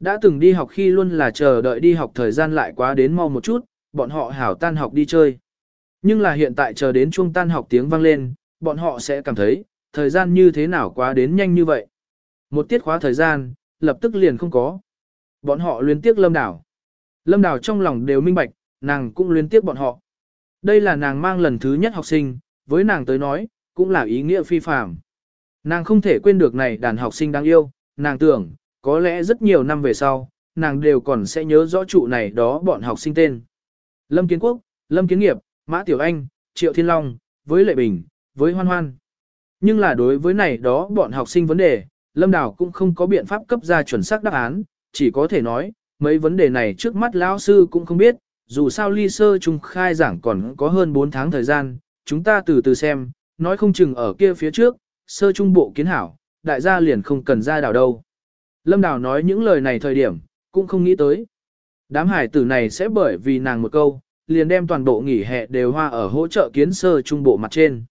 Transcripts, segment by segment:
Đã từng đi học khi luôn là chờ đợi đi học thời gian lại quá đến mau một chút, bọn họ hảo tan học đi chơi. Nhưng là hiện tại chờ đến chuông tan học tiếng vang lên, bọn họ sẽ cảm thấy, thời gian như thế nào quá đến nhanh như vậy. Một tiết khóa thời gian, lập tức liền không có. Bọn họ liên tiếp lâm đảo. Lâm đảo trong lòng đều minh bạch, nàng cũng liên tiếp bọn họ. Đây là nàng mang lần thứ nhất học sinh, với nàng tới nói, cũng là ý nghĩa phi phàm. Nàng không thể quên được này đàn học sinh đáng yêu, nàng tưởng, có lẽ rất nhiều năm về sau, nàng đều còn sẽ nhớ rõ trụ này đó bọn học sinh tên. Lâm Kiến Quốc, Lâm Kiến Nghiệp, Mã Tiểu Anh, Triệu Thiên Long, với Lệ Bình, với Hoan Hoan. Nhưng là đối với này đó bọn học sinh vấn đề, Lâm Đào cũng không có biện pháp cấp ra chuẩn xác đáp án, chỉ có thể nói, mấy vấn đề này trước mắt lão sư cũng không biết, dù sao ly sơ trung khai giảng còn có hơn 4 tháng thời gian, chúng ta từ từ xem, nói không chừng ở kia phía trước, sơ trung bộ kiến hảo, đại gia liền không cần ra đảo đâu. Lâm Đào nói những lời này thời điểm, cũng không nghĩ tới. Đám hải tử này sẽ bởi vì nàng một câu, liền đem toàn bộ nghỉ hè đều hoa ở hỗ trợ kiến sơ trung bộ mặt trên.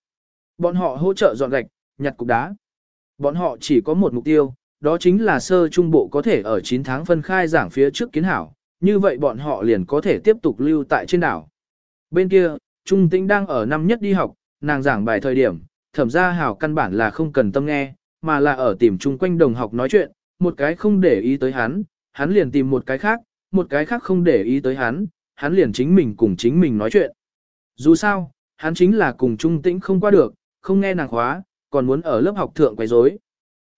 Bọn họ hỗ trợ dọn gạch, nhặt cục đá. Bọn họ chỉ có một mục tiêu, đó chính là sơ trung bộ có thể ở 9 tháng phân khai giảng phía trước kiến hảo, như vậy bọn họ liền có thể tiếp tục lưu tại trên đảo. Bên kia, Trung Tĩnh đang ở năm nhất đi học, nàng giảng bài thời điểm, thẩm ra hảo căn bản là không cần tâm nghe, mà là ở tìm chung quanh đồng học nói chuyện, một cái không để ý tới hắn, hắn liền tìm một cái khác, một cái khác không để ý tới hắn, hắn liền chính mình cùng chính mình nói chuyện. Dù sao, hắn chính là cùng Trung Tĩnh không qua được, không nghe nàng khóa, còn muốn ở lớp học thượng quấy rối.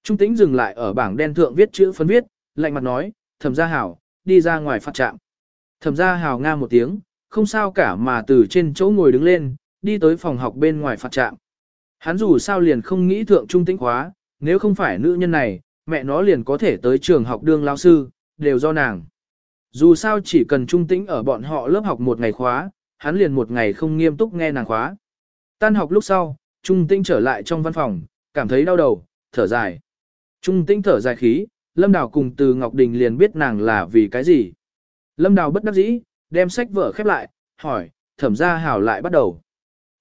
Trung Tĩnh dừng lại ở bảng đen thượng viết chữ phân viết, lạnh mặt nói, thẩm gia hảo, đi ra ngoài phát trạm. Thẩm gia hảo nga một tiếng, không sao cả mà từ trên chỗ ngồi đứng lên, đi tới phòng học bên ngoài phạt trạm. Hắn dù sao liền không nghĩ thượng trung tĩnh khóa, nếu không phải nữ nhân này, mẹ nó liền có thể tới trường học đương lao sư, đều do nàng. Dù sao chỉ cần trung tĩnh ở bọn họ lớp học một ngày khóa, hắn liền một ngày không nghiêm túc nghe nàng khóa. Tan học lúc sau, trung tĩnh trở lại trong văn phòng, cảm thấy đau đầu, thở dài. Trung tĩnh thở dài khí, Lâm Đào cùng từ Ngọc Đình liền biết nàng là vì cái gì. Lâm Đào bất đắc dĩ, đem sách vở khép lại, hỏi, thẩm ra hảo lại bắt đầu.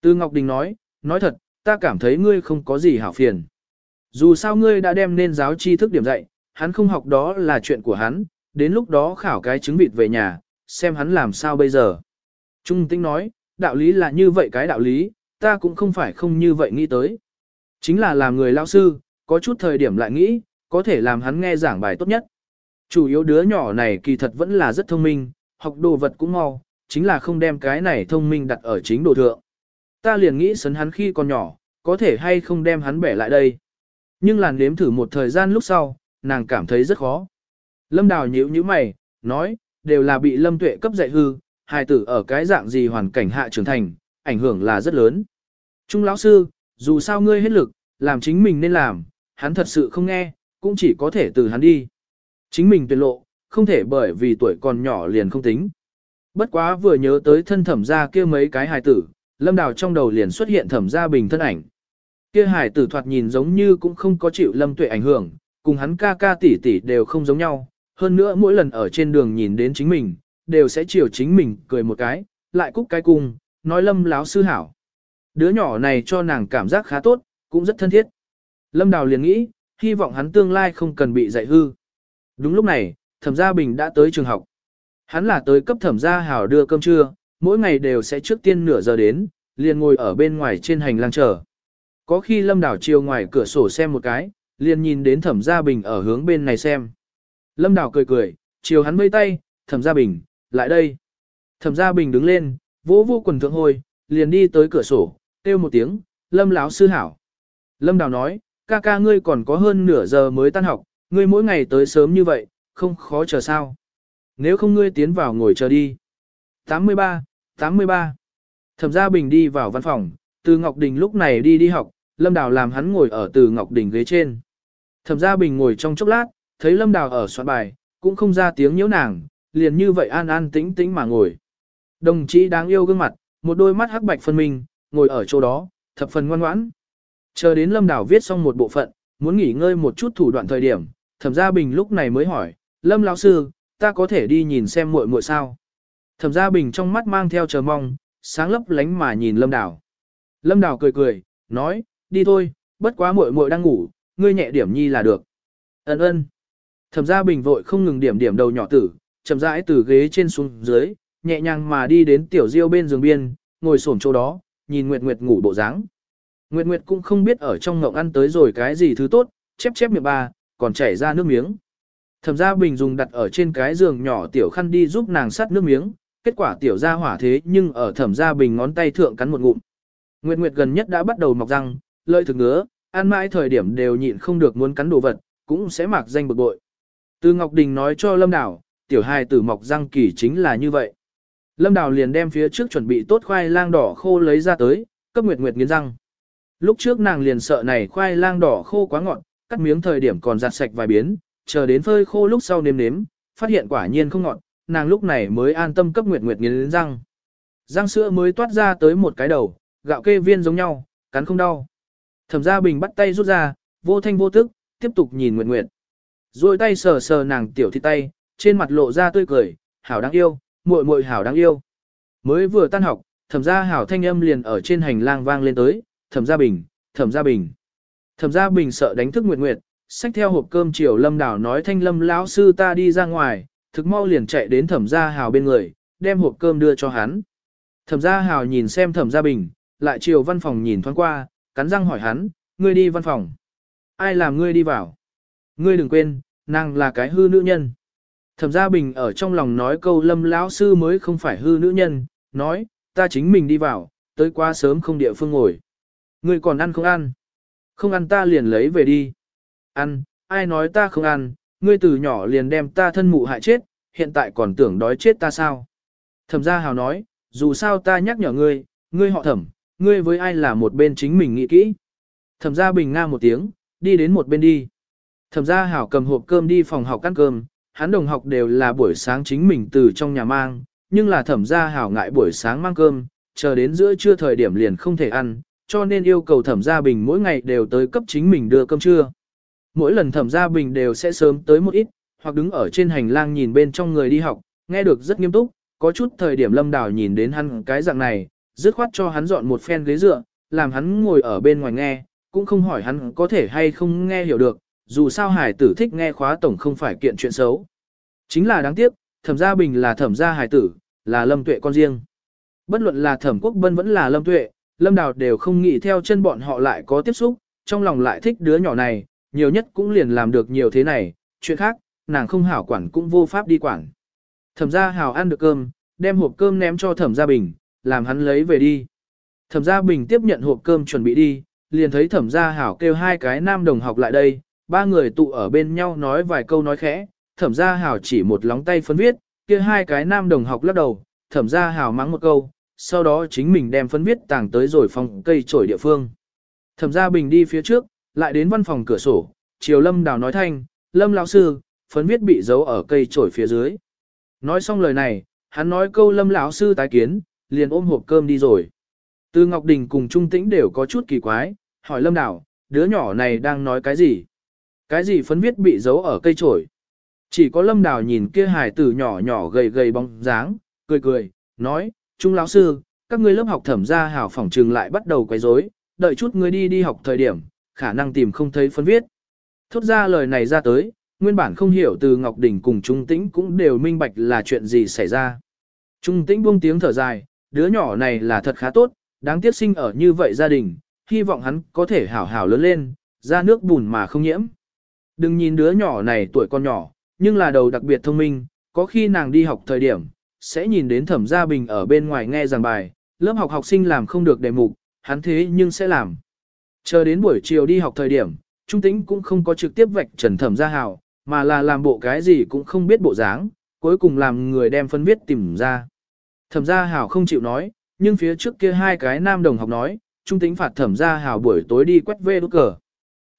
Từ Ngọc Đình nói, nói thật, ta cảm thấy ngươi không có gì hảo phiền. Dù sao ngươi đã đem nên giáo tri thức điểm dạy, hắn không học đó là chuyện của hắn, đến lúc đó khảo cái chứng vịt về nhà, xem hắn làm sao bây giờ. Trung Tinh nói, đạo lý là như vậy cái đạo lý, ta cũng không phải không như vậy nghĩ tới. Chính là làm người lao sư, có chút thời điểm lại nghĩ, có thể làm hắn nghe giảng bài tốt nhất. Chủ yếu đứa nhỏ này kỳ thật vẫn là rất thông minh, học đồ vật cũng mau, chính là không đem cái này thông minh đặt ở chính đồ thượng. Ta liền nghĩ sấn hắn khi còn nhỏ, có thể hay không đem hắn bẻ lại đây. Nhưng làn đếm thử một thời gian lúc sau, nàng cảm thấy rất khó. Lâm Đào nhíu nhíu mày, nói, đều là bị Lâm Tuệ cấp dạy hư, hài tử ở cái dạng gì hoàn cảnh hạ trưởng thành, ảnh hưởng là rất lớn. Trung lão sư, dù sao ngươi hết lực, làm chính mình nên làm, hắn thật sự không nghe, cũng chỉ có thể từ hắn đi. Chính mình tuyệt lộ, không thể bởi vì tuổi còn nhỏ liền không tính. Bất quá vừa nhớ tới thân thẩm gia kia mấy cái hài tử, lâm đào trong đầu liền xuất hiện thẩm gia bình thân ảnh. Kia Hải tử thoạt nhìn giống như cũng không có chịu lâm tuệ ảnh hưởng, cùng hắn ca ca tỷ tỷ đều không giống nhau. Hơn nữa mỗi lần ở trên đường nhìn đến chính mình, đều sẽ chiều chính mình cười một cái, lại cúc cái cung, nói lâm láo sư hảo. Đứa nhỏ này cho nàng cảm giác khá tốt, cũng rất thân thiết. Lâm Đào liền nghĩ, hy vọng hắn tương lai không cần bị dạy hư. Đúng lúc này, thẩm gia bình đã tới trường học. Hắn là tới cấp thẩm gia hảo đưa cơm trưa, mỗi ngày đều sẽ trước tiên nửa giờ đến, liền ngồi ở bên ngoài trên hành lang chờ. Có khi lâm đảo chiều ngoài cửa sổ xem một cái, liền nhìn đến thẩm gia bình ở hướng bên này xem. Lâm đảo cười cười, chiều hắn vây tay, thẩm gia bình, lại đây. Thẩm gia bình đứng lên, vỗ vô quần thượng hồi liền đi tới cửa sổ, kêu một tiếng, lâm lão sư hảo. Lâm đảo nói, ca ca ngươi còn có hơn nửa giờ mới tan học, ngươi mỗi ngày tới sớm như vậy, không khó chờ sao. Nếu không ngươi tiến vào ngồi chờ đi. 83, 83. Thẩm gia bình đi vào văn phòng, từ Ngọc Đình lúc này đi đi học, Lâm Đào làm hắn ngồi ở từ Ngọc Đình ghế trên. Thẩm gia bình ngồi trong chốc lát, thấy Lâm Đào ở soạn bài, cũng không ra tiếng nhiễu nàng, liền như vậy an an tĩnh tĩnh mà ngồi. Đồng chí đáng yêu gương mặt, một đôi mắt hắc bạch phân minh, ngồi ở chỗ đó, thập phần ngoan ngoãn. Chờ đến Lâm Đào viết xong một bộ phận, muốn nghỉ ngơi một chút thủ đoạn thời điểm, Thẩm Gia Bình lúc này mới hỏi, Lâm lão sư, ta có thể đi nhìn xem muội muội sao? Thẩm Gia Bình trong mắt mang theo chờ mong, sáng lấp lánh mà nhìn Lâm Đào. Lâm Đào cười cười, nói, đi thôi, bất quá muội muội đang ngủ, ngươi nhẹ điểm nhi là được. Ân ân. Thẩm gia bình vội không ngừng điểm điểm đầu nhỏ tử, chậm rãi từ ghế trên xuống dưới, nhẹ nhàng mà đi đến tiểu diêu bên giường biên, ngồi xổm chỗ đó, nhìn Nguyệt Nguyệt ngủ bộ dáng. Nguyệt Nguyệt cũng không biết ở trong ngộng ăn tới rồi cái gì thứ tốt, chép chép miệng bà, còn chảy ra nước miếng. Thẩm gia bình dùng đặt ở trên cái giường nhỏ tiểu khăn đi giúp nàng sát nước miếng, kết quả tiểu gia hỏa thế nhưng ở thẩm gia bình ngón tay thượng cắn một ngụm. Nguyệt Nguyệt gần nhất đã bắt đầu mọc răng, lợi thực ngứa, ăn mãi thời điểm đều nhịn không được muốn cắn đồ vật, cũng sẽ mặc danh bực bội. Từ Ngọc Đình nói cho Lâm Đào, tiểu hài tử mọc răng kỳ chính là như vậy. Lâm Đào liền đem phía trước chuẩn bị tốt khoai lang đỏ khô lấy ra tới, cấp Nguyệt Nguyệt nghiến răng. Lúc trước nàng liền sợ này khoai lang đỏ khô quá ngọt, cắt miếng thời điểm còn giặt sạch vài biến, chờ đến phơi khô lúc sau nếm nếm, phát hiện quả nhiên không ngọt, nàng lúc này mới an tâm cấp Nguyệt Nguyệt nghiến răng. Răng sữa mới toát ra tới một cái đầu, gạo kê viên giống nhau, cắn không đau. Thẩm gia bình bắt tay rút ra, vô thanh vô tức, tiếp tục nhìn Nguyệt Nguyệt. Rồi tay sờ sờ nàng tiểu thịt tay, trên mặt lộ ra tươi cười, hảo đáng yêu, muội muội hảo đáng yêu. Mới vừa tan học, thẩm gia hảo thanh âm liền ở trên hành lang vang lên tới, thẩm gia bình, thẩm gia bình. Thẩm gia bình sợ đánh thức Nguyệt Nguyệt, xách theo hộp cơm chiều lâm đảo nói thanh lâm lão sư ta đi ra ngoài, thực mau liền chạy đến thẩm gia hảo bên người, đem hộp cơm đưa cho hắn. Thẩm gia hảo nhìn xem thẩm gia bình, lại chiều văn phòng nhìn thoáng qua, cắn răng hỏi hắn, ngươi đi văn phòng. Ai làm ngươi đi vào? Ngươi đừng quên, nàng là cái hư nữ nhân. Thẩm gia bình ở trong lòng nói câu lâm lão sư mới không phải hư nữ nhân, nói, ta chính mình đi vào, tới quá sớm không địa phương ngồi. Ngươi còn ăn không ăn? Không ăn ta liền lấy về đi. Ăn, ai nói ta không ăn, ngươi từ nhỏ liền đem ta thân mụ hại chết, hiện tại còn tưởng đói chết ta sao? Thẩm gia hào nói, dù sao ta nhắc nhở ngươi, ngươi họ thẩm, ngươi với ai là một bên chính mình nghĩ kỹ. Thẩm gia bình nga một tiếng, đi đến một bên đi. Thẩm gia hảo cầm hộp cơm đi phòng học ăn cơm, hắn đồng học đều là buổi sáng chính mình từ trong nhà mang, nhưng là thẩm gia hảo ngại buổi sáng mang cơm, chờ đến giữa trưa thời điểm liền không thể ăn, cho nên yêu cầu thẩm gia bình mỗi ngày đều tới cấp chính mình đưa cơm trưa. Mỗi lần thẩm gia bình đều sẽ sớm tới một ít, hoặc đứng ở trên hành lang nhìn bên trong người đi học, nghe được rất nghiêm túc, có chút thời điểm lâm đảo nhìn đến hắn cái dạng này, dứt khoát cho hắn dọn một phen ghế dựa, làm hắn ngồi ở bên ngoài nghe, cũng không hỏi hắn có thể hay không nghe hiểu được, dù sao hải tử thích nghe khóa tổng không phải kiện chuyện xấu. Chính là đáng tiếc, thẩm gia bình là thẩm gia hải tử, là lâm tuệ con riêng. Bất luận là thẩm quốc bân vẫn là lâm tuệ, lâm đào đều không nghĩ theo chân bọn họ lại có tiếp xúc, trong lòng lại thích đứa nhỏ này, nhiều nhất cũng liền làm được nhiều thế này, chuyện khác, nàng không hảo quản cũng vô pháp đi quản. Thẩm gia Hào ăn được cơm, đem hộp cơm ném cho thẩm gia bình, làm hắn lấy về đi. Thẩm gia bình tiếp nhận hộp cơm chuẩn bị đi, liền thấy thẩm gia hảo kêu hai cái nam đồng học lại đây, ba người tụ ở bên nhau nói vài câu nói khẽ, thẩm gia hảo chỉ một lóng tay phấn viết, kia hai cái nam đồng học lắc đầu, thẩm gia hảo mắng một câu, sau đó chính mình đem phấn viết tàng tới rồi phòng cây trổi địa phương. Thẩm gia bình đi phía trước, lại đến văn phòng cửa sổ, chiều lâm đào nói thanh, lâm lão sư, phấn viết bị giấu ở cây trổi phía dưới. Nói xong lời này, hắn nói câu lâm lão sư tái kiến, liền ôm hộp cơm đi rồi. Từ Ngọc Đình cùng Trung Tĩnh đều có chút kỳ quái, hỏi Lâm Đào, đứa nhỏ này đang nói cái gì? Cái gì phấn viết bị giấu ở cây trổi? Chỉ có Lâm Đào nhìn kia hài tử nhỏ nhỏ gầy gầy bóng dáng, cười cười, nói, Trung lão sư, các ngươi lớp học thẩm gia hảo phỏng trường lại bắt đầu quấy rối, đợi chút ngươi đi đi học thời điểm, khả năng tìm không thấy phấn viết. Thốt ra lời này ra tới, nguyên bản không hiểu từ Ngọc Đình cùng Trung Tĩnh cũng đều minh bạch là chuyện gì xảy ra. Trung Tĩnh buông tiếng thở dài, đứa nhỏ này là thật khá tốt, đáng tiếc sinh ở như vậy gia đình, hy vọng hắn có thể hảo hảo lớn lên, ra nước bùn mà không nhiễm. Đừng nhìn đứa nhỏ này tuổi còn nhỏ, nhưng là đầu đặc biệt thông minh, có khi nàng đi học thời điểm, sẽ nhìn đến thẩm gia bình ở bên ngoài nghe giảng bài, lớp học học sinh làm không được đề mục, hắn thế nhưng sẽ làm. Chờ đến buổi chiều đi học thời điểm, trung tĩnh cũng không có trực tiếp vạch trần thẩm gia hảo, mà là làm bộ cái gì cũng không biết bộ dáng, cuối cùng làm người đem phân viết tìm ra. Thẩm gia hảo không chịu nói, nhưng phía trước kia hai cái nam đồng học nói, trung tính phạt thẩm gia hảo buổi tối đi quét vê đốt cờ.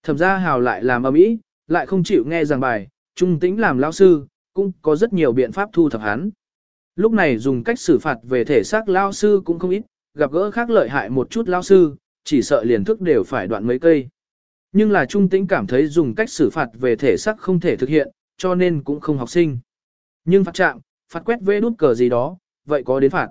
Thẩm gia hảo lại làm âm ý, lại không chịu nghe giảng bài, trung tính làm lão sư, cũng có rất nhiều biện pháp thu thập hắn. Lúc này dùng cách xử phạt về thể xác lão sư cũng không ít, gặp gỡ khác lợi hại một chút lão sư, chỉ sợ liền thức đều phải đoạn mấy cây. Nhưng là trung tĩnh cảm thấy dùng cách xử phạt về thể xác không thể thực hiện, cho nên cũng không học sinh. Nhưng phạt chạm, phạt quét vê đút cờ gì đó, vậy có đến phạt.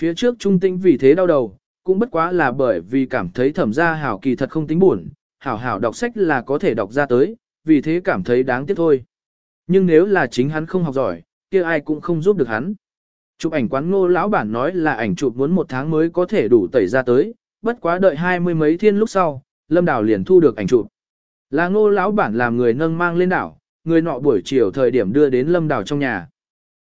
Phía trước trung tinh vì thế đau đầu, cũng bất quá là bởi vì cảm thấy thẩm gia hảo kỳ thật không tính buồn, hảo hảo đọc sách là có thể đọc ra tới, vì thế cảm thấy đáng tiếc thôi. Nhưng nếu là chính hắn không học giỏi, kia ai cũng không giúp được hắn. Chụp ảnh quán ngô lão bản nói là ảnh chụp muốn một tháng mới có thể đủ tẩy ra tới, bất quá đợi hai mươi mấy thiên lúc sau, Lâm Đảo liền thu được ảnh chụp. Là ngô lão bản làm người nâng mang lên đảo, người nọ buổi chiều thời điểm đưa đến Lâm Đảo trong nhà.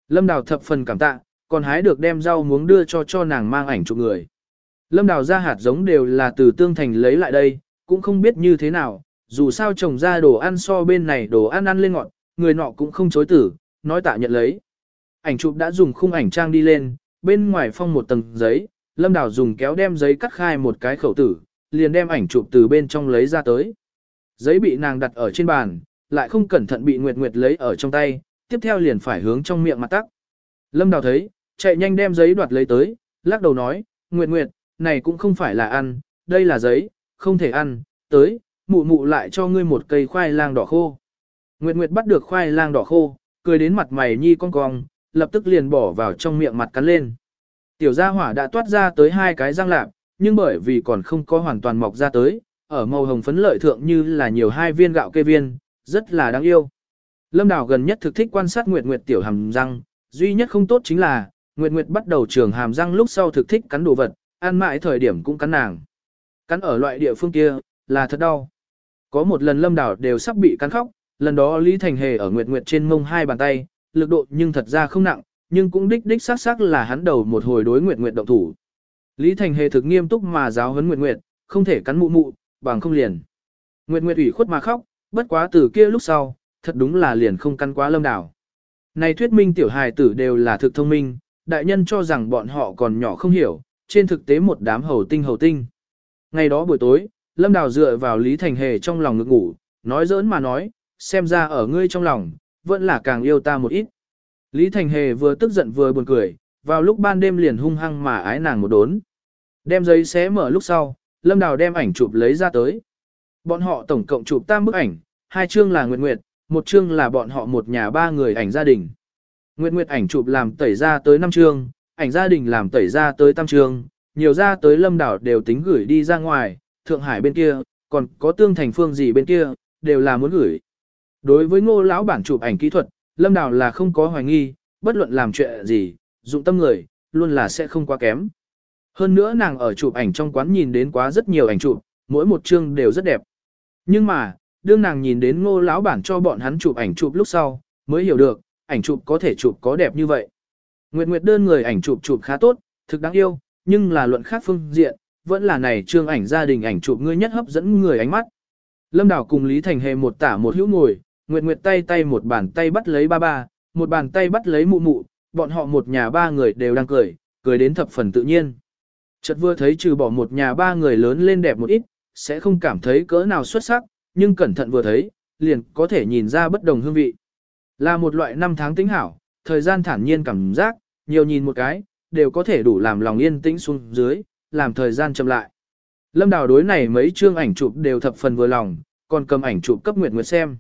Lâm Đảo thập phần cảm tạ, còn hái được đem rau muống đưa cho cho nàng mang ảnh chụp người. Lâm Đào ra hạt giống đều là từ tương thành lấy lại đây, cũng không biết như thế nào, dù sao trồng ra đồ ăn so bên này đồ ăn ăn lên ngọn, người nọ cũng không chối tử, nói tạ nhận lấy. Ảnh chụp đã dùng khung ảnh trang đi lên, bên ngoài phong một tầng giấy, Lâm Đào dùng kéo đem giấy cắt khai một cái khẩu tử, liền đem ảnh chụp từ bên trong lấy ra tới. Giấy bị nàng đặt ở trên bàn, lại không cẩn thận bị Nguyệt Nguyệt lấy ở trong tay, tiếp theo liền phải hướng trong miệng mặt tắc. Lâm Đào thấy, chạy nhanh đem giấy đoạt lấy tới, lắc đầu nói, Nguyệt Nguyệt, này cũng không phải là ăn, đây là giấy, không thể ăn, tới, mụ mụ lại cho ngươi một cây khoai lang đỏ khô. Nguyệt Nguyệt bắt được khoai lang đỏ khô, cười đến mặt mày nhi cong cong, lập tức liền bỏ vào trong miệng mặt cắn lên. Tiểu gia hỏa đã toát ra tới hai cái răng lạp, nhưng bởi vì còn không có hoàn toàn mọc ra tới, ở màu hồng phấn lợi thượng như là nhiều hai viên gạo kê viên, rất là đáng yêu. Lâm Đào gần nhất thực thích quan sát Nguyệt Nguyệt tiểu hàm răng, duy nhất không tốt chính là, Nguyệt Nguyệt bắt đầu trường hàm răng lúc sau thực thích cắn đồ vật, ăn mãi thời điểm cũng cắn nàng. Cắn ở loại địa phương kia, là thật đau. Có một lần Lâm Đào đều sắp bị cắn khóc, lần đó Lý Thành Hề ở Nguyệt Nguyệt trên mông hai bàn tay, lực độ nhưng thật ra không nặng, nhưng cũng đích đích xác xác là hắn đầu một hồi đối Nguyệt Nguyệt động thủ. Lý Thành Hề thực nghiêm túc mà giáo huấn Nguyệt Nguyệt, không thể cắn mụ mụ, bằng không liền. Nguyệt Nguyệt ủy khuất mà khóc, bất quá từ kia lúc sau, thật đúng là liền không cắn quá lâm đảo. Này thuyết minh tiểu hài tử đều là thực thông minh, đại nhân cho rằng bọn họ còn nhỏ không hiểu, trên thực tế một đám hầu tinh hầu tinh. Ngày đó buổi tối, Lâm Đào dựa vào Lý Thành Hề trong lòng ngực ngủ, nói giỡn mà nói, xem ra ở ngươi trong lòng, vẫn là càng yêu ta một ít. Lý Thành Hề vừa tức giận vừa buồn cười, vào lúc ban đêm liền hung hăng mà ái nàng một đốn. Đem giấy xé mở lúc sau, Lâm Đào đem ảnh chụp lấy ra tới. Bọn họ tổng cộng chụp tam bức ảnh, hai chương là Nguyệt Nguyệt, một chương là bọn họ một nhà ba người ảnh gia đình. Nguyệt Nguyệt ảnh chụp làm tẩy ra tới năm chương, ảnh gia đình làm tẩy ra tới tam chương, nhiều ra tới Lâm Đảo đều tính gửi đi ra ngoài, Thượng Hải bên kia, còn có tương thành phương gì bên kia, đều là muốn gửi. Đối với ngô lão bản chụp ảnh kỹ thuật, Lâm Đảo là không có hoài nghi, bất luận làm chuyện gì, dụng tâm người, luôn là sẽ không quá kém. Hơn nữa nàng ở chụp ảnh trong quán nhìn đến quá rất nhiều ảnh chụp, mỗi một chương đều rất đẹp. Nhưng mà, đương nàng nhìn đến ngô lão bản cho bọn hắn chụp ảnh chụp lúc sau, mới hiểu được, ảnh chụp có thể chụp có đẹp như vậy. Nguyệt Nguyệt đơn người ảnh chụp chụp khá tốt, thực đáng yêu, nhưng là luận khác phương diện, vẫn là này trương ảnh gia đình ảnh chụp ngươi nhất hấp dẫn người ánh mắt. Lâm Đào cùng Lý Thành Hề một tả một hữu ngồi, Nguyệt Nguyệt tay tay một bàn tay bắt lấy ba ba, một bàn tay bắt lấy mụ mụ, bọn họ một nhà ba người đều đang cười, cười đến thập phần tự nhiên. Chợt vừa thấy trừ bỏ một nhà ba người lớn lên đẹp một ít, sẽ không cảm thấy cỡ nào xuất sắc, nhưng cẩn thận vừa thấy, liền có thể nhìn ra bất đồng hương vị. Là một loại năm tháng tính hảo, thời gian thản nhiên cảm giác, nhiều nhìn một cái, đều có thể đủ làm lòng yên tĩnh xuống dưới, làm thời gian chậm lại. Lâm Đào đối này mấy chương ảnh chụp đều thập phần vừa lòng, còn cầm ảnh chụp cấp Nguyệt Nguyệt xem.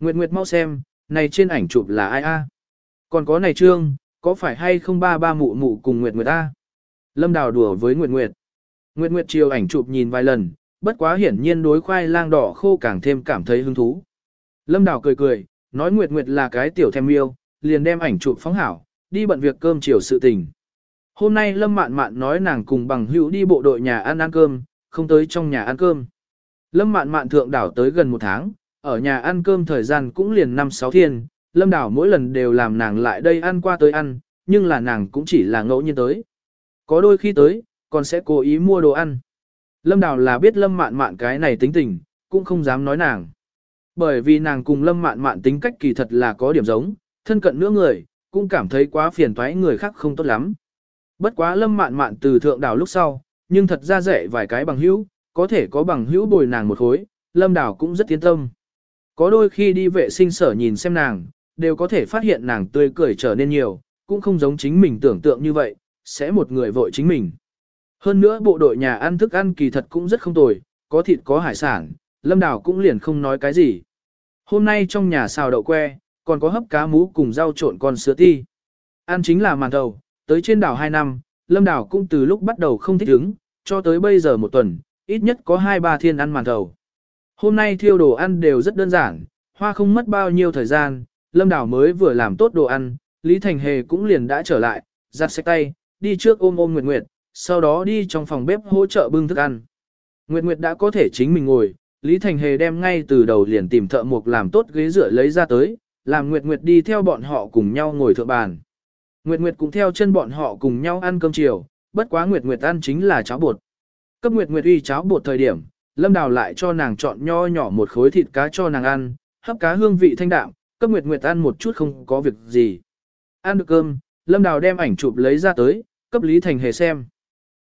Nguyệt Nguyệt mau xem, này trên ảnh chụp là ai a? Còn có này trương, có phải hay không ba ba mụ mụ cùng Nguyệt Nguyệt a? Lâm Đào đùa với Nguyệt Nguyệt. Nguyệt Nguyệt chiều ảnh chụp nhìn vài lần, bất quá hiển nhiên đối khoai lang đỏ khô càng thêm cảm thấy hứng thú. Lâm Đào cười cười, nói Nguyệt Nguyệt là cái tiểu thêm yêu, liền đem ảnh chụp phóng hảo, đi bận việc cơm chiều sự tình. Hôm nay Lâm Mạn Mạn nói nàng cùng bằng hữu đi bộ đội nhà ăn ăn cơm, không tới trong nhà ăn cơm. Lâm Mạn Mạn thượng đảo tới gần một tháng, ở nhà ăn cơm thời gian cũng liền năm sáu thiên, Lâm Đảo mỗi lần đều làm nàng lại đây ăn qua tới ăn, nhưng là nàng cũng chỉ là ngẫu nhiên tới. Có đôi khi tới, còn sẽ cố ý mua đồ ăn. Lâm Đào là biết Lâm Mạn Mạn cái này tính tình, cũng không dám nói nàng. Bởi vì nàng cùng Lâm Mạn Mạn tính cách kỳ thật là có điểm giống, thân cận nữa người, cũng cảm thấy quá phiền toái người khác không tốt lắm. Bất quá Lâm Mạn Mạn từ thượng đảo lúc sau, nhưng thật ra rẻ vài cái bằng hữu, có thể có bằng hữu bồi nàng một khối, Lâm Đào cũng rất tiến tâm. Có đôi khi đi vệ sinh sở nhìn xem nàng, đều có thể phát hiện nàng tươi cười trở nên nhiều, cũng không giống chính mình tưởng tượng như vậy, sẽ một người vội chính mình. Hơn nữa bộ đội nhà ăn thức ăn kỳ thật cũng rất không tồi, có thịt có hải sản, Lâm Đào cũng liền không nói cái gì. Hôm nay trong nhà xào đậu que, còn có hấp cá mú cùng rau trộn con sữa ti. Ăn chính là màn thầu, tới trên đảo 2 năm, Lâm Đào cũng từ lúc bắt đầu không thích ứng, cho tới bây giờ một tuần, ít nhất có 2-3 thiên ăn màn thầu. Hôm nay thiêu đồ ăn đều rất đơn giản, hoa không mất bao nhiêu thời gian, Lâm Đào mới vừa làm tốt đồ ăn, Lý Thành Hề cũng liền đã trở lại, giặt sạch tay, đi trước ôm ôm Nguyệt Nguyệt, sau đó đi trong phòng bếp hỗ trợ bưng thức ăn. Nguyệt Nguyệt đã có thể chính mình ngồi, Lý Thành Hề đem ngay từ đầu liền tìm thợ mộc làm tốt ghế dựa lấy ra tới, làm Nguyệt Nguyệt đi theo bọn họ cùng nhau ngồi thượng bàn. Nguyệt Nguyệt cũng theo chân bọn họ cùng nhau ăn cơm chiều, bất quá Nguyệt Nguyệt ăn chính là cháo bột. Cấp Nguyệt Nguyệt uy cháo bột thời điểm, Lâm Đào lại cho nàng chọn nho nhỏ một khối thịt cá cho nàng ăn, hấp cá hương vị thanh đạm, cấp Nguyệt Nguyệt ăn một chút không có việc gì. Ăn được cơm, Lâm Đào đem ảnh chụp lấy ra tới, cấp Lý Thành Hề xem.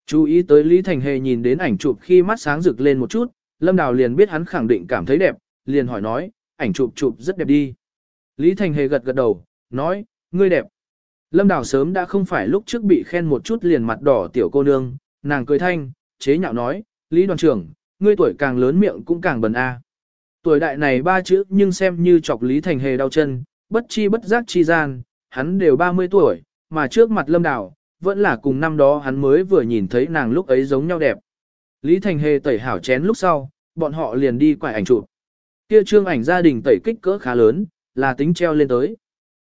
Chú ý tới Lý Thành Hề nhìn đến ảnh chụp khi mắt sáng rực lên một chút, Lâm Đào liền biết hắn khẳng định cảm thấy đẹp, liền hỏi nói, ảnh chụp chụp rất đẹp đi. Lý Thành Hề gật gật đầu, nói, ngươi đẹp. Lâm Đào sớm đã không phải lúc trước bị khen một chút liền mặt đỏ tiểu cô nương, nàng cười thanh, chế nhạo nói, Lý đoàn trưởng, ngươi tuổi càng lớn miệng cũng càng bần a. Tuổi đại này ba chữ nhưng xem như chọc Lý Thành Hề đau chân, bất chi bất giác chi gian, hắn đều 30 tuổi, mà trước mặt Lâm Đào, vẫn là cùng năm đó hắn mới vừa nhìn thấy nàng lúc ấy giống nhau đẹp. Lý Thành Hề tẩy hảo chén lúc sau, bọn họ liền đi quải ảnh chụp. Kia trương ảnh gia đình tẩy kích cỡ khá lớn, là tính treo lên tới.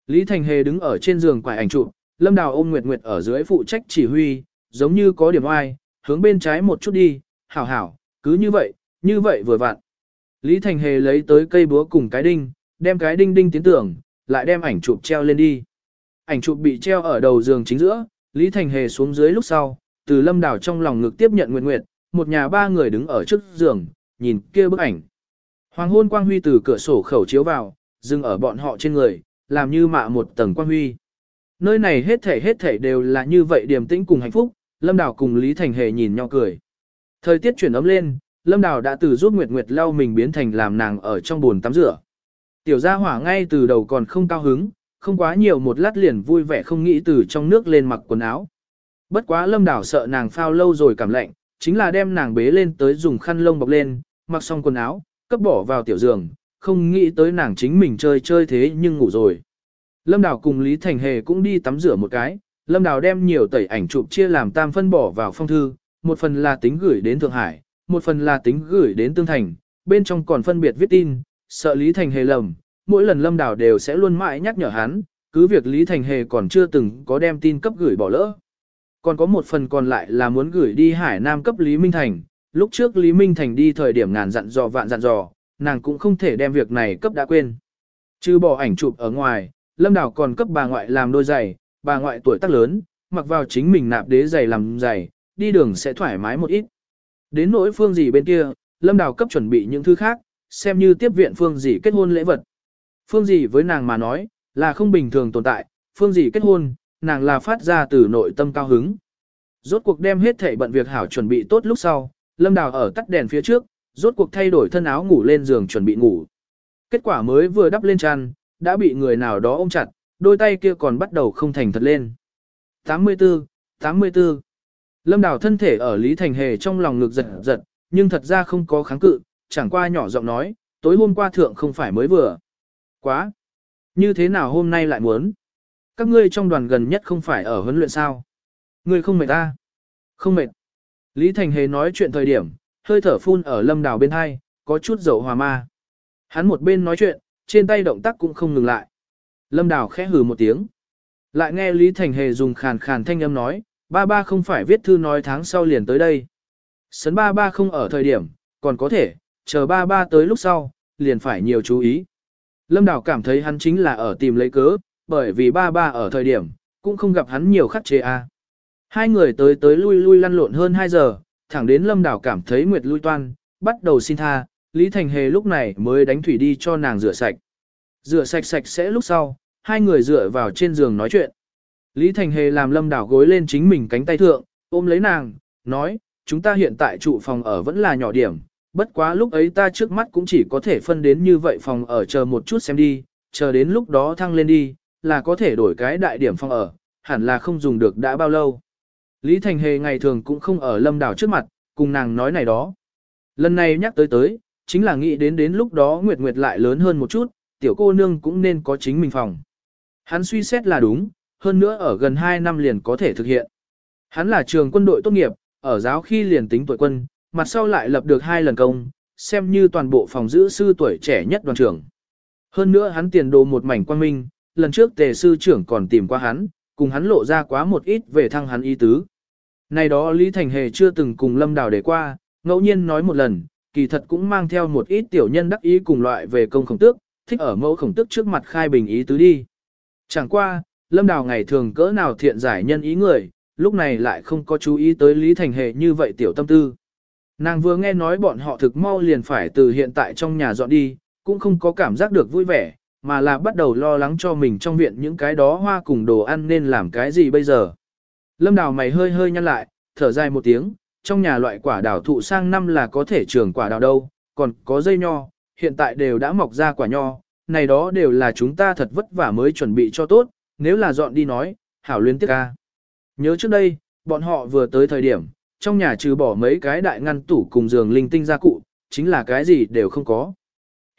Lý Thành Hề đứng ở trên giường quải ảnh chụp, Lâm Đào ôm Nguyệt Nguyệt ở dưới phụ trách chỉ huy, giống như có điểm oai, hướng bên trái một chút đi, hảo hảo, cứ như vậy, như vậy vừa vặn. Lý Thành Hề lấy tới cây búa cùng cái đinh, đem cái đinh đinh tiến tưởng, lại đem ảnh chụp treo lên đi. Ảnh chụp bị treo ở đầu giường chính giữa, Lý Thành Hề xuống dưới lúc sau, từ Lâm Đào trong lòng ngực tiếp nhận Nguyệt Nguyệt, một nhà ba người đứng ở trước giường, nhìn kia bức ảnh. Hoàng hôn quang huy từ cửa sổ khẩu chiếu vào, dừng ở bọn họ trên người, làm như mạ một tầng quang huy. Nơi này hết thể hết thể đều là như vậy điềm tĩnh cùng hạnh phúc, Lâm Đào cùng Lý Thành Hề nhìn nhau cười. Thời tiết chuyển ấm lên, Lâm Đào đã từ giúp Nguyệt Nguyệt lau mình biến thành làm nàng ở trong bồn tắm rửa. Tiểu gia hỏa ngay từ đầu còn không cao hứng, không quá nhiều một lát liền vui vẻ không nghĩ từ trong nước lên mặc quần áo. Bất quá Lâm Đào sợ nàng phao lâu rồi cảm lạnh, chính là đem nàng bế lên tới dùng khăn lông bọc lên, mặc xong quần áo, cấp bỏ vào tiểu giường, không nghĩ tới nàng chính mình chơi chơi thế nhưng ngủ rồi. Lâm Đào cùng Lý Thành Hề cũng đi tắm rửa một cái, Lâm Đào đem nhiều tẩy ảnh chụp chia làm tam phân bỏ vào phong thư, một phần là tính gửi đến Thượng Hải, một phần là tính gửi đến Tương Thành, bên trong còn phân biệt viết tin, sợ Lý Thành Hề lầm, mỗi lần Lâm Đào đều sẽ luôn mãi nhắc nhở hắn, cứ việc Lý Thành Hề còn chưa từng có đem tin cấp gửi bỏ lỡ. Còn có một phần còn lại là muốn gửi đi Hải Nam cấp Lý Minh Thành, lúc trước Lý Minh Thành đi thời điểm ngàn dặn dò vạn dặn dò, nàng cũng không thể đem việc này cấp đã quên. Chứ bỏ ảnh chụp ở ngoài, Lâm Đào còn cấp bà ngoại làm đôi giày, bà ngoại tuổi tác lớn, mặc vào chính mình nạp đế giày làm giày, đi đường sẽ thoải mái một ít. Đến nỗi phương gì bên kia, Lâm Đào cấp chuẩn bị những thứ khác, xem như tiếp viện phương gì kết hôn lễ vật. Phương gì với nàng mà nói, là không bình thường tồn tại, phương gì kết hôn, nàng là phát ra từ nội tâm cao hứng. Rốt cuộc đem hết thảy bận việc hảo chuẩn bị tốt lúc sau, Lâm Đào ở tắt đèn phía trước, rốt cuộc thay đổi thân áo ngủ lên giường chuẩn bị ngủ. Kết quả mới vừa đắp lên chăn, đã bị người nào đó ôm chặt, đôi tay kia còn bắt đầu không thành thật lên. 84, 84. Lâm Đào thân thể ở Lý Thành Hề trong lòng ngực giật giật, nhưng thật ra không có kháng cự, chẳng qua nhỏ giọng nói, tối hôm qua thượng không phải mới vừa. Quá! Như thế nào hôm nay lại muốn? Các ngươi trong đoàn gần nhất không phải ở huấn luyện sao? Ngươi không mệt ta? Không mệt. Lý Thành Hề nói chuyện thời điểm, hơi thở phun ở lâm đào bên hai, có chút dầu hòa ma. Hắn một bên nói chuyện, trên tay động tác cũng không ngừng lại. Lâm đào khẽ hừ một tiếng. Lại nghe Lý Thành Hề dùng khàn khàn thanh âm nói, ba ba không phải viết thư nói tháng sau liền tới đây. Sấn ba ba không ở thời điểm, còn có thể, chờ ba ba tới lúc sau, liền phải nhiều chú ý. Lâm Đào cảm thấy hắn chính là ở tìm lấy cớ, bởi vì ba ba ở thời điểm, cũng không gặp hắn nhiều khắc chế a. Hai người tới tới lui lui lăn lộn hơn 2 giờ, thẳng đến Lâm đảo cảm thấy Nguyệt lui toan, bắt đầu xin tha, Lý Thành Hề lúc này mới đánh thủy đi cho nàng rửa sạch. Rửa sạch sạch sẽ lúc sau, hai người dựa vào trên giường nói chuyện. Lý Thành Hề làm Lâm đảo gối lên chính mình cánh tay thượng, ôm lấy nàng, nói, chúng ta hiện tại trụ phòng ở vẫn là nhỏ điểm, bất quá lúc ấy ta trước mắt cũng chỉ có thể phân đến như vậy phòng ở chờ một chút xem đi, chờ đến lúc đó thăng lên đi, là có thể đổi cái đại điểm phòng ở, hẳn là không dùng được đã bao lâu. Lý Thành Hề ngày thường cũng không ở lâm đảo trước mặt, cùng nàng nói này đó. Lần này nhắc tới tới, chính là nghĩ đến đến lúc đó Nguyệt Nguyệt lại lớn hơn một chút, tiểu cô nương cũng nên có chính mình phòng. Hắn suy xét là đúng, hơn nữa ở gần 2 năm liền có thể thực hiện. Hắn là trường quân đội tốt nghiệp, ở giáo khi liền tính tuổi quân, mặt sau lại lập được hai lần công, xem như toàn bộ phòng giữ sư tuổi trẻ nhất đoàn trưởng. Hơn nữa hắn tiền đồ một mảnh quan minh, lần trước tề sư trưởng còn tìm qua hắn, cùng hắn lộ ra quá một ít về thăng hắn ý tứ. Này đó Lý Thành Hề chưa từng cùng Lâm Đào để qua, ngẫu nhiên nói một lần, kỳ thật cũng mang theo một ít tiểu nhân đắc ý cùng loại về công khổng tước, thích ở mẫu khổng tước trước mặt khai bình ý tứ đi. Chẳng qua, Lâm Đào ngày thường cỡ nào thiện giải nhân ý người, lúc này lại không có chú ý tới Lý Thành Hề như vậy tiểu tâm tư. Nàng vừa nghe nói bọn họ thực mau liền phải từ hiện tại trong nhà dọn đi, cũng không có cảm giác được vui vẻ, mà là bắt đầu lo lắng cho mình trong viện những cái đó hoa cùng đồ ăn nên làm cái gì bây giờ. Lâm đào mày hơi hơi nhăn lại, thở dài một tiếng, trong nhà loại quả đào thụ sang năm là có thể trường quả đào đâu, còn có dây nho, hiện tại đều đã mọc ra quả nho, này đó đều là chúng ta thật vất vả mới chuẩn bị cho tốt, nếu là dọn đi nói, hảo luyến tiếc ca. Nhớ trước đây, bọn họ vừa tới thời điểm, trong nhà trừ bỏ mấy cái đại ngăn tủ cùng giường linh tinh gia cụ, chính là cái gì đều không có.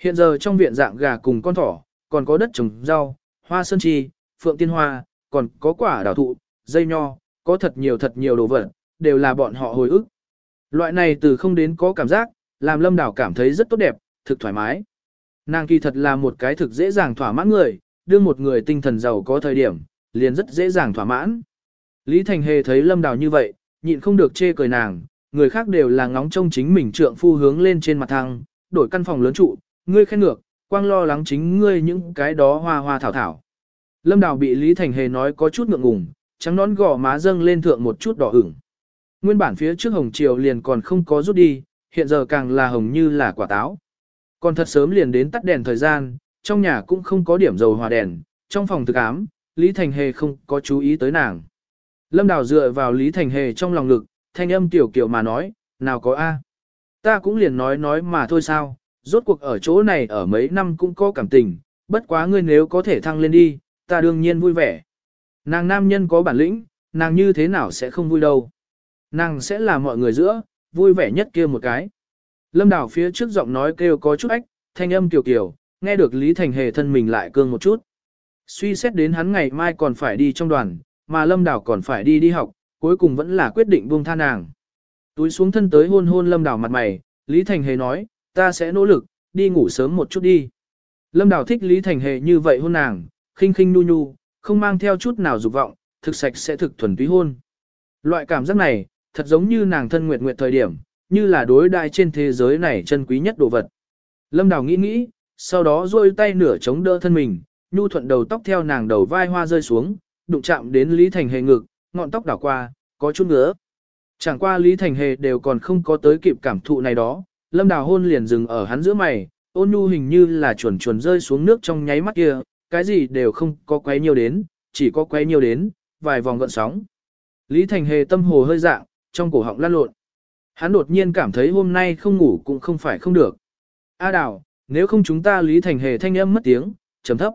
Hiện giờ trong viện dạng gà cùng con thỏ, còn có đất trồng rau, hoa sơn chi, phượng tiên hoa, còn có quả đào thụ, dây nho, có thật nhiều thật nhiều đồ vật, đều là bọn họ hồi ức. Loại này từ không đến có cảm giác, làm lâm đảo cảm thấy rất tốt đẹp, thực thoải mái. Nàng kỳ thật là một cái thực dễ dàng thỏa mãn người, đưa một người tinh thần giàu có thời điểm, liền rất dễ dàng thỏa mãn. Lý Thành Hề thấy lâm đảo như vậy, nhịn không được chê cười nàng, người khác đều là ngóng trông chính mình trượng phu hướng lên trên mặt thang, đổi căn phòng lớn trụ, ngươi khen ngược, quang lo lắng chính ngươi những cái đó hoa hoa thảo thảo. Lâm Đào bị Lý Thành Hề nói có chút ngượng ngùng, trắng nón gò má dâng lên thượng một chút đỏ ửng. Nguyên bản phía trước hồng triều liền còn không có rút đi, hiện giờ càng là hồng như là quả táo. Còn thật sớm liền đến tắt đèn thời gian, trong nhà cũng không có điểm dầu hòa đèn, trong phòng thực ám, Lý Thành Hề không có chú ý tới nàng. Lâm Đào dựa vào Lý Thành Hề trong lòng lực, thanh âm tiểu kiểu mà nói, nào có A. Ta cũng liền nói nói mà thôi sao, rốt cuộc ở chỗ này ở mấy năm cũng có cảm tình, bất quá ngươi nếu có thể thăng lên đi, ta đương nhiên vui vẻ. Nàng nam nhân có bản lĩnh, nàng như thế nào sẽ không vui đâu. Nàng sẽ là mọi người giữa, vui vẻ nhất kia một cái. Lâm Đào phía trước giọng nói kêu có chút ách, thanh âm kiều kiều, nghe được Lý Thành Hề thân mình lại cương một chút. Suy xét đến hắn ngày mai còn phải đi trong đoàn, mà Lâm Đào còn phải đi đi học, cuối cùng vẫn là quyết định buông tha nàng. Túi xuống thân tới hôn hôn Lâm Đào mặt mày, Lý Thành Hề nói, ta sẽ nỗ lực, đi ngủ sớm một chút đi. Lâm Đào thích Lý Thành Hề như vậy hôn nàng, khinh khinh nu nu, không mang theo chút nào dục vọng, thực sạch sẽ thực thuần túy hôn. Loại cảm giác này, thật giống như nàng thân nguyệt nguyệt thời điểm, như là đối đại trên thế giới này chân quý nhất đồ vật. Lâm Đào nghĩ nghĩ, sau đó duỗi tay nửa chống đỡ thân mình, nhu thuận đầu tóc theo nàng đầu vai hoa rơi xuống, đụng chạm đến Lý Thành Hề ngực, ngọn tóc đảo qua, có chút ngứa. Chẳng qua Lý Thành Hề đều còn không có tới kịp cảm thụ này đó, Lâm Đào hôn liền dừng ở hắn giữa mày, ôn nhu hình như là chuồn chuồn rơi xuống nước trong nháy mắt kia, cái gì đều không có quấy nhiều đến, chỉ có quấy nhiều đến, vài vòng gợn sóng. Lý Thành Hề tâm hồ hơi dạng, trong cổ họng lăn lộn. Hắn đột nhiên cảm thấy hôm nay không ngủ cũng không phải không được. A Đào, nếu không chúng ta Lý Thành Hề thanh âm mất tiếng, chấm thấp.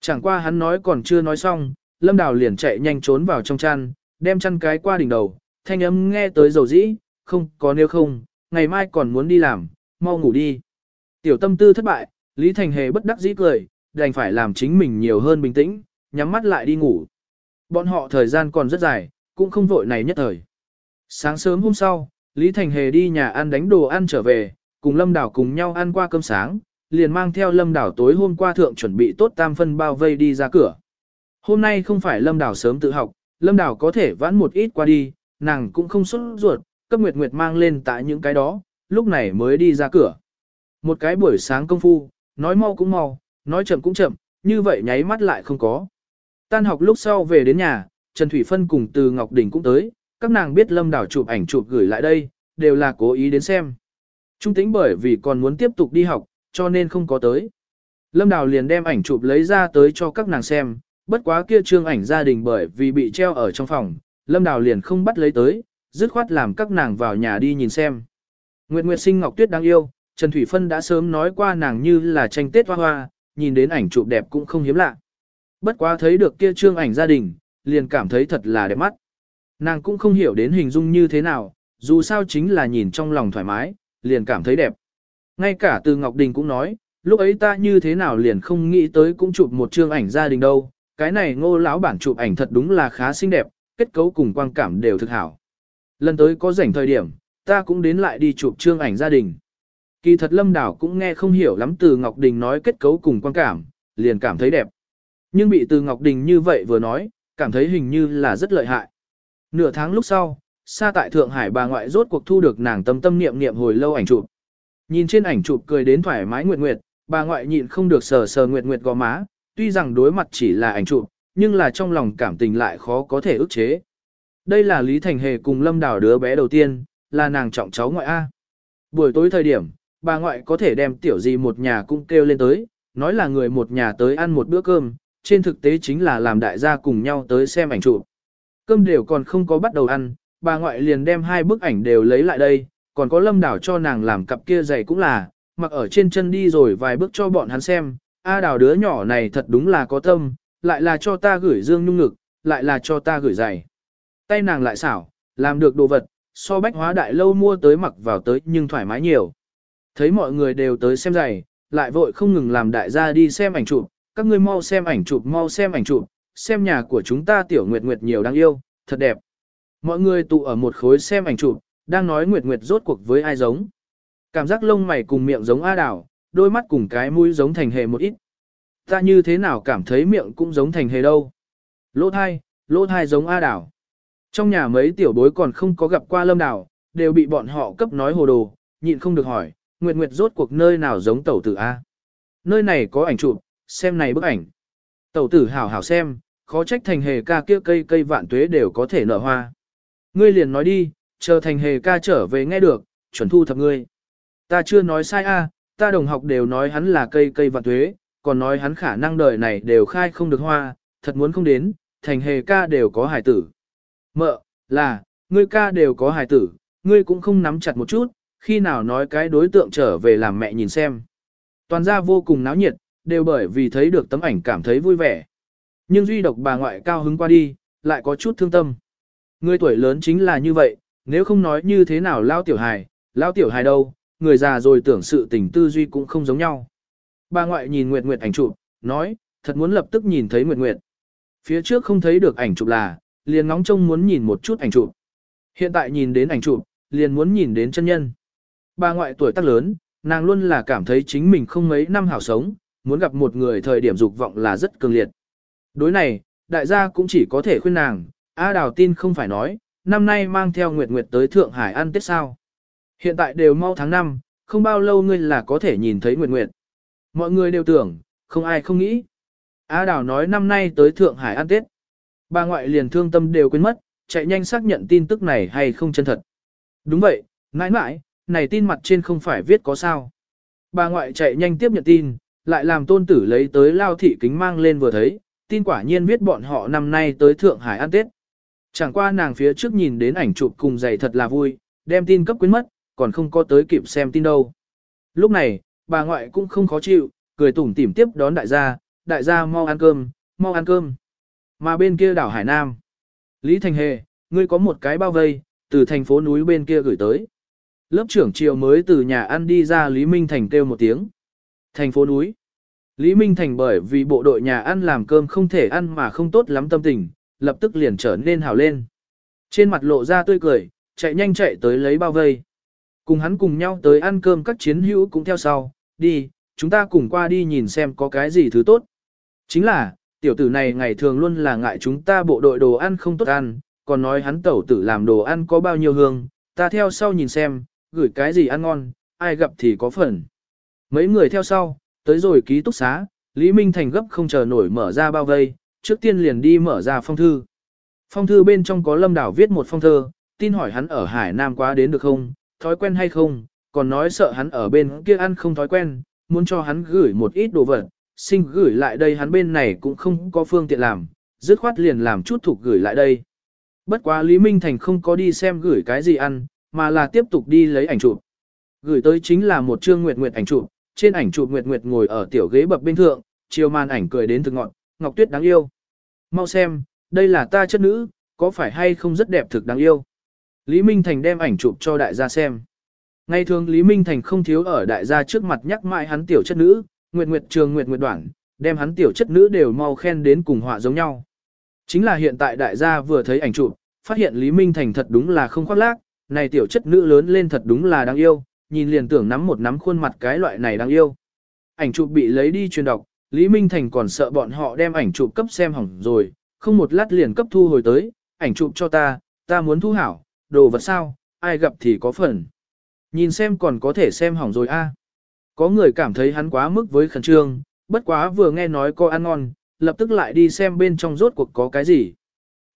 Chẳng qua hắn nói còn chưa nói xong, Lâm Đào liền chạy nhanh trốn vào trong chăn, đem chăn cái qua đỉnh đầu, thanh âm nghe tới dầu dĩ, không có nếu không, ngày mai còn muốn đi làm, mau ngủ đi. Tiểu tâm tư thất bại, Lý Thành Hề bất đắc dĩ cười, đành phải làm chính mình nhiều hơn bình tĩnh, nhắm mắt lại đi ngủ. Bọn họ thời gian còn rất dài, cũng không vội này nhất thời. Sáng sớm hôm sau, Lý Thành Hề đi nhà ăn đánh đồ ăn trở về, cùng Lâm Đảo cùng nhau ăn qua cơm sáng, liền mang theo Lâm Đảo tối hôm qua thượng chuẩn bị tốt tam phân bao vây đi ra cửa. Hôm nay không phải Lâm Đảo sớm tự học, Lâm Đảo có thể vãn một ít qua đi, nàng cũng không xuất ruột, cấp Nguyệt Nguyệt mang lên tại những cái đó, lúc này mới đi ra cửa. Một cái buổi sáng công phu, nói mau cũng mau, nói chậm cũng chậm, như vậy nháy mắt lại không có. Tan học lúc sau về đến nhà, Trần Thủy Phân cùng từ Ngọc Đình cũng tới, các nàng biết Lâm Đảo chụp ảnh chụp gửi lại đây, đều là cố ý đến xem. Trung tính bởi vì còn muốn tiếp tục đi học, cho nên không có tới. Lâm Đào liền đem ảnh chụp lấy ra tới cho các nàng xem, bất quá kia trương ảnh gia đình bởi vì bị treo ở trong phòng, Lâm Đào liền không bắt lấy tới, dứt khoát làm các nàng vào nhà đi nhìn xem. Nguyệt Nguyệt sinh Ngọc Tuyết đáng yêu, Trần Thủy Phân đã sớm nói qua nàng như là tranh tết hoa hoa, nhìn đến ảnh chụp đẹp cũng không hiếm lạ. Bất quá thấy được kia trương ảnh gia đình, liền cảm thấy thật là đẹp mắt. Nàng cũng không hiểu đến hình dung như thế nào, dù sao chính là nhìn trong lòng thoải mái, liền cảm thấy đẹp. Ngay cả từ Ngọc Đình cũng nói, lúc ấy ta như thế nào liền không nghĩ tới cũng chụp một chương ảnh gia đình đâu, cái này ngô lão bản chụp ảnh thật đúng là khá xinh đẹp, kết cấu cùng quang cảm đều thực hảo. Lần tới có rảnh thời điểm, ta cũng đến lại đi chụp trương ảnh gia đình. Kỳ thật Lâm Đảo cũng nghe không hiểu lắm từ Ngọc Đình nói kết cấu cùng quan cảm, liền cảm thấy đẹp. Nhưng bị từ Ngọc Đình như vậy vừa nói, cảm thấy hình như là rất lợi hại. Nửa tháng lúc sau, xa tại Thượng Hải bà ngoại rốt cuộc thu được nàng tâm tâm niệm niệm hồi lâu ảnh chụp. Nhìn trên ảnh chụp cười đến thoải mái nguyệt nguyệt, bà ngoại nhịn không được sờ sờ nguyệt nguyệt gò má, tuy rằng đối mặt chỉ là ảnh chụp, nhưng là trong lòng cảm tình lại khó có thể ức chế. Đây là Lý Thành Hề cùng Lâm Đào đứa bé đầu tiên, là nàng trọng cháu ngoại A. Buổi tối thời điểm, bà ngoại có thể đem tiểu gì một nhà cũng kêu lên tới, nói là người một nhà tới ăn một bữa cơm, trên thực tế chính là làm đại gia cùng nhau tới xem ảnh chụp. Cơm đều còn không có bắt đầu ăn, bà ngoại liền đem hai bức ảnh đều lấy lại đây, còn có lâm đảo cho nàng làm cặp kia giày cũng là, mặc ở trên chân đi rồi vài bước cho bọn hắn xem, a đào đứa nhỏ này thật đúng là có tâm, lại là cho ta gửi dương nhung ngực, lại là cho ta gửi giày. Tay nàng lại xảo, làm được đồ vật, so bách hóa đại lâu mua tới mặc vào tới nhưng thoải mái nhiều. Thấy mọi người đều tới xem giày, lại vội không ngừng làm đại gia đi xem ảnh chụp, các ngươi mau xem ảnh chụp mau xem ảnh chụp, xem nhà của chúng ta tiểu nguyệt nguyệt nhiều đáng yêu, thật đẹp. Mọi người tụ ở một khối xem ảnh chụp, đang nói nguyệt nguyệt rốt cuộc với ai giống. Cảm giác lông mày cùng miệng giống A đảo, đôi mắt cùng cái mũi giống thành hề một ít. Ta như thế nào cảm thấy miệng cũng giống thành hề đâu. Lỗ thai, lỗ thai giống A đảo. Trong nhà mấy tiểu bối còn không có gặp qua lâm đảo, đều bị bọn họ cấp nói hồ đồ, nhịn không được hỏi, Nguyệt Nguyệt rốt cuộc nơi nào giống tẩu tử A. Nơi này có ảnh chụp, xem này bức ảnh. Tẩu tử hảo hảo xem, khó trách thành hề ca kia cây cây vạn tuế đều có thể nở hoa. Ngươi liền nói đi, chờ thành hề ca trở về nghe được, chuẩn thu thập ngươi. Ta chưa nói sai a, ta đồng học đều nói hắn là cây cây vạn tuế, còn nói hắn khả năng đời này đều khai không được hoa, thật muốn không đến, thành hề ca đều có hài tử. Mợ, là, ngươi ca đều có hài tử, ngươi cũng không nắm chặt một chút, khi nào nói cái đối tượng trở về làm mẹ nhìn xem. Toàn gia vô cùng náo nhiệt, đều bởi vì thấy được tấm ảnh cảm thấy vui vẻ. Nhưng duy độc bà ngoại cao hứng qua đi, lại có chút thương tâm. Người tuổi lớn chính là như vậy, nếu không nói như thế nào lao tiểu hài, lao tiểu hài đâu, người già rồi tưởng sự tình tư duy cũng không giống nhau. Bà ngoại nhìn Nguyệt Nguyệt ảnh chụp, nói, thật muốn lập tức nhìn thấy Nguyệt Nguyệt. Phía trước không thấy được ảnh chụp là, liền ngóng trông muốn nhìn một chút ảnh chụp. Hiện tại nhìn đến ảnh chụp, liền muốn nhìn đến chân nhân. Bà ngoại tuổi tác lớn, nàng luôn là cảm thấy chính mình không mấy năm hảo sống, muốn gặp một người thời điểm dục vọng là rất cường liệt. Đối này, đại gia cũng chỉ có thể khuyên nàng, A Đào tin không phải nói, năm nay mang theo Nguyệt Nguyệt tới Thượng Hải ăn Tết sao. Hiện tại đều mau tháng 5, không bao lâu ngươi là có thể nhìn thấy Nguyệt Nguyệt. Mọi người đều tưởng, không ai không nghĩ. A Đào nói năm nay tới Thượng Hải ăn Tết. Bà ngoại liền thương tâm đều quên mất, chạy nhanh xác nhận tin tức này hay không chân thật. Đúng vậy, mãi mãi, này tin mặt trên không phải viết có sao. Bà ngoại chạy nhanh tiếp nhận tin, lại làm tôn tử lấy tới lao thị kính mang lên vừa thấy, tin quả nhiên viết bọn họ năm nay tới Thượng Hải ăn Tết. Chẳng qua nàng phía trước nhìn đến ảnh chụp cùng giày thật là vui, đem tin cấp quyến mất, còn không có tới kịp xem tin đâu. Lúc này, bà ngoại cũng không khó chịu, cười tủm tỉm tiếp đón đại gia, đại gia mau ăn cơm, mau ăn cơm. Mà bên kia đảo Hải Nam. Lý Thành Hề, ngươi có một cái bao vây, từ thành phố núi bên kia gửi tới. Lớp trưởng triều mới từ nhà ăn đi ra Lý Minh Thành kêu một tiếng. Thành phố núi. Lý Minh Thành bởi vì bộ đội nhà ăn làm cơm không thể ăn mà không tốt lắm tâm tình, lập tức liền trở nên hào lên. Trên mặt lộ ra tươi cười, chạy nhanh chạy tới lấy bao vây. Cùng hắn cùng nhau tới ăn cơm các chiến hữu cũng theo sau, đi, chúng ta cùng qua đi nhìn xem có cái gì thứ tốt. Chính là, tiểu tử này ngày thường luôn là ngại chúng ta bộ đội đồ ăn không tốt ăn, còn nói hắn tẩu tử làm đồ ăn có bao nhiêu hương, ta theo sau nhìn xem, gửi cái gì ăn ngon, ai gặp thì có phần. Mấy người theo sau, tới rồi ký túc xá, Lý Minh Thành gấp không chờ nổi mở ra bao vây, trước tiên liền đi mở ra phong thư. Phong thư bên trong có Lâm Đảo viết một phong thơ, tin hỏi hắn ở Hải Nam quá đến được không, thói quen hay không, còn nói sợ hắn ở bên kia ăn không thói quen, muốn cho hắn gửi một ít đồ vật, sinh gửi lại đây hắn bên này cũng không có phương tiện làm, dứt khoát liền làm chút thuộc gửi lại đây. Bất quá Lý Minh Thành không có đi xem gửi cái gì ăn, mà là tiếp tục đi lấy ảnh chụp. Gửi tới chính là một chương nguyệt nguyệt ảnh chụp, trên ảnh chụp nguyệt nguyệt ngồi ở tiểu ghế bập bên thượng, chiều màn ảnh cười đến thực ngọn, ngọc tuyết đáng yêu. Mau xem, đây là ta chất nữ, có phải hay không rất đẹp thực đáng yêu. Lý Minh Thành đem ảnh chụp cho đại gia xem. Ngày thường Lý Minh Thành không thiếu ở đại gia trước mặt nhắc mãi hắn tiểu chất nữ, Nguyệt Nguyệt Trường Nguyệt Nguyệt Đoạn, đem hắn tiểu chất nữ đều mau khen đến cùng họa giống nhau. Chính là hiện tại đại gia vừa thấy ảnh chụp, phát hiện Lý Minh Thành thật đúng là không khoác lác, này tiểu chất nữ lớn lên thật đúng là đáng yêu, nhìn liền tưởng nắm một nắm khuôn mặt cái loại này đáng yêu. Ảnh chụp bị lấy đi truyền đọc, Lý Minh Thành còn sợ bọn họ đem ảnh chụp cấp xem hỏng rồi, không một lát liền cấp thu hồi tới, ảnh chụp cho ta, ta muốn thu hảo, đồ vật sao, ai gặp thì có phần. Nhìn xem còn có thể xem hỏng rồi a. Có người cảm thấy hắn quá mức với khẩn trương, bất quá vừa nghe nói có ăn ngon, lập tức lại đi xem bên trong rốt cuộc có cái gì.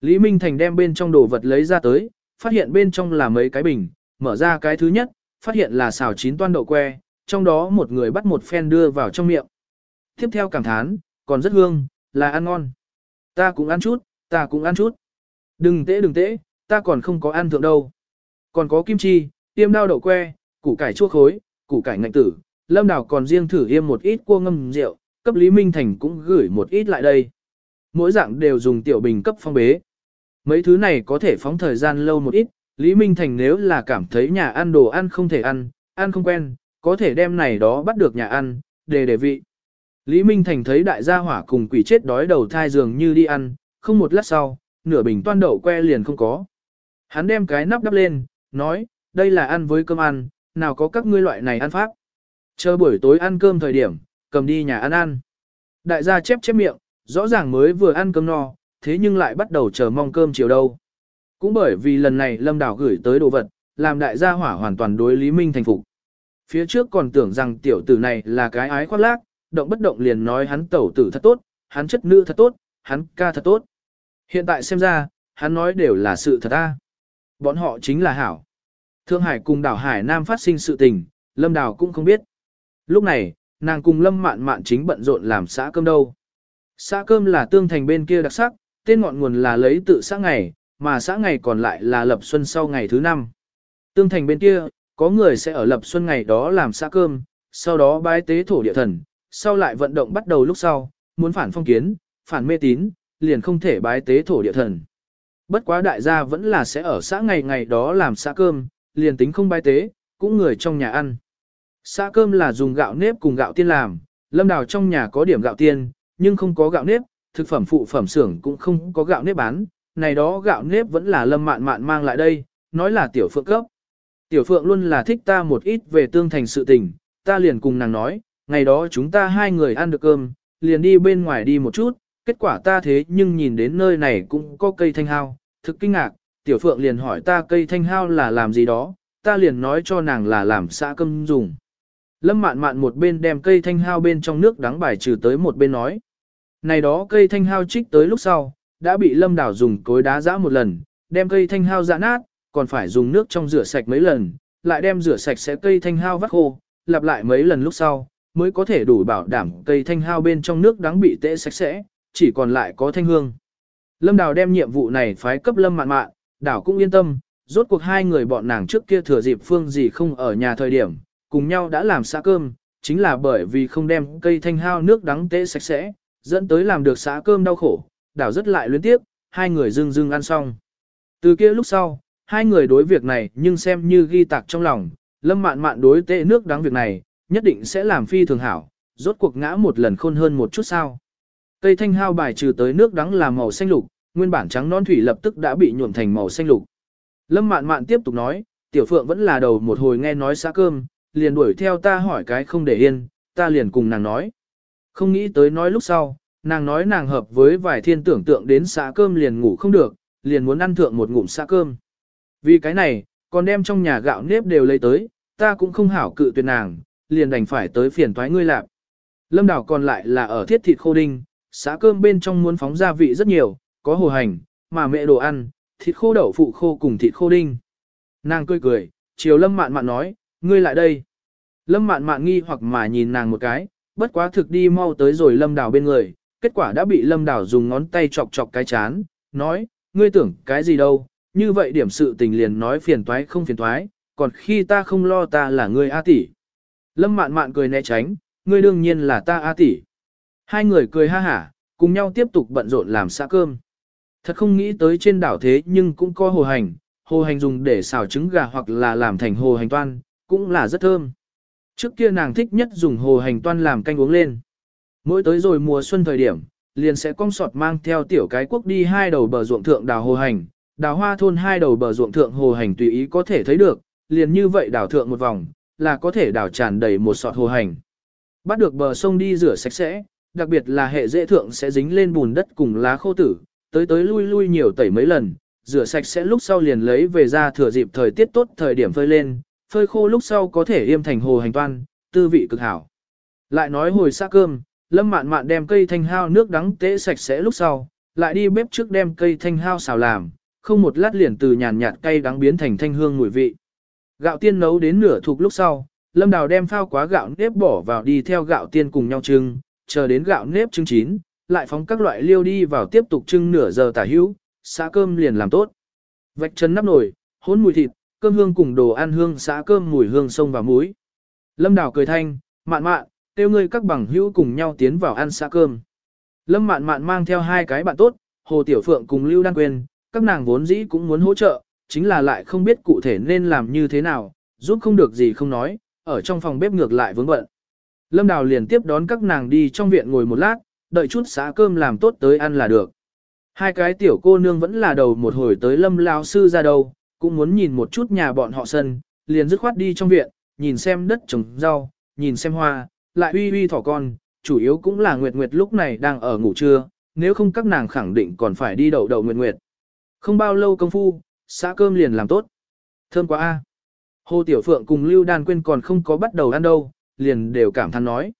Lý Minh Thành đem bên trong đồ vật lấy ra tới, phát hiện bên trong là mấy cái bình, mở ra cái thứ nhất, phát hiện là xào chín toan đậu que, trong đó một người bắt một phen đưa vào trong miệng. Tiếp theo cảm thán, còn rất hương, là ăn ngon. Ta cũng ăn chút, ta cũng ăn chút. Đừng tễ đừng tễ, ta còn không có ăn thượng đâu. Còn có kim chi, tiêm đao đậu que, củ cải chua khối, củ cải ngạnh tử, lâm đào còn riêng thử yêm một ít cua ngâm rượu, cấp Lý Minh Thành cũng gửi một ít lại đây. Mỗi dạng đều dùng tiểu bình cấp phong bế. Mấy thứ này có thể phóng thời gian lâu một ít, Lý Minh Thành nếu là cảm thấy nhà ăn đồ ăn không thể ăn, ăn không quen, có thể đem này đó bắt được nhà ăn, để để vị. Lý Minh Thành thấy đại gia hỏa cùng quỷ chết đói đầu thai dường như đi ăn, không một lát sau, nửa bình toan đậu que liền không có. Hắn đem cái nắp đắp lên, nói, đây là ăn với cơm ăn, nào có các ngươi loại này ăn pháp. Chờ buổi tối ăn cơm thời điểm, cầm đi nhà ăn ăn. Đại gia chép chép miệng, rõ ràng mới vừa ăn cơm no, thế nhưng lại bắt đầu chờ mong cơm chiều đâu. Cũng bởi vì lần này Lâm Đảo gửi tới đồ vật, làm đại gia hỏa hoàn toàn đối Lý Minh thành phục. Phía trước còn tưởng rằng tiểu tử này là cái ái khoác lác, động bất động liền nói hắn tẩu tử thật tốt, hắn chất nữ thật tốt, hắn ca thật tốt. Hiện tại xem ra, hắn nói đều là sự thật a. Bọn họ chính là hảo. Thương Hải cùng đảo Hải Nam phát sinh sự tình, Lâm Đào cũng không biết. Lúc này, nàng cùng Lâm Mạn Mạn chính bận rộn làm xã cơm đâu. Xã cơm là tương thành bên kia đặc sắc, tên ngọn nguồn là lấy tự xã ngày, mà xã ngày còn lại là lập xuân sau ngày thứ năm. Tương thành bên kia, có người sẽ ở lập xuân ngày đó làm xã cơm, sau đó bái tế thổ địa thần, sau lại vận động bắt đầu lúc sau, muốn phản phong kiến, phản mê tín, liền không thể bái tế thổ địa thần. Bất quá đại gia vẫn là sẽ ở xã ngày ngày đó làm xã cơm, liền tính không bái tế, cũng người trong nhà ăn. Xã cơm là dùng gạo nếp cùng gạo tiên làm, lâm đào trong nhà có điểm gạo tiên, nhưng không có gạo nếp, thực phẩm phụ phẩm xưởng cũng không có gạo nếp bán, này đó gạo nếp vẫn là lâm mạn mạn mang lại đây, nói là tiểu phượng cấp. Tiểu phượng luôn là thích ta một ít về tương thành sự tình, ta liền cùng nàng nói, ngày đó chúng ta hai người ăn được cơm, liền đi bên ngoài đi một chút, kết quả ta thế nhưng nhìn đến nơi này cũng có cây thanh hao, thực kinh ngạc, tiểu phượng liền hỏi ta cây thanh hao là làm gì đó, ta liền nói cho nàng là làm xã cơm dùng. Lâm mạn mạn một bên đem cây thanh hao bên trong nước đắng bài trừ tới một bên nói. Này đó cây thanh hao trích tới lúc sau, đã bị lâm đảo dùng cối đá giã một lần, đem cây thanh hao giã nát, còn phải dùng nước trong rửa sạch mấy lần, lại đem rửa sạch sẽ cây thanh hao vắt khô, lặp lại mấy lần lúc sau, mới có thể đủ bảo đảm cây thanh hao bên trong nước đắng bị tễ sạch sẽ, chỉ còn lại có thanh hương. Lâm Đào đem nhiệm vụ này phái cấp Lâm Mạn Mạn, đảo cũng yên tâm, rốt cuộc hai người bọn nàng trước kia thừa dịp phương gì không ở nhà thời điểm, cùng nhau đã làm xã cơm, chính là bởi vì không đem cây thanh hao nước đắng tễ sạch sẽ, dẫn tới làm được xã cơm đau khổ, đảo rất lại luyến tiếp, hai người dưng dưng ăn xong. Từ kia lúc sau, hai người đối việc này nhưng xem như ghi tạc trong lòng, Lâm Mạn Mạn đối tệ nước đắng việc này, nhất định sẽ làm phi thường hảo, rốt cuộc ngã một lần khôn hơn một chút sao. Cây thanh hao bài trừ tới nước đắng là màu xanh lục, nguyên bản trắng non thủy lập tức đã bị nhuộm thành màu xanh lục. Lâm mạn mạn tiếp tục nói, tiểu phượng vẫn là đầu một hồi nghe nói xã cơm, liền đuổi theo ta hỏi cái không để yên, ta liền cùng nàng nói. Không nghĩ tới nói lúc sau, nàng nói nàng hợp với vài thiên tưởng tượng đến xã cơm liền ngủ không được, liền muốn ăn thượng một ngụm xã cơm. Vì cái này, còn đem trong nhà gạo nếp đều lấy tới, ta cũng không hảo cự tuyệt nàng, liền đành phải tới phiền toái ngươi lạp. Lâm đảo còn lại là ở thiết thịt khô đinh, xã cơm bên trong muốn phóng gia vị rất nhiều, có hồ hành, mà mẹ đồ ăn, thịt khô đậu phụ khô cùng thịt khô đinh. Nàng cười cười, chiều lâm mạn mạn nói, ngươi lại đây. Lâm mạn mạn nghi hoặc mà nhìn nàng một cái, bất quá thực đi mau tới rồi lâm đảo bên người, kết quả đã bị lâm đảo dùng ngón tay chọc chọc cái chán, nói, ngươi tưởng cái gì đâu, như vậy điểm sự tình liền nói phiền toái không phiền toái, còn khi ta không lo ta là ngươi A tỷ. Lâm mạn mạn cười né tránh, ngươi đương nhiên là ta A tỷ. Hai người cười ha hả, cùng nhau tiếp tục bận rộn làm xã cơm. Thật không nghĩ tới trên đảo thế nhưng cũng có hồ hành, hồ hành dùng để xào trứng gà hoặc là làm thành hồ hành toan, cũng là rất thơm. Trước kia nàng thích nhất dùng hồ hành toan làm canh uống lên. Mỗi tới rồi mùa xuân thời điểm, liền sẽ cong sọt mang theo tiểu cái quốc đi hai đầu bờ ruộng thượng đào hồ hành, đào hoa thôn hai đầu bờ ruộng thượng hồ hành tùy ý có thể thấy được, liền như vậy đào thượng một vòng, là có thể đào tràn đầy một sọt hồ hành. Bắt được bờ sông đi rửa sạch sẽ, đặc biệt là hệ dễ thượng sẽ dính lên bùn đất cùng lá khô tử, tới tới lui lui nhiều tẩy mấy lần, rửa sạch sẽ lúc sau liền lấy về ra thừa dịp thời tiết tốt thời điểm phơi lên, phơi khô lúc sau có thể yêm thành hồ hành toan, tư vị cực hảo. Lại nói hồi xa cơm, lâm mạn mạn đem cây thanh hao nước đắng tế sạch sẽ lúc sau, lại đi bếp trước đem cây thanh hao xào làm, không một lát liền từ nhàn nhạt cay đắng biến thành thanh hương mùi vị. Gạo tiên nấu đến nửa thuộc lúc sau, lâm đào đem phao quá gạo nếp bỏ vào đi theo gạo tiên cùng nhau trưng, chờ đến gạo nếp trưng chín, lại phóng các loại liêu đi vào tiếp tục trưng nửa giờ tả hữu, xã cơm liền làm tốt. Vạch chân nắp nồi, hỗn mùi thịt, cơm hương cùng đồ ăn hương xã cơm mùi hương sông và muối. Lâm Đào cười thanh, mạn mạn, kêu ngươi các bằng hữu cùng nhau tiến vào ăn xã cơm. Lâm mạn mạn mang theo hai cái bạn tốt, Hồ Tiểu Phượng cùng Lưu Đan Quyên, các nàng vốn dĩ cũng muốn hỗ trợ, chính là lại không biết cụ thể nên làm như thế nào, giúp không được gì không nói, ở trong phòng bếp ngược lại vướng bận. Lâm Đào liền tiếp đón các nàng đi trong viện ngồi một lát, đợi chút xã cơm làm tốt tới ăn là được. Hai cái tiểu cô nương vẫn là đầu một hồi tới Lâm Lao Sư ra đâu, cũng muốn nhìn một chút nhà bọn họ sân, liền dứt khoát đi trong viện, nhìn xem đất trồng rau, nhìn xem hoa, lại uy uy thỏ con, chủ yếu cũng là Nguyệt Nguyệt lúc này đang ở ngủ trưa, nếu không các nàng khẳng định còn phải đi đậu đậu Nguyệt Nguyệt. Không bao lâu công phu, xã cơm liền làm tốt. Thơm quá a. Hồ Tiểu Phượng cùng Lưu Đan Quyên còn không có bắt đầu ăn đâu, liền đều cảm thán nói.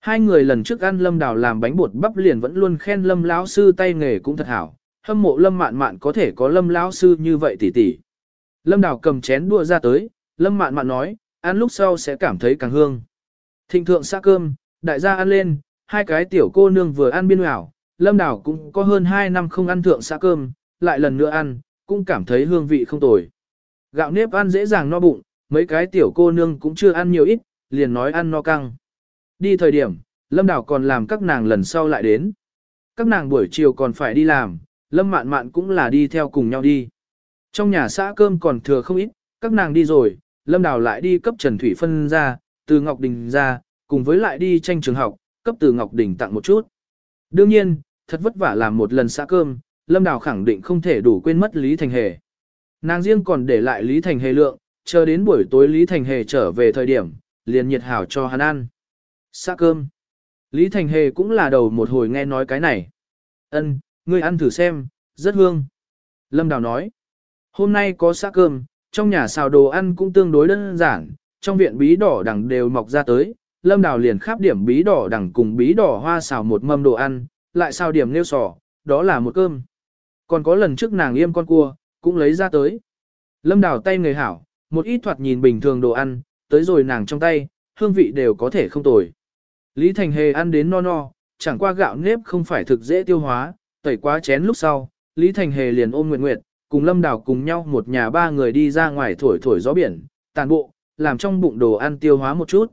Hai người lần trước ăn Lâm Đào làm bánh bột bắp liền vẫn luôn khen Lâm lão sư tay nghề cũng thật hảo, hâm mộ Lâm Mạn Mạn có thể có Lâm lão sư như vậy tỉ tỉ. Lâm Đào cầm chén đua ra tới, Lâm Mạn Mạn nói, ăn lúc sau sẽ cảm thấy càng hương. Thịnh thượng xã cơm, đại gia ăn lên, hai cái tiểu cô nương vừa ăn biên hảo, Lâm Đào cũng có hơn hai năm không ăn thượng xã cơm, lại lần nữa ăn, cũng cảm thấy hương vị không tồi. Gạo nếp ăn dễ dàng no bụng, mấy cái tiểu cô nương cũng chưa ăn nhiều ít, liền nói ăn no căng. Đi thời điểm, Lâm Đào còn làm các nàng lần sau lại đến. Các nàng buổi chiều còn phải đi làm, Lâm Mạn Mạn cũng là đi theo cùng nhau đi. Trong nhà xã cơm còn thừa không ít, các nàng đi rồi, Lâm Đào lại đi cấp Trần Thủy Phân ra, từ Ngọc Đình ra, cùng với lại đi tranh trường học, cấp từ Ngọc Đình tặng một chút. Đương nhiên, thật vất vả làm một lần xã cơm, Lâm Đào khẳng định không thể đủ quên mất Lý Thành Hề. Nàng riêng còn để lại Lý Thành Hề lượng, chờ đến buổi tối Lý Thành Hề trở về thời điểm, liền nhiệt hảo cho hắn ăn. Xã cơm. Lý Thành Hề cũng là đầu một hồi nghe nói cái này. Ân, ngươi ăn thử xem, rất hương. Lâm Đào nói. Hôm nay có xác cơm, trong nhà xào đồ ăn cũng tương đối đơn giản, trong viện bí đỏ đằng đều mọc ra tới. Lâm Đào liền khắp điểm bí đỏ đằng cùng bí đỏ hoa xào một mâm đồ ăn, lại xào điểm nêu sò, đó là một cơm. Còn có lần trước nàng yêm con cua, cũng lấy ra tới. Lâm Đào tay người hảo, một ít thoạt nhìn bình thường đồ ăn, tới rồi nàng trong tay, hương vị đều có thể không tồi. Lý Thành Hề ăn đến no no, chẳng qua gạo nếp không phải thực dễ tiêu hóa, tẩy quá chén lúc sau, Lý Thành Hề liền ôm Nguyệt Nguyệt, cùng Lâm Đào cùng nhau một nhà ba người đi ra ngoài thổi thổi gió biển, tàn bộ, làm trong bụng đồ ăn tiêu hóa một chút.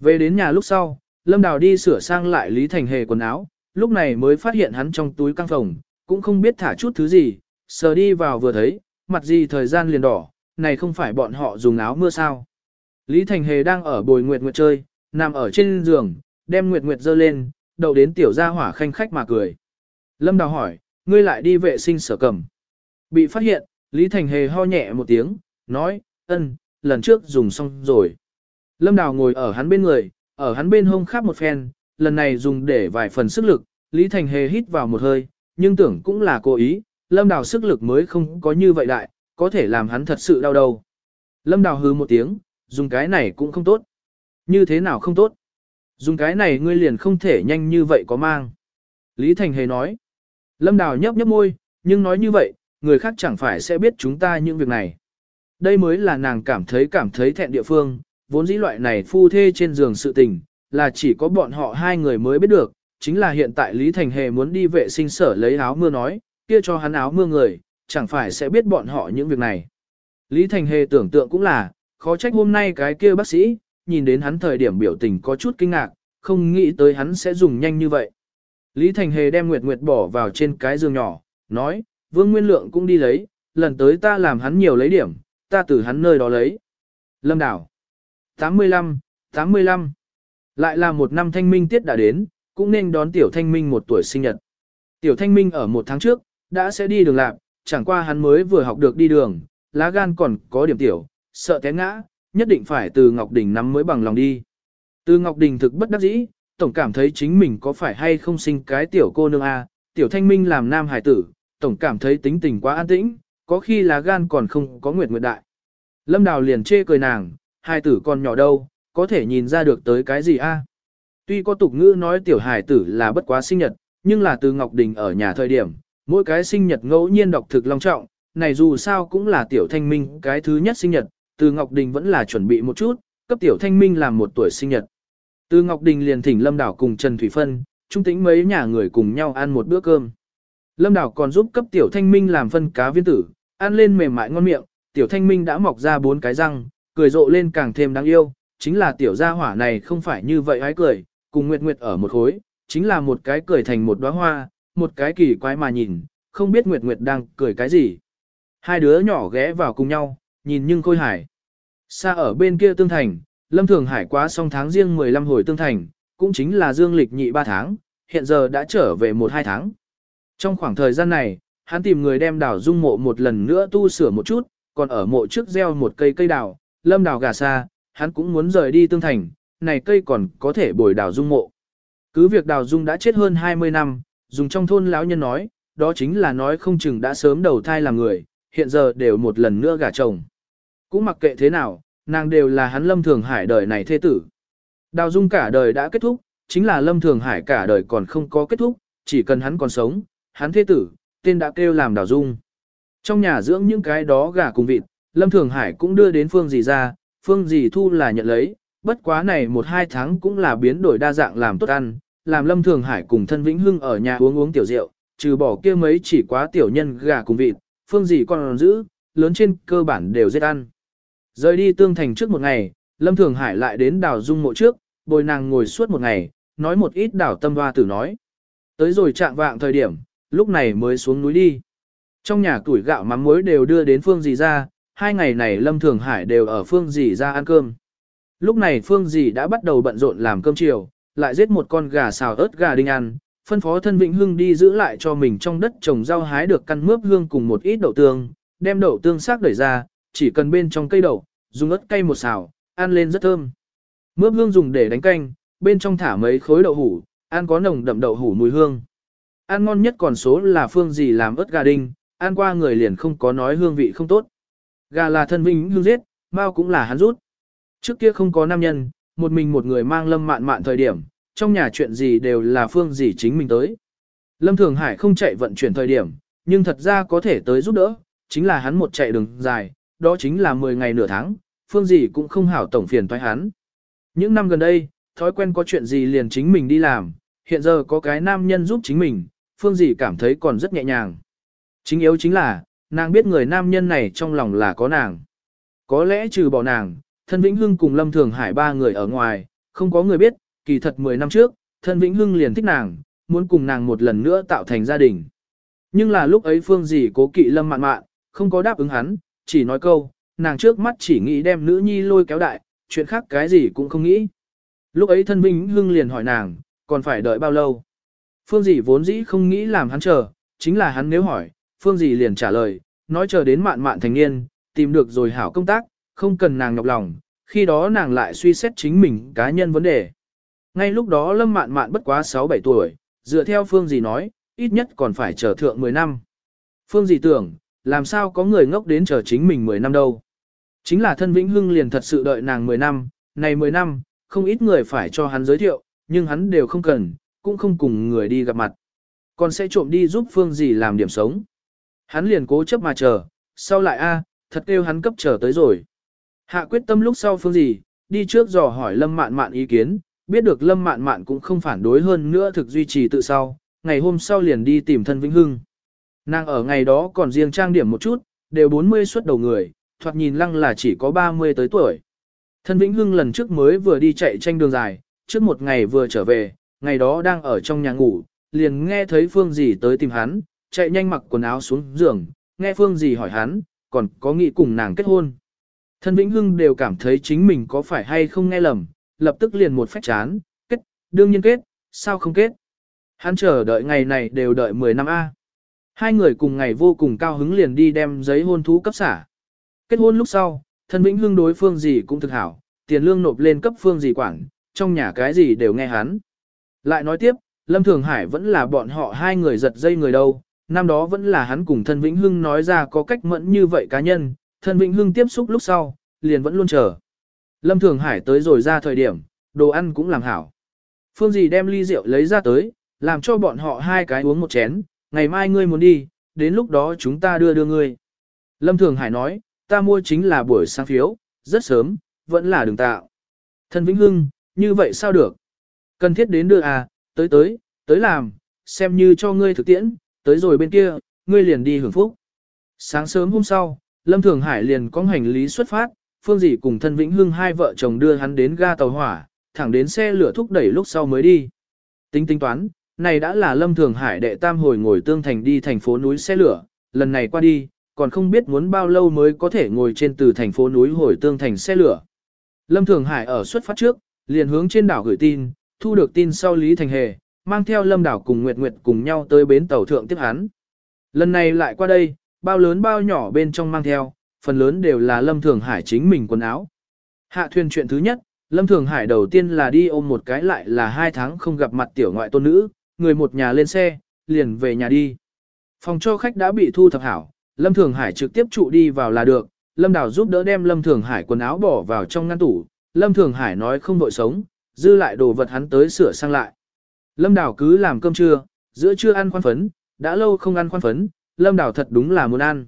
Về đến nhà lúc sau, Lâm Đào đi sửa sang lại Lý Thành Hề quần áo, lúc này mới phát hiện hắn trong túi căng phòng, cũng không biết thả chút thứ gì, sờ đi vào vừa thấy, mặt gì thời gian liền đỏ, này không phải bọn họ dùng áo mưa sao. Lý Thành Hề đang ở bồi Nguyệt Nguyệt chơi, nằm ở trên giường, đem Nguyệt Nguyệt dơ lên, đầu đến tiểu gia hỏa khanh khách mà cười. Lâm Đào hỏi, ngươi lại đi vệ sinh sở cầm. Bị phát hiện, Lý Thành Hề ho nhẹ một tiếng, nói, ân, lần trước dùng xong rồi. Lâm Đào ngồi ở hắn bên người, ở hắn bên hông khắp một phen, lần này dùng để vài phần sức lực, Lý Thành Hề hít vào một hơi, nhưng tưởng cũng là cố ý, Lâm Đào sức lực mới không có như vậy đại, có thể làm hắn thật sự đau đầu. Lâm Đào hừ một tiếng, dùng cái này cũng không tốt. Như thế nào không tốt? Dùng cái này ngươi liền không thể nhanh như vậy có mang. Lý Thành Hề nói. Lâm Đào nhấp nhấp môi, nhưng nói như vậy, người khác chẳng phải sẽ biết chúng ta những việc này. Đây mới là nàng cảm thấy cảm thấy thẹn địa phương, vốn dĩ loại này phu thê trên giường sự tình, là chỉ có bọn họ hai người mới biết được, chính là hiện tại Lý Thành Hề muốn đi vệ sinh sở lấy áo mưa nói, kia cho hắn áo mưa người, chẳng phải sẽ biết bọn họ những việc này. Lý Thành Hề tưởng tượng cũng là, khó trách hôm nay cái kia bác sĩ, nhìn đến hắn thời điểm biểu tình có chút kinh ngạc, không nghĩ tới hắn sẽ dùng nhanh như vậy. Lý Thành Hề đem Nguyệt Nguyệt bỏ vào trên cái giường nhỏ, nói, Vương Nguyên Lượng cũng đi lấy, lần tới ta làm hắn nhiều lấy điểm, ta từ hắn nơi đó lấy. Lâm Đảo 85, 85 Lại là một năm thanh minh tiết đã đến, cũng nên đón Tiểu Thanh Minh một tuổi sinh nhật. Tiểu Thanh Minh ở một tháng trước, đã sẽ đi đường lạc, chẳng qua hắn mới vừa học được đi đường, lá gan còn có điểm tiểu, sợ té ngã, nhất định phải từ Ngọc Đình nắm mới bằng lòng đi. Từ Ngọc Đình thực bất đắc dĩ, tổng cảm thấy chính mình có phải hay không sinh cái tiểu cô nương a, tiểu thanh minh làm nam hải tử, tổng cảm thấy tính tình quá an tĩnh, có khi là gan còn không có nguyệt nguyệt đại. Lâm Đào liền chê cười nàng, hải tử còn nhỏ đâu, có thể nhìn ra được tới cái gì a? Tuy có tục ngữ nói tiểu hải tử là bất quá sinh nhật, nhưng là từ Ngọc Đình ở nhà thời điểm, mỗi cái sinh nhật ngẫu nhiên đọc thực long trọng, này dù sao cũng là tiểu thanh minh cái thứ nhất sinh nhật, từ Ngọc Đình vẫn là chuẩn bị một chút, cấp tiểu thanh minh làm một tuổi sinh nhật. Từ Ngọc Đình liền thỉnh Lâm Đảo cùng Trần Thủy Phân, trung tĩnh mấy nhà người cùng nhau ăn một bữa cơm. Lâm Đảo còn giúp cấp tiểu thanh minh làm phân cá viên tử, ăn lên mềm mại ngon miệng, tiểu thanh minh đã mọc ra bốn cái răng, cười rộ lên càng thêm đáng yêu, chính là tiểu gia hỏa này không phải như vậy hái cười, cùng Nguyệt Nguyệt ở một khối, chính là một cái cười thành một đóa hoa, một cái kỳ quái mà nhìn, không biết Nguyệt Nguyệt đang cười cái gì. Hai đứa nhỏ ghé vào cùng nhau, nhìn nhưng khôi hải. Xa ở bên kia tương thành, Lâm Thường Hải quá xong tháng riêng 15 hồi tương thành, cũng chính là dương lịch nhị 3 tháng, hiện giờ đã trở về 1-2 tháng. Trong khoảng thời gian này, hắn tìm người đem đào dung mộ một lần nữa tu sửa một chút, còn ở mộ trước gieo một cây cây đào, lâm đào gà xa, hắn cũng muốn rời đi tương thành, này cây còn có thể bồi đào dung mộ. Cứ việc đào dung đã chết hơn 20 năm, dùng trong thôn lão nhân nói, đó chính là nói không chừng đã sớm đầu thai làm người, hiện giờ đều một lần nữa gả chồng. Cũng mặc kệ thế nào, nàng đều là hắn Lâm Thường Hải đời này thế tử. Đào Dung cả đời đã kết thúc, chính là Lâm Thường Hải cả đời còn không có kết thúc, chỉ cần hắn còn sống, hắn thế tử, tên đã kêu làm Đào Dung. Trong nhà dưỡng những cái đó gà cùng vịt, Lâm Thường Hải cũng đưa đến Phương Dì ra, Phương Dì thu là nhận lấy, bất quá này một hai tháng cũng là biến đổi đa dạng làm tốt ăn, làm Lâm Thường Hải cùng thân Vĩnh Hưng ở nhà uống uống tiểu rượu, trừ bỏ kia mấy chỉ quá tiểu nhân gà cùng vịt, Phương Dì còn giữ, lớn trên cơ bản đều giết ăn. Rời đi tương thành trước một ngày, Lâm Thường Hải lại đến đảo dung mộ trước, bồi nàng ngồi suốt một ngày, nói một ít đảo tâm hoa tử nói. Tới rồi trạng vạng thời điểm, lúc này mới xuống núi đi. Trong nhà tuổi gạo mắm muối đều đưa đến phương dì ra, hai ngày này Lâm Thường Hải đều ở phương dì ra ăn cơm. Lúc này phương dì đã bắt đầu bận rộn làm cơm chiều, lại giết một con gà xào ớt gà đinh ăn, phân phó thân Vĩnh Hưng đi giữ lại cho mình trong đất trồng rau hái được căn mướp hương cùng một ít đậu tương, đem đậu tương xác đẩy ra, chỉ cần bên trong cây đậu, dùng ớt cay một xào, ăn lên rất thơm. Mướp hương dùng để đánh canh, bên trong thả mấy khối đậu hủ, ăn có nồng đậm đậu hủ mùi hương. Ăn ngon nhất còn số là phương gì làm ớt gà đinh, ăn qua người liền không có nói hương vị không tốt. Gà là thân vinh hương giết, mao cũng là hắn rút. Trước kia không có nam nhân, một mình một người mang lâm mạn mạn thời điểm, trong nhà chuyện gì đều là phương gì chính mình tới. Lâm Thường Hải không chạy vận chuyển thời điểm, nhưng thật ra có thể tới giúp đỡ, chính là hắn một chạy đường dài, đó chính là 10 ngày nửa tháng, phương gì cũng không hảo tổng phiền toái hắn. Những năm gần đây, thói quen có chuyện gì liền chính mình đi làm, hiện giờ có cái nam nhân giúp chính mình, phương gì cảm thấy còn rất nhẹ nhàng. Chính yếu chính là, nàng biết người nam nhân này trong lòng là có nàng. Có lẽ trừ bỏ nàng, thân Vĩnh Hưng cùng Lâm Thường Hải ba người ở ngoài, không có người biết, kỳ thật 10 năm trước, thân Vĩnh Hưng liền thích nàng, muốn cùng nàng một lần nữa tạo thành gia đình. Nhưng là lúc ấy phương gì cố kỵ Lâm mạn mạn, không có đáp ứng hắn, chỉ nói câu, nàng trước mắt chỉ nghĩ đem nữ nhi lôi kéo đại, chuyện khác cái gì cũng không nghĩ. Lúc ấy thân Vĩnh Hưng liền hỏi nàng, còn phải đợi bao lâu? Phương dì vốn dĩ không nghĩ làm hắn chờ, chính là hắn nếu hỏi, Phương dì liền trả lời, nói chờ đến mạn mạn thành niên, tìm được rồi hảo công tác, không cần nàng nhọc lòng, khi đó nàng lại suy xét chính mình cá nhân vấn đề. Ngay lúc đó lâm mạn mạn bất quá 6-7 tuổi, dựa theo Phương dì nói, ít nhất còn phải chờ thượng 10 năm. Phương dì tưởng, làm sao có người ngốc đến chờ chính mình 10 năm đâu. Chính là thân Vĩnh Hưng liền thật sự đợi nàng 10 năm, này 10 năm, không ít người phải cho hắn giới thiệu, nhưng hắn đều không cần, cũng không cùng người đi gặp mặt. Còn sẽ trộm đi giúp Phương gì làm điểm sống. Hắn liền cố chấp mà chờ, sau lại a, thật kêu hắn cấp chờ tới rồi. Hạ quyết tâm lúc sau Phương gì, đi trước dò hỏi Lâm Mạn Mạn ý kiến, biết được Lâm Mạn Mạn cũng không phản đối hơn nữa thực duy trì tự sau, ngày hôm sau liền đi tìm thân Vĩnh Hưng. Nàng ở ngày đó còn riêng trang điểm một chút, đều 40 xuất đầu người, thoạt nhìn lăng là chỉ có 30 tới tuổi. Thân Vĩnh Hưng lần trước mới vừa đi chạy tranh đường dài, trước một ngày vừa trở về, ngày đó đang ở trong nhà ngủ, liền nghe thấy Phương Dì tới tìm hắn, chạy nhanh mặc quần áo xuống giường, nghe Phương Dì hỏi hắn, còn có nghĩ cùng nàng kết hôn. Thân Vĩnh Hưng đều cảm thấy chính mình có phải hay không nghe lầm, lập tức liền một phách chán, kết, đương nhiên kết, sao không kết. Hắn chờ đợi ngày này đều đợi 10 năm A. Hai người cùng ngày vô cùng cao hứng liền đi đem giấy hôn thú cấp xả. Kết hôn lúc sau, Thân Vĩnh Hưng đối phương Dì cũng thực hảo, tiền lương nộp lên cấp phương Dì quản, trong nhà cái gì đều nghe hắn. Lại nói tiếp, Lâm Thường Hải vẫn là bọn họ hai người giật dây người đâu, năm đó vẫn là hắn cùng thân Vĩnh Hưng nói ra có cách mẫn như vậy cá nhân, thân Vĩnh Hưng tiếp xúc lúc sau, liền vẫn luôn chờ. Lâm Thường Hải tới rồi ra thời điểm, đồ ăn cũng làm hảo. Phương gì đem ly rượu lấy ra tới, làm cho bọn họ hai cái uống một chén, ngày mai ngươi muốn đi, đến lúc đó chúng ta đưa đưa ngươi. Lâm Thường Hải nói, ta mua chính là buổi sáng phiếu, rất sớm, vẫn là đường tạo. Thân Vĩnh Hưng, như vậy sao được? Cần thiết đến đưa à, tới tới, tới làm, xem như cho ngươi thực tiễn, tới rồi bên kia, ngươi liền đi hưởng phúc. Sáng sớm hôm sau, Lâm Thường Hải liền có hành lý xuất phát, Phương Dĩ cùng thân Vĩnh Hưng hai vợ chồng đưa hắn đến ga tàu hỏa, thẳng đến xe lửa thúc đẩy lúc sau mới đi. Tính tính toán, này đã là Lâm Thường Hải đệ tam hồi ngồi tương thành đi thành phố núi xe lửa, lần này qua đi, còn không biết muốn bao lâu mới có thể ngồi trên từ thành phố núi hồi tương thành xe lửa. Lâm Thường Hải ở xuất phát trước, liền hướng trên đảo gửi tin, thu được tin sau Lý Thành Hề, mang theo Lâm Đảo cùng Nguyệt Nguyệt cùng nhau tới bến tàu thượng tiếp hắn. Lần này lại qua đây, bao lớn bao nhỏ bên trong mang theo, phần lớn đều là Lâm Thường Hải chính mình quần áo. Hạ thuyền chuyện thứ nhất, Lâm Thường Hải đầu tiên là đi ôm một cái lại là hai tháng không gặp mặt tiểu ngoại tôn nữ, người một nhà lên xe, liền về nhà đi. Phòng cho khách đã bị thu thập hảo, Lâm Thường Hải trực tiếp trụ đi vào là được, Lâm Đào giúp đỡ đem Lâm Thường Hải quần áo bỏ vào trong ngăn tủ, Lâm Thường Hải nói không đội sống, dư lại đồ vật hắn tới sửa sang lại. Lâm Đào cứ làm cơm trưa, giữa trưa ăn khoan phấn, đã lâu không ăn khoan phấn, Lâm Đào thật đúng là muốn ăn.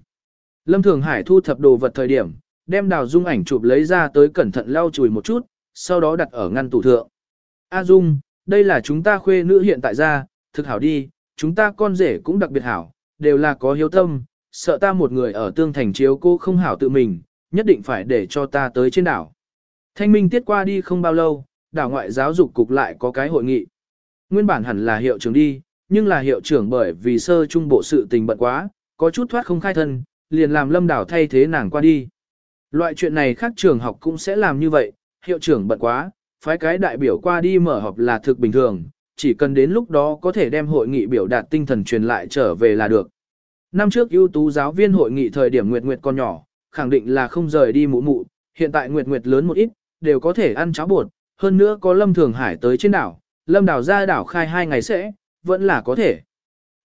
Lâm Thường Hải thu thập đồ vật thời điểm, đem Đào Dung ảnh chụp lấy ra tới cẩn thận lau chùi một chút, sau đó đặt ở ngăn tủ thượng. A Dung, đây là chúng ta khuê nữ hiện tại ra, thực hảo đi, chúng ta con rể cũng đặc biệt hảo, đều là có hiếu tâm, sợ ta một người ở tương thành chiếu cô không hảo tự mình, nhất định phải để cho ta tới trên đảo. Thanh minh tiết qua đi không bao lâu, đảo ngoại giáo dục cục lại có cái hội nghị. Nguyên bản hẳn là hiệu trưởng đi, nhưng là hiệu trưởng bởi vì sơ trung bộ sự tình bận quá, có chút thoát không khai thân, liền làm lâm đảo thay thế nàng qua đi. Loại chuyện này khác trường học cũng sẽ làm như vậy, hiệu trưởng bận quá, phái cái đại biểu qua đi mở họp là thực bình thường, chỉ cần đến lúc đó có thể đem hội nghị biểu đạt tinh thần truyền lại trở về là được. Năm trước ưu tú giáo viên hội nghị thời điểm Nguyệt Nguyệt còn nhỏ, khẳng định là không rời đi mụ mụ, hiện tại Nguyệt Nguyệt lớn một ít, đều có thể ăn cháo bột, hơn nữa có Lâm Thường Hải tới trên đảo, Lâm đảo ra đảo khai hai ngày sẽ, vẫn là có thể.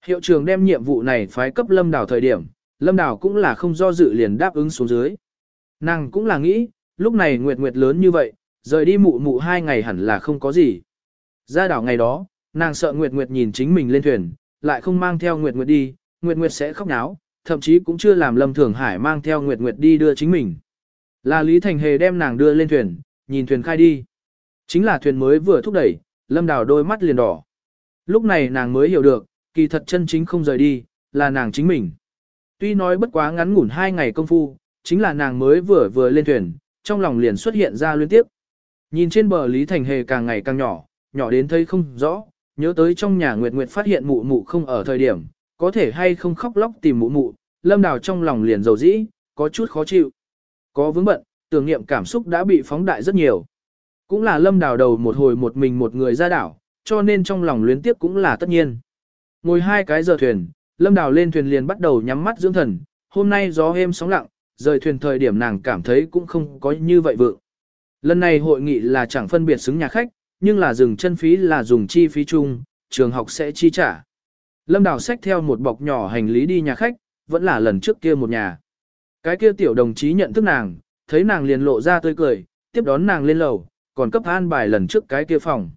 Hiệu trưởng đem nhiệm vụ này phái cấp Lâm đảo thời điểm, Lâm đảo cũng là không do dự liền đáp ứng xuống dưới. Nàng cũng là nghĩ, lúc này Nguyệt Nguyệt lớn như vậy, rời đi mụ mụ hai ngày hẳn là không có gì. Ra đảo ngày đó, nàng sợ Nguyệt Nguyệt nhìn chính mình lên thuyền, lại không mang theo Nguyệt Nguyệt đi, Nguyệt Nguyệt sẽ khóc náo, thậm chí cũng chưa làm Lâm Thường Hải mang theo Nguyệt Nguyệt đi đưa chính mình. Là Lý Thành Hề đem nàng đưa lên thuyền, nhìn thuyền khai đi. Chính là thuyền mới vừa thúc đẩy, Lâm Đào đôi mắt liền đỏ. Lúc này nàng mới hiểu được, kỳ thật chân chính không rời đi, là nàng chính mình. Tuy nói bất quá ngắn ngủn hai ngày công phu, chính là nàng mới vừa vừa lên thuyền, trong lòng liền xuất hiện ra liên tiếp. Nhìn trên bờ Lý Thành Hề càng ngày càng nhỏ, nhỏ đến thấy không rõ, nhớ tới trong nhà Nguyệt Nguyệt phát hiện mụ mụ không ở thời điểm, có thể hay không khóc lóc tìm mụ mụ, lâm đào trong lòng liền dầu dĩ, có chút khó chịu. Có vướng bận, tưởng niệm cảm xúc đã bị phóng đại rất nhiều. Cũng là lâm đào đầu một hồi một mình một người ra đảo, cho nên trong lòng luyến tiếp cũng là tất nhiên. Ngồi hai cái giờ thuyền, lâm đào lên thuyền liền bắt đầu nhắm mắt dưỡng thần, hôm nay gió êm sóng lặng, rời thuyền thời điểm nàng cảm thấy cũng không có như vậy vượng. Lần này hội nghị là chẳng phân biệt xứng nhà khách, nhưng là dừng chân phí là dùng chi phí chung, trường học sẽ chi trả. Lâm Đào xách theo một bọc nhỏ hành lý đi nhà khách, vẫn là lần trước kia một nhà. Cái kia tiểu đồng chí nhận thức nàng, thấy nàng liền lộ ra tươi cười, tiếp đón nàng lên lầu, còn cấp an bài lần trước cái kia phòng.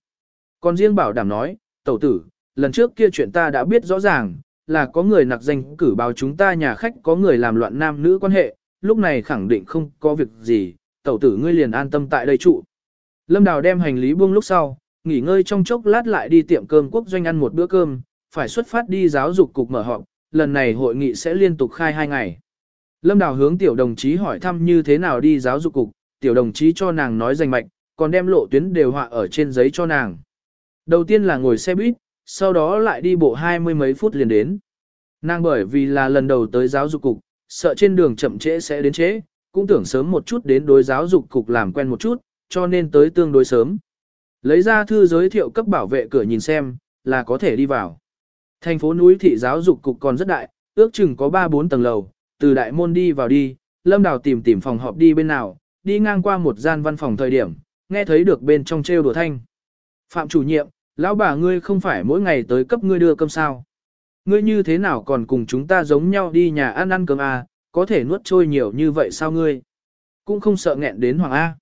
Còn riêng bảo đảm nói, tẩu tử, lần trước kia chuyện ta đã biết rõ ràng, là có người nặc danh cử báo chúng ta nhà khách có người làm loạn nam nữ quan hệ, lúc này khẳng định không có việc gì, tẩu tử ngươi liền an tâm tại đây trụ. Lâm Đào đem hành lý buông lúc sau, nghỉ ngơi trong chốc lát lại đi tiệm cơm quốc doanh ăn một bữa cơm, phải xuất phát đi giáo dục cục mở họp, lần này hội nghị sẽ liên tục khai hai ngày. Lâm Đào hướng tiểu đồng chí hỏi thăm như thế nào đi giáo dục cục, tiểu đồng chí cho nàng nói danh mạch, còn đem lộ tuyến đều họa ở trên giấy cho nàng. Đầu tiên là ngồi xe buýt, sau đó lại đi bộ hai mươi mấy phút liền đến. Nàng bởi vì là lần đầu tới giáo dục cục, sợ trên đường chậm trễ sẽ đến trễ, cũng tưởng sớm một chút đến đối giáo dục cục làm quen một chút, cho nên tới tương đối sớm. Lấy ra thư giới thiệu cấp bảo vệ cửa nhìn xem, là có thể đi vào. Thành phố núi thị giáo dục cục còn rất đại, ước chừng có 3-4 tầng lầu, từ đại môn đi vào đi, Lâm Đào tìm tìm phòng họp đi bên nào, đi ngang qua một gian văn phòng thời điểm, nghe thấy được bên trong trêu đùa thanh. Phạm chủ nhiệm, lão bà ngươi không phải mỗi ngày tới cấp ngươi đưa cơm sao. Ngươi như thế nào còn cùng chúng ta giống nhau đi nhà ăn ăn cơm à, có thể nuốt trôi nhiều như vậy sao ngươi? Cũng không sợ nghẹn đến hoàng A.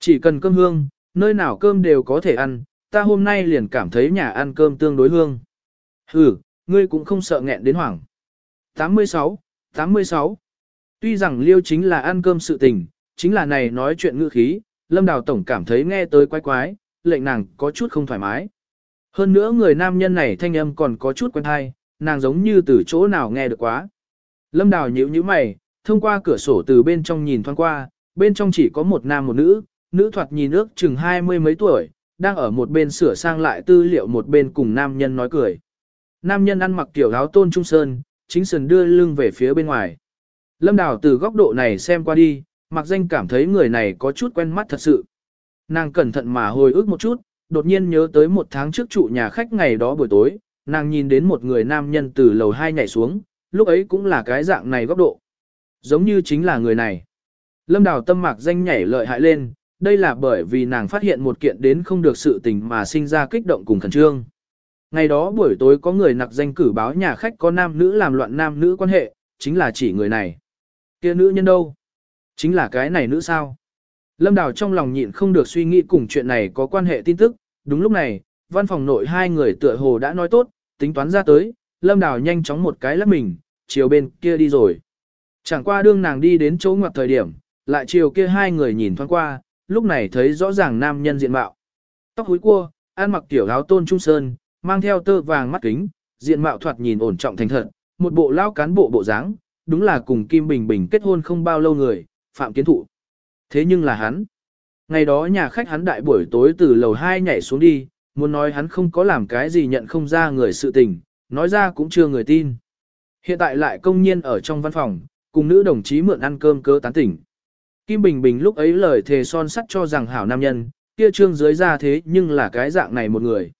Chỉ cần cơm hương, nơi nào cơm đều có thể ăn, ta hôm nay liền cảm thấy nhà ăn cơm tương đối hương. Ừ, ngươi cũng không sợ nghẹn đến hoảng. 86, 86. Tuy rằng liêu chính là ăn cơm sự tình, chính là này nói chuyện ngữ khí, Lâm Đào Tổng cảm thấy nghe tới quái quái, lệnh nàng có chút không thoải mái. Hơn nữa người nam nhân này thanh âm còn có chút quen thai, nàng giống như từ chỗ nào nghe được quá. Lâm Đào nhíu nhíu mày, thông qua cửa sổ từ bên trong nhìn thoáng qua, bên trong chỉ có một nam một nữ, nữ thoạt nhìn ước chừng hai mươi mấy tuổi, đang ở một bên sửa sang lại tư liệu một bên cùng nam nhân nói cười. Nam nhân ăn mặc kiểu áo tôn trung sơn, chính sườn đưa lưng về phía bên ngoài. Lâm Đào từ góc độ này xem qua đi, mặc danh cảm thấy người này có chút quen mắt thật sự. Nàng cẩn thận mà hồi ức một chút, đột nhiên nhớ tới một tháng trước trụ nhà khách ngày đó buổi tối, nàng nhìn đến một người nam nhân từ lầu 2 nhảy xuống, lúc ấy cũng là cái dạng này góc độ. Giống như chính là người này. Lâm Đào tâm mạc danh nhảy lợi hại lên, đây là bởi vì nàng phát hiện một kiện đến không được sự tình mà sinh ra kích động cùng khẩn trương. Ngày đó buổi tối có người nặc danh cử báo nhà khách có nam nữ làm loạn nam nữ quan hệ, chính là chỉ người này. kia nữ nhân đâu? Chính là cái này nữ sao? Lâm Đào trong lòng nhịn không được suy nghĩ cùng chuyện này có quan hệ tin tức, đúng lúc này, văn phòng nội hai người tựa hồ đã nói tốt, tính toán ra tới, Lâm Đào nhanh chóng một cái lắp mình, chiều bên kia đi rồi. Chẳng qua đương nàng đi đến chỗ ngoặt thời điểm, lại chiều kia hai người nhìn thoáng qua, lúc này thấy rõ ràng nam nhân diện mạo. Tóc húi cua, ăn mặc tiểu áo tôn trung sơn, mang theo tơ vàng mắt kính, diện mạo thoạt nhìn ổn trọng thành thật, một bộ lao cán bộ bộ dáng, đúng là cùng Kim Bình Bình kết hôn không bao lâu người, Phạm Kiến Thụ. Thế nhưng là hắn. Ngày đó nhà khách hắn đại buổi tối từ lầu 2 nhảy xuống đi, muốn nói hắn không có làm cái gì nhận không ra người sự tình, nói ra cũng chưa người tin. Hiện tại lại công nhiên ở trong văn phòng, cùng nữ đồng chí mượn ăn cơm cơ tán tỉnh. Kim Bình Bình lúc ấy lời thề son sắt cho rằng hảo nam nhân, kia trương dưới ra thế nhưng là cái dạng này một người.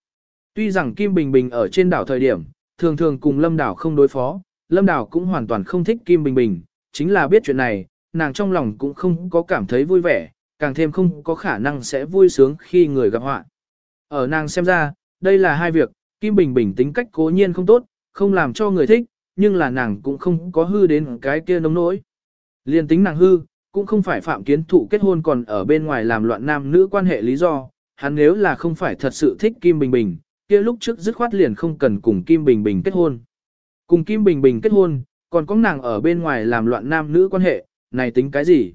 Tuy rằng Kim Bình Bình ở trên đảo thời điểm, thường thường cùng Lâm Đảo không đối phó, Lâm Đảo cũng hoàn toàn không thích Kim Bình Bình, chính là biết chuyện này, nàng trong lòng cũng không có cảm thấy vui vẻ, càng thêm không có khả năng sẽ vui sướng khi người gặp họa. Ở nàng xem ra, đây là hai việc, Kim Bình Bình tính cách cố nhiên không tốt, không làm cho người thích, nhưng là nàng cũng không có hư đến cái kia nông nỗi. Liên tính nàng hư, cũng không phải phạm kiến thụ kết hôn còn ở bên ngoài làm loạn nam nữ quan hệ lý do, hắn nếu là không phải thật sự thích Kim Bình Bình, kia lúc trước dứt khoát liền không cần cùng Kim Bình Bình kết hôn. Cùng Kim Bình Bình kết hôn, còn có nàng ở bên ngoài làm loạn nam nữ quan hệ, này tính cái gì?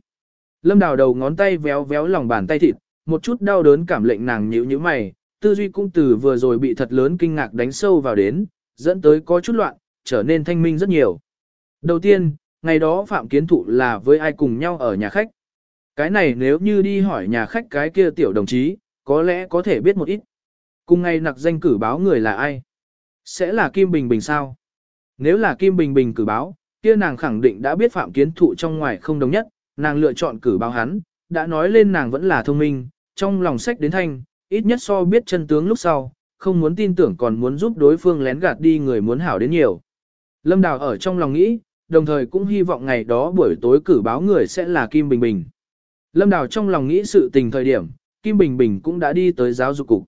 Lâm đào đầu ngón tay véo véo lòng bàn tay thịt, một chút đau đớn cảm lệnh nàng nhíu nhíu mày, tư duy cung từ vừa rồi bị thật lớn kinh ngạc đánh sâu vào đến, dẫn tới có chút loạn, trở nên thanh minh rất nhiều. Đầu tiên, ngày đó Phạm Kiến Thụ là với ai cùng nhau ở nhà khách. Cái này nếu như đi hỏi nhà khách cái kia tiểu đồng chí, có lẽ có thể biết một ít. Cùng ngày nặc danh cử báo người là ai? Sẽ là Kim Bình Bình sao? Nếu là Kim Bình Bình cử báo, kia nàng khẳng định đã biết Phạm Kiến Thụ trong ngoài không đồng nhất, nàng lựa chọn cử báo hắn, đã nói lên nàng vẫn là thông minh, trong lòng sách đến thanh, ít nhất so biết chân tướng lúc sau, không muốn tin tưởng còn muốn giúp đối phương lén gạt đi người muốn hảo đến nhiều. Lâm Đào ở trong lòng nghĩ, đồng thời cũng hy vọng ngày đó buổi tối cử báo người sẽ là Kim Bình Bình. Lâm Đào trong lòng nghĩ sự tình thời điểm, Kim Bình Bình cũng đã đi tới giáo dục cục.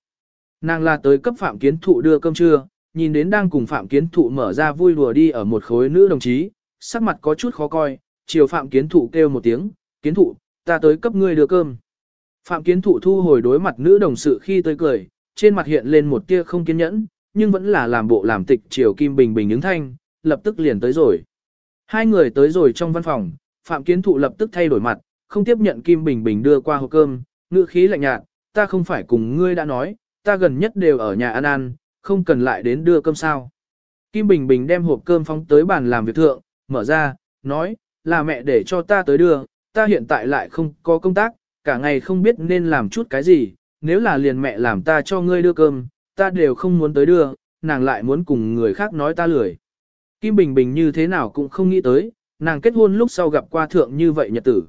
Nàng là tới cấp Phạm Kiến Thụ đưa cơm trưa, nhìn đến đang cùng Phạm Kiến Thụ mở ra vui đùa đi ở một khối nữ đồng chí, sắc mặt có chút khó coi, chiều Phạm Kiến Thụ kêu một tiếng, Kiến Thụ, ta tới cấp ngươi đưa cơm. Phạm Kiến Thụ thu hồi đối mặt nữ đồng sự khi tới cười, trên mặt hiện lên một tia không kiên nhẫn, nhưng vẫn là làm bộ làm tịch chiều Kim Bình Bình ứng thanh, lập tức liền tới rồi. Hai người tới rồi trong văn phòng, Phạm Kiến Thụ lập tức thay đổi mặt, không tiếp nhận Kim Bình Bình đưa qua hộp cơm, ngữ khí lạnh nhạt, ta không phải cùng ngươi đã nói, ta gần nhất đều ở nhà ăn ăn, không cần lại đến đưa cơm sao. Kim Bình Bình đem hộp cơm phóng tới bàn làm việc thượng, mở ra, nói, là mẹ để cho ta tới đưa, ta hiện tại lại không có công tác, cả ngày không biết nên làm chút cái gì, nếu là liền mẹ làm ta cho ngươi đưa cơm, ta đều không muốn tới đưa, nàng lại muốn cùng người khác nói ta lười. Kim Bình Bình như thế nào cũng không nghĩ tới, nàng kết hôn lúc sau gặp qua thượng như vậy nhật tử.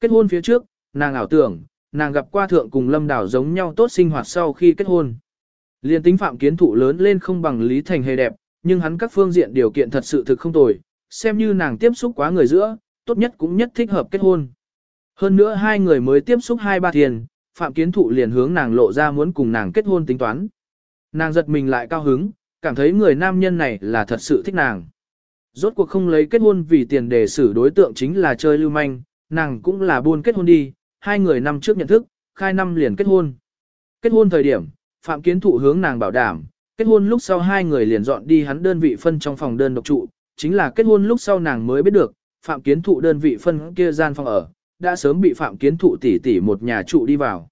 Kết hôn phía trước, nàng ảo tưởng, nàng gặp qua thượng cùng lâm đảo giống nhau tốt sinh hoạt sau khi kết hôn. Liên tính phạm kiến thụ lớn lên không bằng Lý Thành hề đẹp, nhưng hắn các phương diện điều kiện thật sự thực không tồi, xem như nàng tiếp xúc quá người giữa, tốt nhất cũng nhất thích hợp kết hôn. Hơn nữa hai người mới tiếp xúc hai ba thiền, Phạm Kiến Thụ liền hướng nàng lộ ra muốn cùng nàng kết hôn tính toán. Nàng giật mình lại cao hứng, cảm thấy người nam nhân này là thật sự thích nàng. Rốt cuộc không lấy kết hôn vì tiền để xử đối tượng chính là chơi lưu manh, nàng cũng là buôn kết hôn đi, hai người năm trước nhận thức, khai năm liền kết hôn. Kết hôn thời điểm, Phạm Kiến Thụ hướng nàng bảo đảm, kết hôn lúc sau hai người liền dọn đi hắn đơn vị phân trong phòng đơn độc trụ, chính là kết hôn lúc sau nàng mới biết được, Phạm Kiến Thụ đơn vị phân kia gian phòng ở, đã sớm bị Phạm Kiến Thụ tỷ tỷ một nhà trụ đi vào.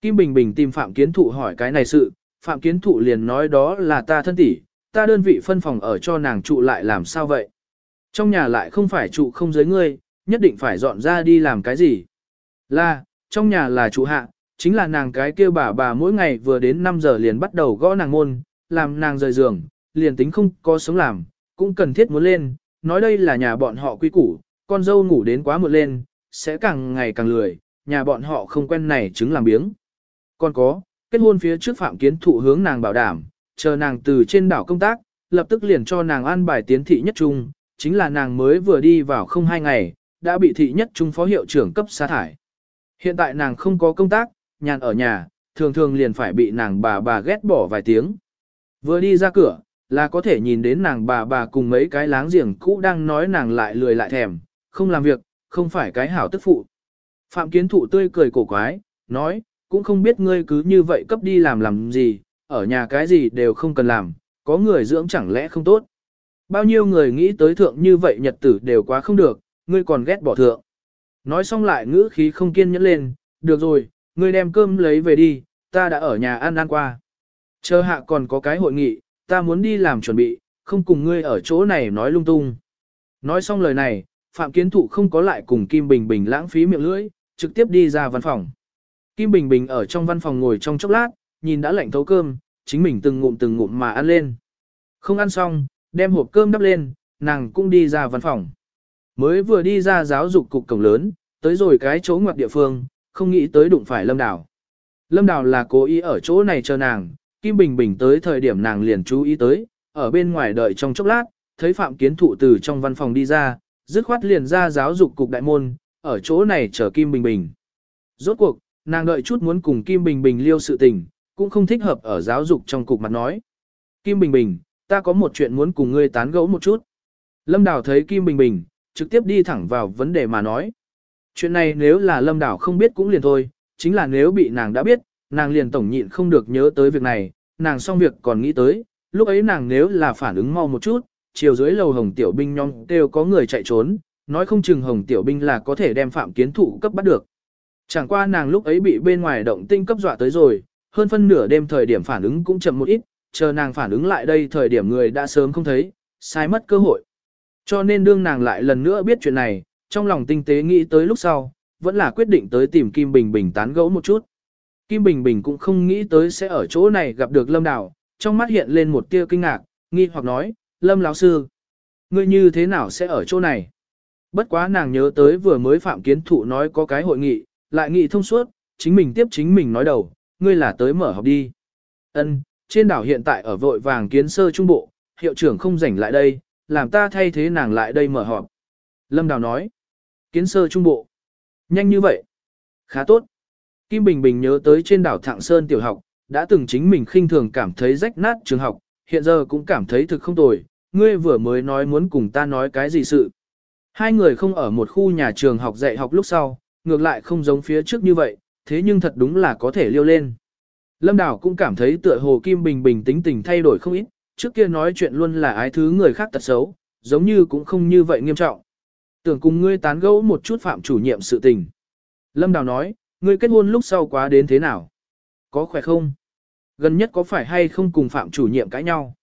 Kim Bình Bình tìm Phạm Kiến Thụ hỏi cái này sự, Phạm Kiến Thụ liền nói đó là ta thân tỷ, ta đơn vị phân phòng ở cho nàng trụ lại làm sao vậy? Trong nhà lại không phải trụ không giới ngươi, nhất định phải dọn ra đi làm cái gì? Là, trong nhà là trụ hạ, chính là nàng cái kia bà bà mỗi ngày vừa đến 5 giờ liền bắt đầu gõ nàng môn, làm nàng rời giường, liền tính không có sống làm, cũng cần thiết muốn lên, nói đây là nhà bọn họ quy củ, con dâu ngủ đến quá muộn lên, sẽ càng ngày càng lười, nhà bọn họ không quen này chứng làm biếng. Còn có, kết hôn phía trước Phạm Kiến Thụ hướng nàng bảo đảm, chờ nàng từ trên đảo công tác, lập tức liền cho nàng an bài tiến thị nhất trung, chính là nàng mới vừa đi vào không hai ngày, đã bị thị nhất trung phó hiệu trưởng cấp sa thải. Hiện tại nàng không có công tác, nhàn ở nhà, thường thường liền phải bị nàng bà bà ghét bỏ vài tiếng. Vừa đi ra cửa, là có thể nhìn đến nàng bà bà cùng mấy cái láng giềng cũ đang nói nàng lại lười lại thèm, không làm việc, không phải cái hảo tức phụ. Phạm kiến thụ tươi cười cổ quái, nói, cũng không biết ngươi cứ như vậy cấp đi làm làm gì, ở nhà cái gì đều không cần làm, có người dưỡng chẳng lẽ không tốt. Bao nhiêu người nghĩ tới thượng như vậy nhật tử đều quá không được, ngươi còn ghét bỏ thượng. Nói xong lại ngữ khí không kiên nhẫn lên, được rồi, ngươi đem cơm lấy về đi, ta đã ở nhà ăn ăn qua. Chờ hạ còn có cái hội nghị, ta muốn đi làm chuẩn bị, không cùng ngươi ở chỗ này nói lung tung. Nói xong lời này, Phạm Kiến Thụ không có lại cùng Kim Bình Bình lãng phí miệng lưỡi, trực tiếp đi ra văn phòng. Kim Bình Bình ở trong văn phòng ngồi trong chốc lát, nhìn đã lạnh thấu cơm, chính mình từng ngụm từng ngụm mà ăn lên. Không ăn xong, đem hộp cơm đắp lên, nàng cũng đi ra văn phòng. Mới vừa đi ra giáo dục cục cổng lớn, tới rồi cái chỗ ngoặt địa phương, không nghĩ tới đụng phải Lâm Đào. Lâm Đào là cố ý ở chỗ này chờ nàng, Kim Bình Bình tới thời điểm nàng liền chú ý tới, ở bên ngoài đợi trong chốc lát, thấy Phạm Kiến Thụ từ trong văn phòng đi ra, dứt khoát liền ra giáo dục cục đại môn, ở chỗ này chờ Kim Bình Bình. Rốt cuộc, nàng đợi chút muốn cùng Kim Bình Bình liêu sự tình, cũng không thích hợp ở giáo dục trong cục mặt nói. Kim Bình Bình, ta có một chuyện muốn cùng ngươi tán gẫu một chút. Lâm Đào thấy Kim Bình Bình, trực tiếp đi thẳng vào vấn đề mà nói. Chuyện này nếu là Lâm Đào không biết cũng liền thôi, chính là nếu bị nàng đã biết, nàng liền tổng nhịn không được nhớ tới việc này, nàng xong việc còn nghĩ tới, lúc ấy nàng nếu là phản ứng mau một chút, chiều dưới lầu hồng tiểu binh nhong đều có người chạy trốn, nói không chừng hồng tiểu binh là có thể đem phạm kiến thụ cấp bắt được. Chẳng qua nàng lúc ấy bị bên ngoài động tinh cấp dọa tới rồi, hơn phân nửa đêm thời điểm phản ứng cũng chậm một ít, chờ nàng phản ứng lại đây thời điểm người đã sớm không thấy, sai mất cơ hội. Cho nên đương nàng lại lần nữa biết chuyện này, trong lòng tinh tế nghĩ tới lúc sau, vẫn là quyết định tới tìm Kim Bình Bình tán gẫu một chút. Kim Bình Bình cũng không nghĩ tới sẽ ở chỗ này gặp được Lâm Đào, trong mắt hiện lên một tia kinh ngạc, nghi hoặc nói, Lâm lão sư, ngươi như thế nào sẽ ở chỗ này? Bất quá nàng nhớ tới vừa mới Phạm Kiến Thụ nói có cái hội nghị, lại nghị thông suốt, chính mình tiếp chính mình nói đầu, ngươi là tới mở học đi. Ân, trên đảo hiện tại ở vội vàng kiến sơ trung bộ, hiệu trưởng không rảnh lại đây, làm ta thay thế nàng lại đây mở họp. Lâm Đào nói, kiến sơ trung bộ. Nhanh như vậy. Khá tốt. Kim Bình Bình nhớ tới trên đảo Thạng Sơn tiểu học, đã từng chính mình khinh thường cảm thấy rách nát trường học, hiện giờ cũng cảm thấy thực không tồi, ngươi vừa mới nói muốn cùng ta nói cái gì sự. Hai người không ở một khu nhà trường học dạy học lúc sau, ngược lại không giống phía trước như vậy, thế nhưng thật đúng là có thể liêu lên. Lâm Đào cũng cảm thấy tựa hồ Kim Bình Bình tính tình thay đổi không ít, trước kia nói chuyện luôn là ái thứ người khác tật xấu, giống như cũng không như vậy nghiêm trọng. Tưởng cùng ngươi tán gẫu một chút phạm chủ nhiệm sự tình. Lâm Đào nói, ngươi kết hôn lúc sau quá đến thế nào? Có khỏe không? Gần nhất có phải hay không cùng phạm chủ nhiệm cãi nhau?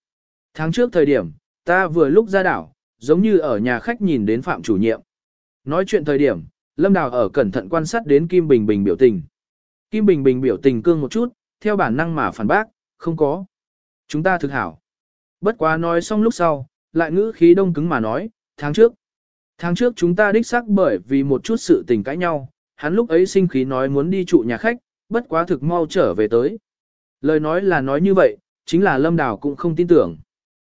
Tháng trước thời điểm, ta vừa lúc ra đảo, giống như ở nhà khách nhìn đến phạm chủ nhiệm. Nói chuyện thời điểm, Lâm Đào ở cẩn thận quan sát đến Kim Bình Bình biểu tình. Kim Bình Bình biểu tình cương một chút, theo bản năng mà phản bác, không có. Chúng ta thực hảo. Bất quá nói xong lúc sau, lại ngữ khí đông cứng mà nói, tháng trước. Tháng trước chúng ta đích xác bởi vì một chút sự tình cãi nhau, hắn lúc ấy sinh khí nói muốn đi trụ nhà khách, bất quá thực mau trở về tới. Lời nói là nói như vậy, chính là Lâm Đào cũng không tin tưởng.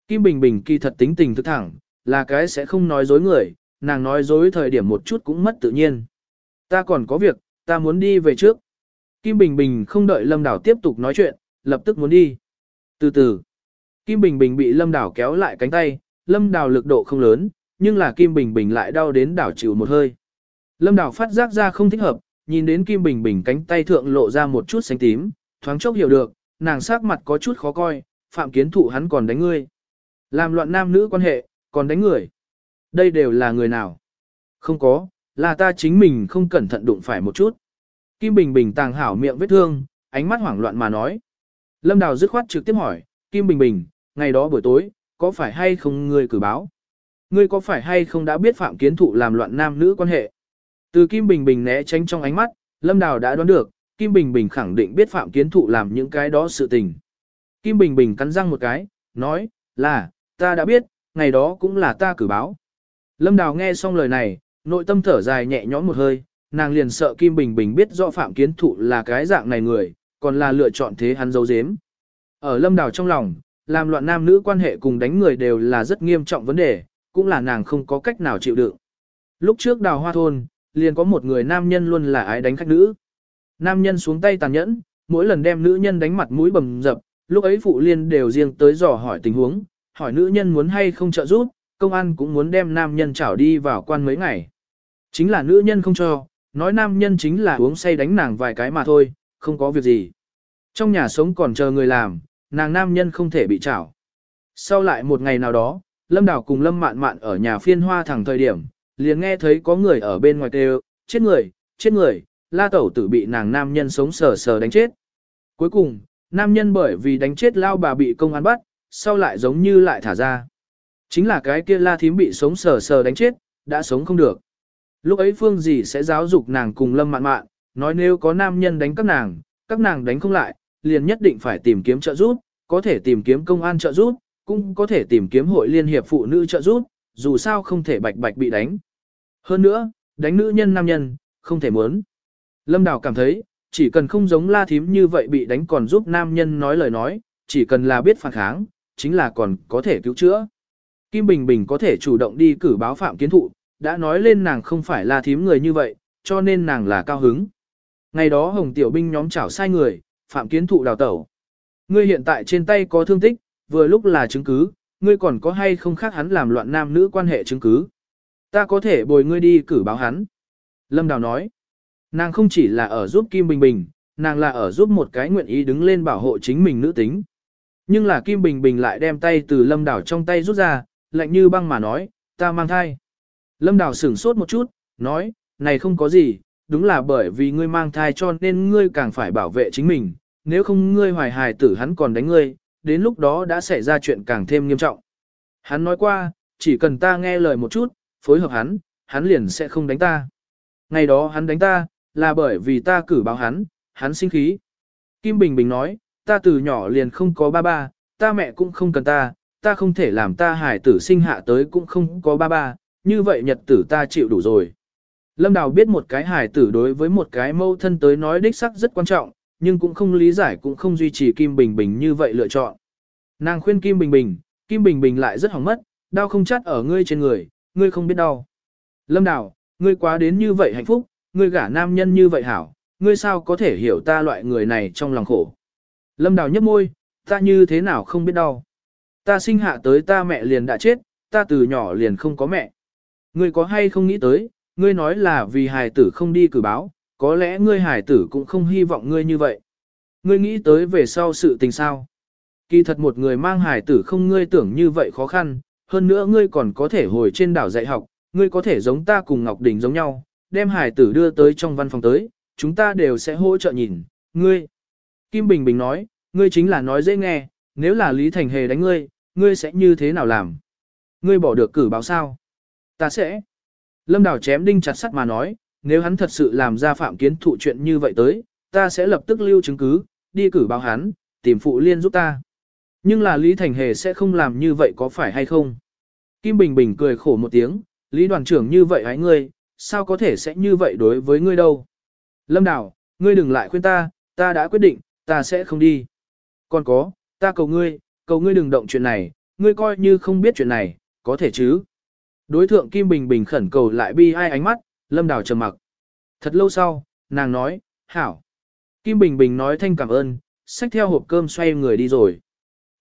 Kim Bình Bình kỳ thật tính tình thực thẳng, là cái sẽ không nói dối người, nàng nói dối thời điểm một chút cũng mất tự nhiên. Ta còn có việc, ta muốn đi về trước. Kim Bình Bình không đợi Lâm Đào tiếp tục nói chuyện, lập tức muốn đi. Từ từ, Kim Bình Bình bị Lâm Đào kéo lại cánh tay, Lâm Đào lực độ không lớn, nhưng là Kim Bình Bình lại đau đến đảo chịu một hơi. Lâm Đảo phát giác ra không thích hợp, nhìn đến Kim Bình Bình cánh tay thượng lộ ra một chút xanh tím, thoáng chốc hiểu được, nàng sắc mặt có chút khó coi, phạm kiến thụ hắn còn đánh ngươi. Làm loạn nam nữ quan hệ, còn đánh người. Đây đều là người nào? Không có, là ta chính mình không cẩn thận đụng phải một chút. Kim Bình Bình tàng hảo miệng vết thương, ánh mắt hoảng loạn mà nói. Lâm Đào dứt khoát trực tiếp hỏi, Kim Bình Bình, ngày đó buổi tối, có phải hay không ngươi cử báo? Ngươi có phải hay không đã biết Phạm Kiến Thụ làm loạn nam nữ quan hệ? Từ Kim Bình Bình né tránh trong ánh mắt, Lâm Đào đã đoán được, Kim Bình Bình khẳng định biết Phạm Kiến Thụ làm những cái đó sự tình. Kim Bình Bình cắn răng một cái, nói, là, ta đã biết, ngày đó cũng là ta cử báo. Lâm Đào nghe xong lời này, nội tâm thở dài nhẹ nhõm một hơi, nàng liền sợ Kim Bình Bình biết rõ Phạm Kiến Thụ là cái dạng này người, còn là lựa chọn thế hắn giấu giếm. Ở Lâm Đào trong lòng, làm loạn nam nữ quan hệ cùng đánh người đều là rất nghiêm trọng vấn đề, cũng là nàng không có cách nào chịu đựng. Lúc trước đào hoa thôn, liền có một người nam nhân luôn là ái đánh khách nữ. Nam nhân xuống tay tàn nhẫn, mỗi lần đem nữ nhân đánh mặt mũi bầm dập, lúc ấy phụ liên đều riêng tới dò hỏi tình huống, hỏi nữ nhân muốn hay không trợ giúp, công an cũng muốn đem nam nhân chảo đi vào quan mấy ngày. Chính là nữ nhân không cho, nói nam nhân chính là uống say đánh nàng vài cái mà thôi, không có việc gì. Trong nhà sống còn chờ người làm, nàng nam nhân không thể bị chảo. Sau lại một ngày nào đó, Lâm Đào cùng Lâm Mạn Mạn ở nhà phiên hoa thẳng thời điểm, liền nghe thấy có người ở bên ngoài kêu, chết người, chết người, la tẩu tử bị nàng nam nhân sống sờ sờ đánh chết. Cuối cùng, nam nhân bởi vì đánh chết lao bà bị công an bắt, sau lại giống như lại thả ra. Chính là cái kia la thím bị sống sờ sờ đánh chết, đã sống không được. Lúc ấy phương gì sẽ giáo dục nàng cùng lâm mạn mạn, nói nếu có nam nhân đánh các nàng, các nàng đánh không lại, liền nhất định phải tìm kiếm trợ giúp, có thể tìm kiếm công an trợ giúp, cũng có thể tìm kiếm hội liên hiệp phụ nữ trợ giúp, dù sao không thể bạch bạch bị đánh. Hơn nữa, đánh nữ nhân nam nhân, không thể muốn. Lâm Đào cảm thấy, chỉ cần không giống la thím như vậy bị đánh còn giúp nam nhân nói lời nói, chỉ cần là biết phản kháng, chính là còn có thể cứu chữa. Kim Bình Bình có thể chủ động đi cử báo phạm kiến thụ, đã nói lên nàng không phải là thím người như vậy, cho nên nàng là cao hứng. Ngày đó Hồng Tiểu Binh nhóm chảo sai người, phạm kiến thụ đào tẩu. Ngươi hiện tại trên tay có thương tích, vừa lúc là chứng cứ, ngươi còn có hay không khác hắn làm loạn nam nữ quan hệ chứng cứ. Ta có thể bồi ngươi đi cử báo hắn. Lâm Đào nói, nàng không chỉ là ở giúp Kim Bình Bình, nàng là ở giúp một cái nguyện ý đứng lên bảo hộ chính mình nữ tính. Nhưng là Kim Bình Bình lại đem tay từ Lâm Đào trong tay rút ra, lạnh như băng mà nói, ta mang thai. Lâm Đào sửng sốt một chút, nói, này không có gì, đúng là bởi vì ngươi mang thai cho nên ngươi càng phải bảo vệ chính mình, nếu không ngươi hoài hài tử hắn còn đánh ngươi, đến lúc đó đã xảy ra chuyện càng thêm nghiêm trọng. Hắn nói qua, chỉ cần ta nghe lời một chút, phối hợp hắn, hắn liền sẽ không đánh ta. Ngày đó hắn đánh ta, là bởi vì ta cử báo hắn, hắn sinh khí. Kim Bình Bình nói, ta từ nhỏ liền không có ba ba, ta mẹ cũng không cần ta, ta không thể làm ta hải tử sinh hạ tới cũng không có ba ba, như vậy nhật tử ta chịu đủ rồi. Lâm Đào biết một cái hải tử đối với một cái mâu thân tới nói đích sắc rất quan trọng, nhưng cũng không lý giải cũng không duy trì Kim Bình Bình như vậy lựa chọn. Nàng khuyên Kim Bình Bình, Kim Bình Bình lại rất hỏng mất, đau không chắt ở ngươi trên người, ngươi không biết đau. Lâm Đào, ngươi quá đến như vậy hạnh phúc, ngươi gả nam nhân như vậy hảo, ngươi sao có thể hiểu ta loại người này trong lòng khổ. Lâm Đào nhấp môi, ta như thế nào không biết đau. Ta sinh hạ tới ta mẹ liền đã chết, ta từ nhỏ liền không có mẹ. Ngươi có hay không nghĩ tới, ngươi nói là vì hài tử không đi cử báo, có lẽ ngươi hải tử cũng không hy vọng ngươi như vậy. Ngươi nghĩ tới về sau sự tình sao? Kỳ thật một người mang hải tử không ngươi tưởng như vậy khó khăn, hơn nữa ngươi còn có thể hồi trên đảo dạy học, ngươi có thể giống ta cùng Ngọc Đình giống nhau, đem hải tử đưa tới trong văn phòng tới, chúng ta đều sẽ hỗ trợ nhìn, ngươi. Kim Bình Bình nói, ngươi chính là nói dễ nghe, nếu là Lý Thành Hề đánh ngươi, ngươi sẽ như thế nào làm? Ngươi bỏ được cử báo sao? Ta sẽ. Lâm Đào chém đinh chặt sắt mà nói, nếu hắn thật sự làm ra phạm kiến thụ chuyện như vậy tới, ta sẽ lập tức lưu chứng cứ, đi cử báo hắn, tìm phụ liên giúp ta. Nhưng là Lý Thành Hề sẽ không làm như vậy có phải hay không? Kim Bình Bình cười khổ một tiếng, Lý đoàn trưởng như vậy hãy ngươi, sao có thể sẽ như vậy đối với ngươi đâu? Lâm Đào, ngươi đừng lại khuyên ta, ta đã quyết định, ta sẽ không đi. Còn có, ta cầu ngươi, cầu ngươi đừng động chuyện này, ngươi coi như không biết chuyện này, có thể chứ. Đối thượng Kim Bình Bình khẩn cầu lại bi ai ánh mắt, Lâm Đào trầm mặc. Thật lâu sau, nàng nói, hảo. Kim Bình Bình nói thanh cảm ơn, xách theo hộp cơm xoay người đi rồi.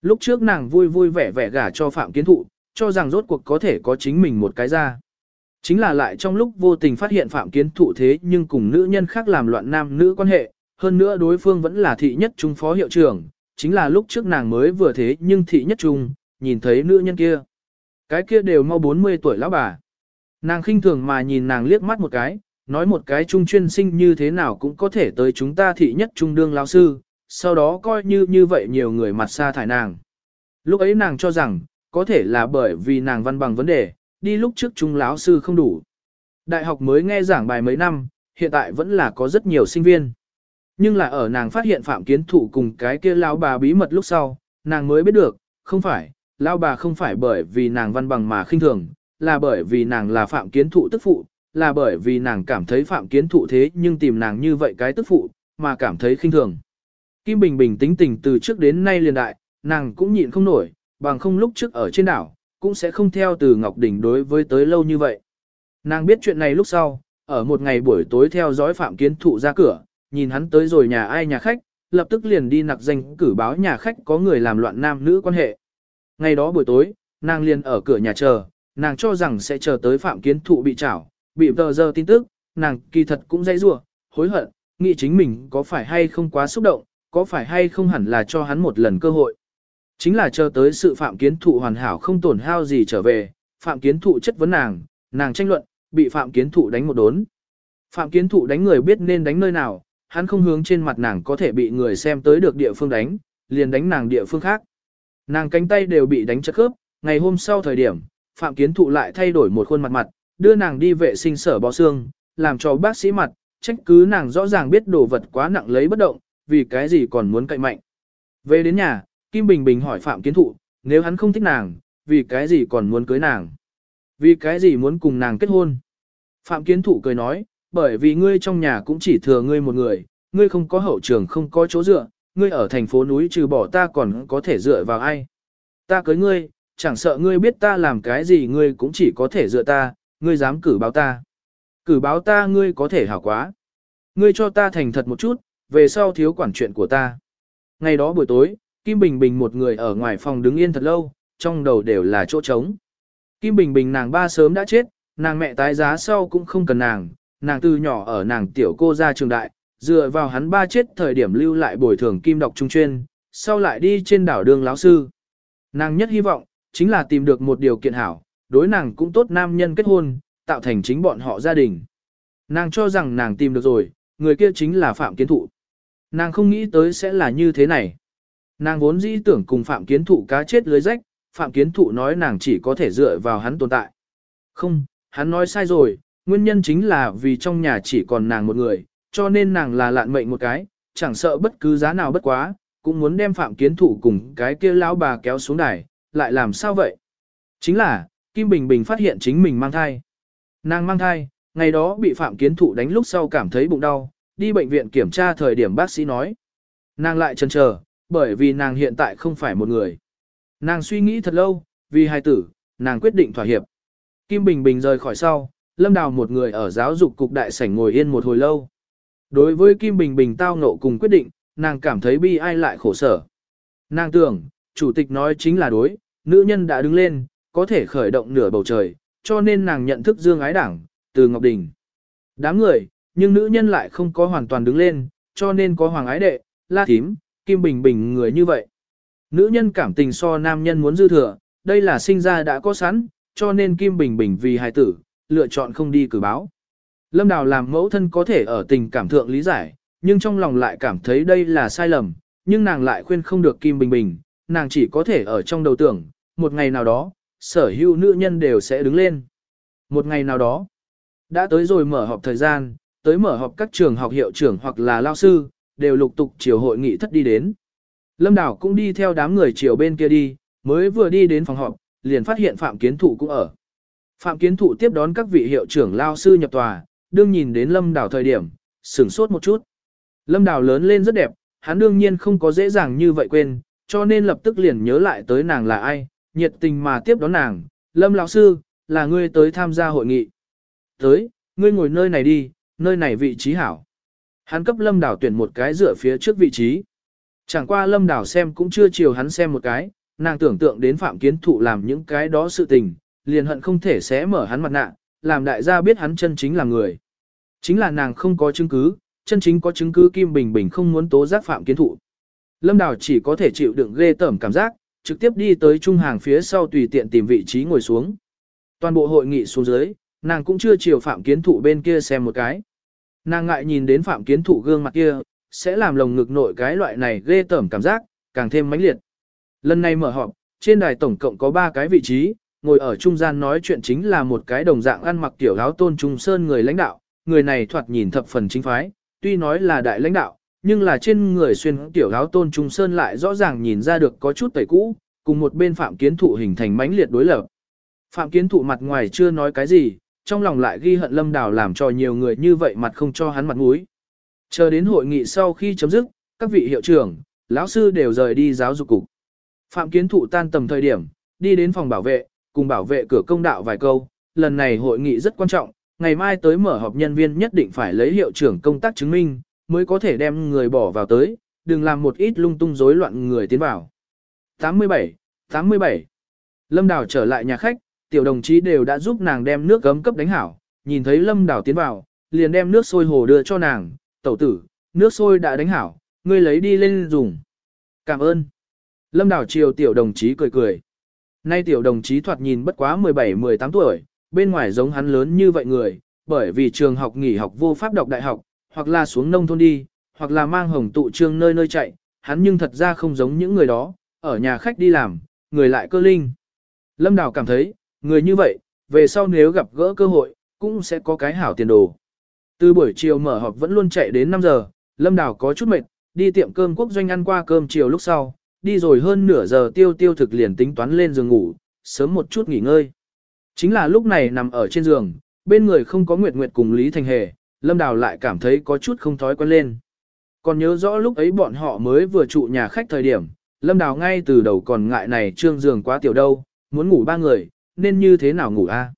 Lúc trước nàng vui vui vẻ vẻ gả cho Phạm Kiến Thụ, cho rằng rốt cuộc có thể có chính mình một cái ra. Chính là lại trong lúc vô tình phát hiện Phạm Kiến Thụ thế nhưng cùng nữ nhân khác làm loạn nam nữ quan hệ, hơn nữa đối phương vẫn là thị nhất trung phó hiệu trưởng, chính là lúc trước nàng mới vừa thế nhưng thị nhất trung, nhìn thấy nữ nhân kia. Cái kia đều mau 40 tuổi lão bà. Nàng khinh thường mà nhìn nàng liếc mắt một cái, nói một cái trung chuyên sinh như thế nào cũng có thể tới chúng ta thị nhất trung đương lão sư, sau đó coi như như vậy nhiều người mặt xa thải nàng. Lúc ấy nàng cho rằng, có thể là bởi vì nàng văn bằng vấn đề, đi lúc trước trung lão sư không đủ. Đại học mới nghe giảng bài mấy năm, hiện tại vẫn là có rất nhiều sinh viên. Nhưng là ở nàng phát hiện phạm kiến thủ cùng cái kia lão bà bí mật lúc sau, nàng mới biết được, không phải, lão bà không phải bởi vì nàng văn bằng mà khinh thường, là bởi vì nàng là phạm kiến thụ tức phụ, là bởi vì nàng cảm thấy phạm kiến thụ thế nhưng tìm nàng như vậy cái tức phụ, mà cảm thấy khinh thường. Kim Bình Bình tính tình từ trước đến nay liền đại, nàng cũng nhịn không nổi, bằng không lúc trước ở trên đảo, cũng sẽ không theo từ Ngọc Đình đối với tới lâu như vậy. Nàng biết chuyện này lúc sau, ở một ngày buổi tối theo dõi Phạm Kiến Thụ ra cửa, nhìn hắn tới rồi nhà ai nhà khách, lập tức liền đi nặc danh cử báo nhà khách có người làm loạn nam nữ quan hệ. Ngày đó buổi tối, nàng liền ở cửa nhà chờ, nàng cho rằng sẽ chờ tới Phạm Kiến Thụ bị trảo, bị tờ giờ tin tức, nàng kỳ thật cũng dãy rủa, hối hận, nghĩ chính mình có phải hay không quá xúc động, có phải hay không hẳn là cho hắn một lần cơ hội. Chính là chờ tới sự Phạm Kiến Thụ hoàn hảo không tổn hao gì trở về, Phạm Kiến Thụ chất vấn nàng, nàng tranh luận, bị Phạm Kiến Thụ đánh một đốn. Phạm Kiến Thụ đánh người biết nên đánh nơi nào, hắn không hướng trên mặt nàng có thể bị người xem tới được địa phương đánh, liền đánh nàng địa phương khác. Nàng cánh tay đều bị đánh chất khớp, ngày hôm sau thời điểm, Phạm Kiến Thụ lại thay đổi một khuôn mặt mặt, đưa nàng đi vệ sinh sở bó xương, làm cho bác sĩ mặt, trách cứ nàng rõ ràng biết đồ vật quá nặng lấy bất động, vì cái gì còn muốn cậy mạnh. Về đến nhà, Kim Bình Bình hỏi Phạm Kiến Thụ, nếu hắn không thích nàng, vì cái gì còn muốn cưới nàng? Vì cái gì muốn cùng nàng kết hôn? Phạm Kiến Thụ cười nói, bởi vì ngươi trong nhà cũng chỉ thừa ngươi một người, ngươi không có hậu trường không có chỗ dựa, ngươi ở thành phố núi trừ bỏ ta còn có thể dựa vào ai. Ta cưới ngươi, chẳng sợ ngươi biết ta làm cái gì ngươi cũng chỉ có thể dựa ta, ngươi dám cử báo ta. Cử báo ta ngươi có thể hảo quá. Ngươi cho ta thành thật một chút, về sau thiếu quản chuyện của ta. Ngày đó buổi tối, Kim Bình Bình một người ở ngoài phòng đứng yên thật lâu, trong đầu đều là chỗ trống. Kim Bình Bình nàng ba sớm đã chết, nàng mẹ tái giá sau cũng không cần nàng, nàng từ nhỏ ở nàng tiểu cô ra trường đại, dựa vào hắn ba chết thời điểm lưu lại bồi thường kim đọc trung chuyên, sau lại đi trên đảo đường lão sư. Nàng nhất hy vọng, chính là tìm được một điều kiện hảo, đối nàng cũng tốt nam nhân kết hôn, tạo thành chính bọn họ gia đình. Nàng cho rằng nàng tìm được rồi, người kia chính là Phạm Kiến Thụ. Nàng không nghĩ tới sẽ là như thế này. Nàng vốn dĩ tưởng cùng Phạm Kiến Thụ cá chết lưới rách, Phạm Kiến Thụ nói nàng chỉ có thể dựa vào hắn tồn tại. Không, hắn nói sai rồi, nguyên nhân chính là vì trong nhà chỉ còn nàng một người, cho nên nàng là lạn mệnh một cái, chẳng sợ bất cứ giá nào bất quá, cũng muốn đem Phạm Kiến Thụ cùng cái kia lão bà kéo xuống đài, lại làm sao vậy? Chính là, Kim Bình Bình phát hiện chính mình mang thai. Nàng mang thai, ngày đó bị Phạm Kiến Thụ đánh lúc sau cảm thấy bụng đau, đi bệnh viện kiểm tra thời điểm bác sĩ nói. Nàng lại chần chờ, bởi vì nàng hiện tại không phải một người. Nàng suy nghĩ thật lâu, vì hai tử, nàng quyết định thỏa hiệp. Kim Bình Bình rời khỏi sau, Lâm Đào một người ở giáo dục cục đại sảnh ngồi yên một hồi lâu. Đối với Kim Bình Bình tao ngộ cùng quyết định, nàng cảm thấy bi ai lại khổ sở. Nàng tưởng, chủ tịch nói chính là đối, nữ nhân đã đứng lên, có thể khởi động nửa bầu trời, cho nên nàng nhận thức dương ái đảng, từ Ngọc Đình. Đám người, nhưng nữ nhân lại không có hoàn toàn đứng lên, cho nên có hoàng ái đệ, la thím, kim bình bình người như vậy. Nữ nhân cảm tình so nam nhân muốn dư thừa, đây là sinh ra đã có sẵn, cho nên kim bình bình vì hài tử, lựa chọn không đi cử báo. Lâm Đào làm mẫu thân có thể ở tình cảm thượng lý giải, nhưng trong lòng lại cảm thấy đây là sai lầm, nhưng nàng lại khuyên không được Kim Bình Bình, nàng chỉ có thể ở trong đầu tưởng, một ngày nào đó, sở hữu nữ nhân đều sẽ đứng lên. Một ngày nào đó, đã tới rồi mở họp thời gian, tới mở họp các trường học hiệu trưởng hoặc là lao sư, đều lục tục chiều hội nghị thất đi đến. Lâm Đảo cũng đi theo đám người chiều bên kia đi, mới vừa đi đến phòng họp, liền phát hiện Phạm Kiến Thụ cũng ở. Phạm Kiến Thụ tiếp đón các vị hiệu trưởng lao sư nhập tòa, đương nhìn đến Lâm Đảo thời điểm, sửng sốt một chút. Lâm Đảo lớn lên rất đẹp, hắn đương nhiên không có dễ dàng như vậy quên, cho nên lập tức liền nhớ lại tới nàng là ai, nhiệt tình mà tiếp đón nàng, Lâm lão sư, là ngươi tới tham gia hội nghị. Tới, ngươi ngồi nơi này đi, nơi này vị trí hảo. Hắn cấp lâm đảo tuyển một cái dựa phía trước vị trí. Chẳng qua lâm đảo xem cũng chưa chiều hắn xem một cái, nàng tưởng tượng đến phạm kiến thụ làm những cái đó sự tình, liền hận không thể xé mở hắn mặt nạ, làm đại gia biết hắn chân chính là người. Chính là nàng không có chứng cứ, chân chính có chứng cứ Kim Bình Bình không muốn tố giác phạm kiến thụ. Lâm đảo chỉ có thể chịu đựng ghê tởm cảm giác, trực tiếp đi tới trung hàng phía sau tùy tiện tìm vị trí ngồi xuống. Toàn bộ hội nghị xuống dưới, nàng cũng chưa chiều phạm kiến thụ bên kia xem một cái. Nàng ngại nhìn đến phạm kiến thụ gương mặt kia, sẽ làm lồng ngực nội cái loại này ghê tởm cảm giác, càng thêm mãnh liệt. Lần này mở họp, trên đài tổng cộng có 3 cái vị trí, ngồi ở trung gian nói chuyện chính là một cái đồng dạng ăn mặc tiểu áo tôn trung sơn người lãnh đạo, người này thoạt nhìn thập phần chính phái, tuy nói là đại lãnh đạo, nhưng là trên người xuyên tiểu áo tôn trung sơn lại rõ ràng nhìn ra được có chút tẩy cũ, cùng một bên phạm kiến thụ hình thành mãnh liệt đối lập. Phạm kiến thụ mặt ngoài chưa nói cái gì, trong lòng lại ghi hận lâm đào làm cho nhiều người như vậy mặt không cho hắn mặt mũi. Chờ đến hội nghị sau khi chấm dứt, các vị hiệu trưởng, lão sư đều rời đi giáo dục cục. Phạm kiến thụ tan tầm thời điểm, đi đến phòng bảo vệ, cùng bảo vệ cửa công đạo vài câu, lần này hội nghị rất quan trọng, ngày mai tới mở họp nhân viên nhất định phải lấy hiệu trưởng công tác chứng minh, mới có thể đem người bỏ vào tới, đừng làm một ít lung tung rối loạn người tiến vào. 87, 87. Lâm Đào trở lại nhà khách, tiểu đồng chí đều đã giúp nàng đem nước gấm cấp đánh hảo, nhìn thấy Lâm Đào tiến vào, liền đem nước sôi hồ đưa cho nàng, tẩu tử, nước sôi đã đánh hảo, ngươi lấy đi lên dùng. Cảm ơn. Lâm Đào chiều tiểu đồng chí cười cười. Nay tiểu đồng chí thoạt nhìn bất quá 17-18 tuổi, bên ngoài giống hắn lớn như vậy người, bởi vì trường học nghỉ học vô pháp đọc đại học, hoặc là xuống nông thôn đi, hoặc là mang hồng tụ trương nơi nơi chạy, hắn nhưng thật ra không giống những người đó, ở nhà khách đi làm, người lại cơ linh. Lâm Đào cảm thấy, người như vậy, về sau nếu gặp gỡ cơ hội, cũng sẽ có cái hảo tiền đồ. Từ buổi chiều mở họp vẫn luôn chạy đến 5 giờ, Lâm Đào có chút mệt, đi tiệm cơm quốc doanh ăn qua cơm chiều lúc sau, đi rồi hơn nửa giờ tiêu tiêu thực liền tính toán lên giường ngủ, sớm một chút nghỉ ngơi. Chính là lúc này nằm ở trên giường, bên người không có Nguyệt Nguyệt cùng Lý Thành Hề, Lâm Đào lại cảm thấy có chút không thói quen lên. Còn nhớ rõ lúc ấy bọn họ mới vừa trụ nhà khách thời điểm, Lâm Đào ngay từ đầu còn ngại này trương giường quá tiểu đâu, muốn ngủ ba người, nên như thế nào ngủ a?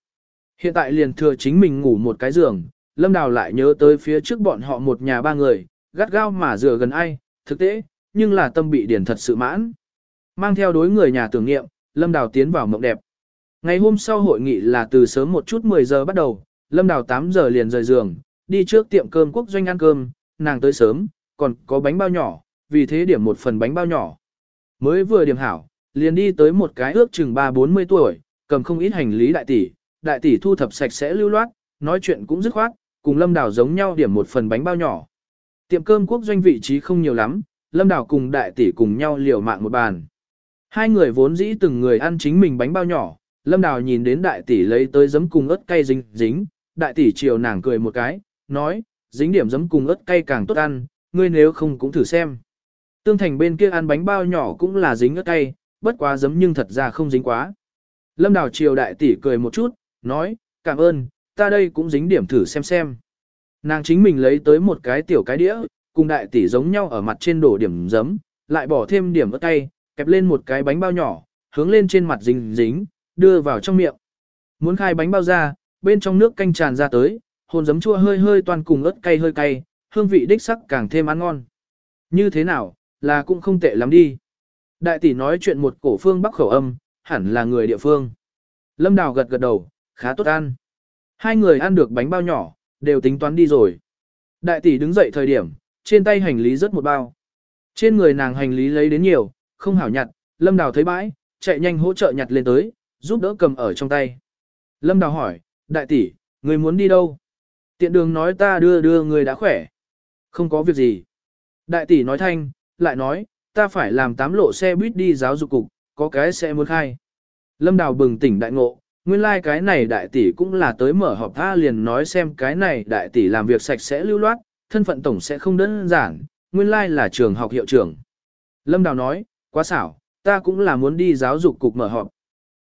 Hiện tại liền thừa chính mình ngủ một cái giường, Lâm Đào lại nhớ tới phía trước bọn họ một nhà ba người, gắt gao mà dựa gần ai, thực tế, nhưng là tâm bị điển thật sự mãn. Mang theo đối người nhà tưởng nghiệm, Lâm Đào tiến vào mộng đẹp. Ngày hôm sau hội nghị là từ sớm một chút 10 giờ bắt đầu, Lâm Đào 8 giờ liền rời giường, đi trước tiệm cơm quốc doanh ăn cơm, nàng tới sớm, còn có bánh bao nhỏ, vì thế điểm một phần bánh bao nhỏ. Mới vừa điểm hảo, liền đi tới một cái ước chừng 3-40 tuổi, cầm không ít hành lý đại tỷ, đại tỷ thu thập sạch sẽ lưu loát, nói chuyện cũng dứt khoát, cùng Lâm Đào giống nhau điểm một phần bánh bao nhỏ. Tiệm cơm quốc doanh vị trí không nhiều lắm, Lâm Đào cùng đại tỷ cùng nhau liều mạng một bàn. Hai người vốn dĩ từng người ăn chính mình bánh bao nhỏ, Lâm Đào nhìn đến đại tỷ lấy tới giấm cùng ớt cay dính dính, đại tỷ chiều nàng cười một cái, nói, dính điểm giấm cùng ớt cay càng tốt ăn, ngươi nếu không cũng thử xem. Tương thành bên kia ăn bánh bao nhỏ cũng là dính ớt cay, bất quá giấm nhưng thật ra không dính quá. Lâm Đào triều đại tỷ cười một chút, nói, cảm ơn, ta đây cũng dính điểm thử xem xem. Nàng chính mình lấy tới một cái tiểu cái đĩa, cùng đại tỷ giống nhau ở mặt trên đổ điểm giấm, lại bỏ thêm điểm ớt cay, kẹp lên một cái bánh bao nhỏ, hướng lên trên mặt dính dính, đưa vào trong miệng. Muốn khai bánh bao ra, bên trong nước canh tràn ra tới, hồn giấm chua hơi hơi toàn cùng ớt cay hơi cay, hương vị đích sắc càng thêm ăn ngon. Như thế nào, là cũng không tệ lắm đi. Đại tỷ nói chuyện một cổ phương bắc khẩu âm, hẳn là người địa phương. Lâm Đào gật gật đầu, khá tốt ăn. Hai người ăn được bánh bao nhỏ, đều tính toán đi rồi. Đại tỷ đứng dậy thời điểm, trên tay hành lý rất một bao. Trên người nàng hành lý lấy đến nhiều, không hảo nhặt, Lâm Đào thấy bãi, chạy nhanh hỗ trợ nhặt lên tới, giúp đỡ cầm ở trong tay. Lâm Đào hỏi, đại tỷ, người muốn đi đâu? Tiện đường nói ta đưa đưa người đã khỏe. Không có việc gì. Đại tỷ nói thanh, lại nói, ta phải làm tám lộ xe buýt đi giáo dục cục, có cái sẽ muốn khai. Lâm Đào bừng tỉnh đại ngộ, nguyên lai like cái này đại tỷ cũng là tới mở họp tha liền nói xem cái này đại tỷ làm việc sạch sẽ lưu loát, thân phận tổng sẽ không đơn giản, nguyên lai like là trường học hiệu trưởng. Lâm Đào nói, quá xảo, ta cũng là muốn đi giáo dục cục mở họp.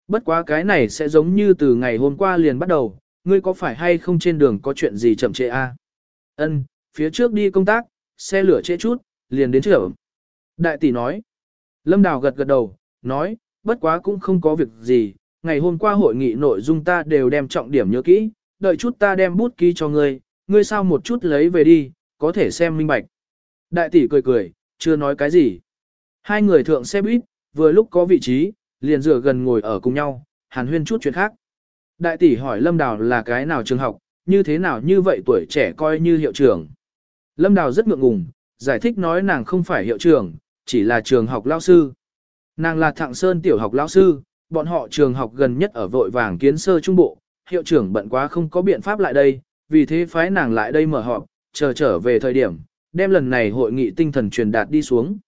Bất quá cái này sẽ giống như từ ngày hôm qua liền bắt đầu, ngươi có phải hay không trên đường có chuyện gì chậm trễ a? À? Ân, phía trước đi công tác, xe lửa trễ chút, liền đến trước. Đại tỷ nói. Lâm Đào gật gật đầu, nói, bất quá cũng không có việc gì, ngày hôm qua hội nghị nội dung ta đều đem trọng điểm nhớ kỹ, đợi chút ta đem bút ký cho ngươi, ngươi sao một chút lấy về đi, có thể xem minh bạch. Đại tỷ cười cười, chưa nói cái gì. Hai người thượng xe buýt, vừa lúc có vị trí, liền rửa gần ngồi ở cùng nhau, hàn huyên chút chuyện khác. Đại tỷ hỏi Lâm Đào là cái nào trường học, như thế nào như vậy tuổi trẻ coi như hiệu trưởng. Lâm Đào rất ngượng ngùng, giải thích nói nàng không phải hiệu trưởng, chỉ là trường học lao sư. Nàng là thạng sơn tiểu học lao sư, bọn họ trường học gần nhất ở vội vàng kiến sơ trung bộ, hiệu trưởng bận quá không có biện pháp lại đây, vì thế phái nàng lại đây mở họp, chờ trở về thời điểm, đem lần này hội nghị tinh thần truyền đạt đi xuống.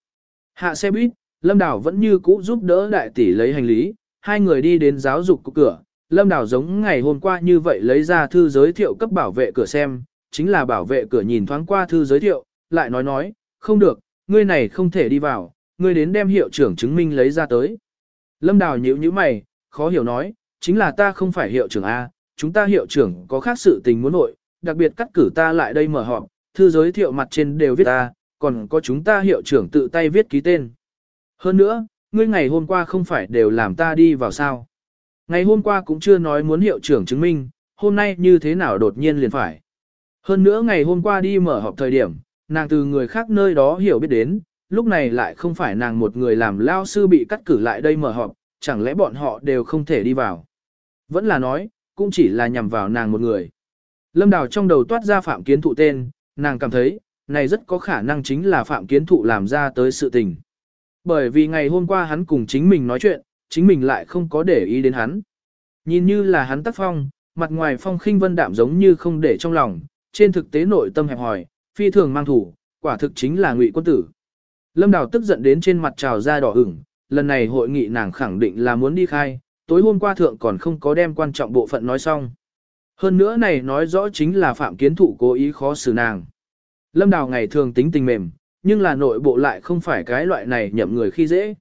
Hạ xe buýt, Lâm Đào vẫn như cũ giúp đỡ đại tỷ lấy hành lý, hai người đi đến giáo dục của cửa, Lâm Đào giống ngày hôm qua như vậy lấy ra thư giới thiệu cấp bảo vệ cửa xem, chính là bảo vệ cửa nhìn thoáng qua thư giới thiệu, lại nói nói, không được, ngươi này không thể đi vào, ngươi đến đem hiệu trưởng chứng minh lấy ra tới. Lâm Đào nhíu nhíu mày, khó hiểu nói, chính là ta không phải hiệu trưởng A, chúng ta hiệu trưởng có khác sự tình muốn nội, đặc biệt cắt cử ta lại đây mở họp, thư giới thiệu mặt trên đều viết ta, còn có chúng ta hiệu trưởng tự tay viết ký tên. Hơn nữa, ngươi ngày hôm qua không phải đều làm ta đi vào sao. Ngày hôm qua cũng chưa nói muốn hiệu trưởng chứng minh, hôm nay như thế nào đột nhiên liền phải. Hơn nữa ngày hôm qua đi mở họp thời điểm, nàng từ người khác nơi đó hiểu biết đến, lúc này lại không phải nàng một người làm lao sư bị cắt cử lại đây mở họp, chẳng lẽ bọn họ đều không thể đi vào. Vẫn là nói, cũng chỉ là nhằm vào nàng một người. Lâm Đào trong đầu toát ra Phạm Kiến Thụ tên, nàng cảm thấy, này rất có khả năng chính là Phạm Kiến Thụ làm ra tới sự tình. Bởi vì ngày hôm qua hắn cùng chính mình nói chuyện, chính mình lại không có để ý đến hắn. Nhìn như là hắn tác phong, mặt ngoài phong khinh vân đạm giống như không để trong lòng, trên thực tế nội tâm hẹp hòi, phi thường mang thủ, quả thực chính là ngụy quân tử. Lâm Đào tức giận đến trên mặt trào ra đỏ ửng, lần này hội nghị nàng khẳng định là muốn đi khai, tối hôm qua thượng còn không có đem quan trọng bộ phận nói xong. Hơn nữa này nói rõ chính là phạm kiến thụ cố ý khó xử nàng. Lâm Đào ngày thường tính tình mềm, nhưng là nội bộ lại không phải cái loại này nhậm người khi dễ.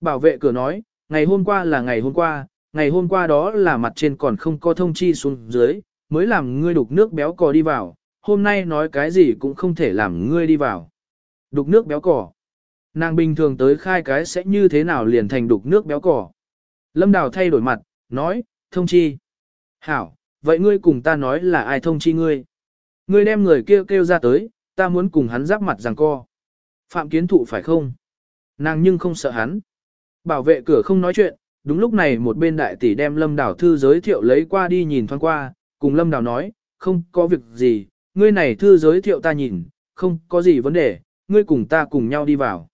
Bảo vệ cửa nói, ngày hôm qua là ngày hôm qua, ngày hôm qua đó là mặt trên còn không có thông chi xuống dưới, mới làm ngươi đục nước béo cò đi vào, hôm nay nói cái gì cũng không thể làm ngươi đi vào. Đục nước béo cò. Nàng bình thường tới khai cái sẽ như thế nào liền thành đục nước béo cò. Lâm Đào thay đổi mặt, nói, thông chi. Hảo, vậy ngươi cùng ta nói là ai thông chi ngươi? Ngươi đem người kêu kêu ra tới, ta muốn cùng hắn giáp mặt rằng co. Phạm kiến thụ phải không? Nàng nhưng không sợ hắn. Bảo vệ cửa không nói chuyện, đúng lúc này một bên đại tỷ đem Lâm Đào thư giới thiệu lấy qua đi nhìn thoáng qua, cùng Lâm Đào nói, không có việc gì, ngươi này thư giới thiệu ta nhìn, không có gì vấn đề, ngươi cùng ta cùng nhau đi vào.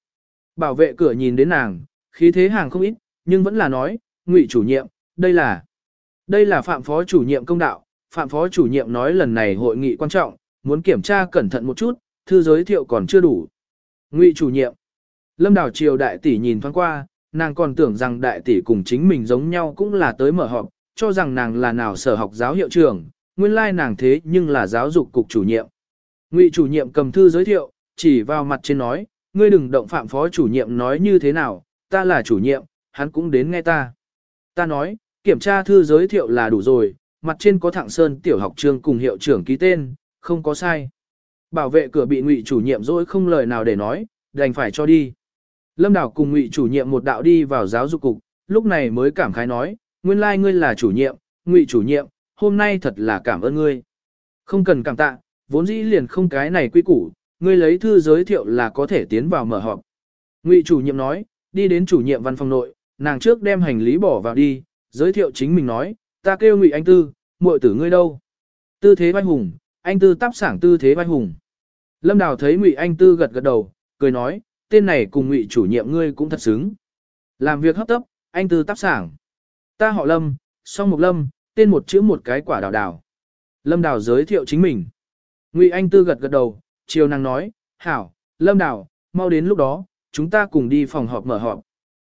Bảo vệ cửa nhìn đến nàng, khí thế hàng không ít, nhưng vẫn là nói, ngụy chủ nhiệm, đây là, đây là phạm phó chủ nhiệm công đạo, phạm phó chủ nhiệm nói lần này hội nghị quan trọng, muốn kiểm tra cẩn thận một chút, thư giới thiệu còn chưa đủ. Ngụy chủ nhiệm, Lâm Đào Triều đại tỷ nhìn thoáng qua, nàng còn tưởng rằng đại tỷ cùng chính mình giống nhau cũng là tới mở họp, cho rằng nàng là nào sở học giáo hiệu trưởng, nguyên lai nàng thế nhưng là giáo dục cục chủ nhiệm. Ngụy chủ nhiệm cầm thư giới thiệu, chỉ vào mặt trên nói, ngươi đừng động phạm phó chủ nhiệm nói như thế nào, ta là chủ nhiệm, hắn cũng đến nghe ta. Ta nói, kiểm tra thư giới thiệu là đủ rồi, mặt trên có thẳng sơn tiểu học trường cùng hiệu trưởng ký tên, không có sai. Bảo vệ cửa bị ngụy chủ nhiệm rồi không lời nào để nói, đành phải cho đi. Lâm Đào cùng ngụy chủ nhiệm một đạo đi vào giáo dục cục, lúc này mới cảm khái nói, nguyên lai like ngươi là chủ nhiệm, ngụy chủ nhiệm, hôm nay thật là cảm ơn ngươi. Không cần cảm tạ, vốn dĩ liền không cái này quy củ, ngươi lấy thư giới thiệu là có thể tiến vào mở họp. Ngụy chủ nhiệm nói, đi đến chủ nhiệm văn phòng nội, nàng trước đem hành lý bỏ vào đi, giới thiệu chính mình nói, ta kêu Ngụy Anh Tư, muội tử ngươi đâu? Tư thế vai hùng, anh Tư tắp sảng tư thế vai hùng. Lâm Đào thấy Ngụy Anh Tư gật gật đầu, cười nói, tên này cùng Ngụy chủ nhiệm ngươi cũng thật xứng. Làm việc hấp tấp, anh Tư tác sảng. Ta họ Lâm, song mục Lâm, tên một chữ một cái quả đào đào. Lâm Đào giới thiệu chính mình. Ngụy Anh Tư gật gật đầu, chiều nàng nói, hảo, Lâm Đào, mau đến lúc đó, chúng ta cùng đi phòng họp mở họp.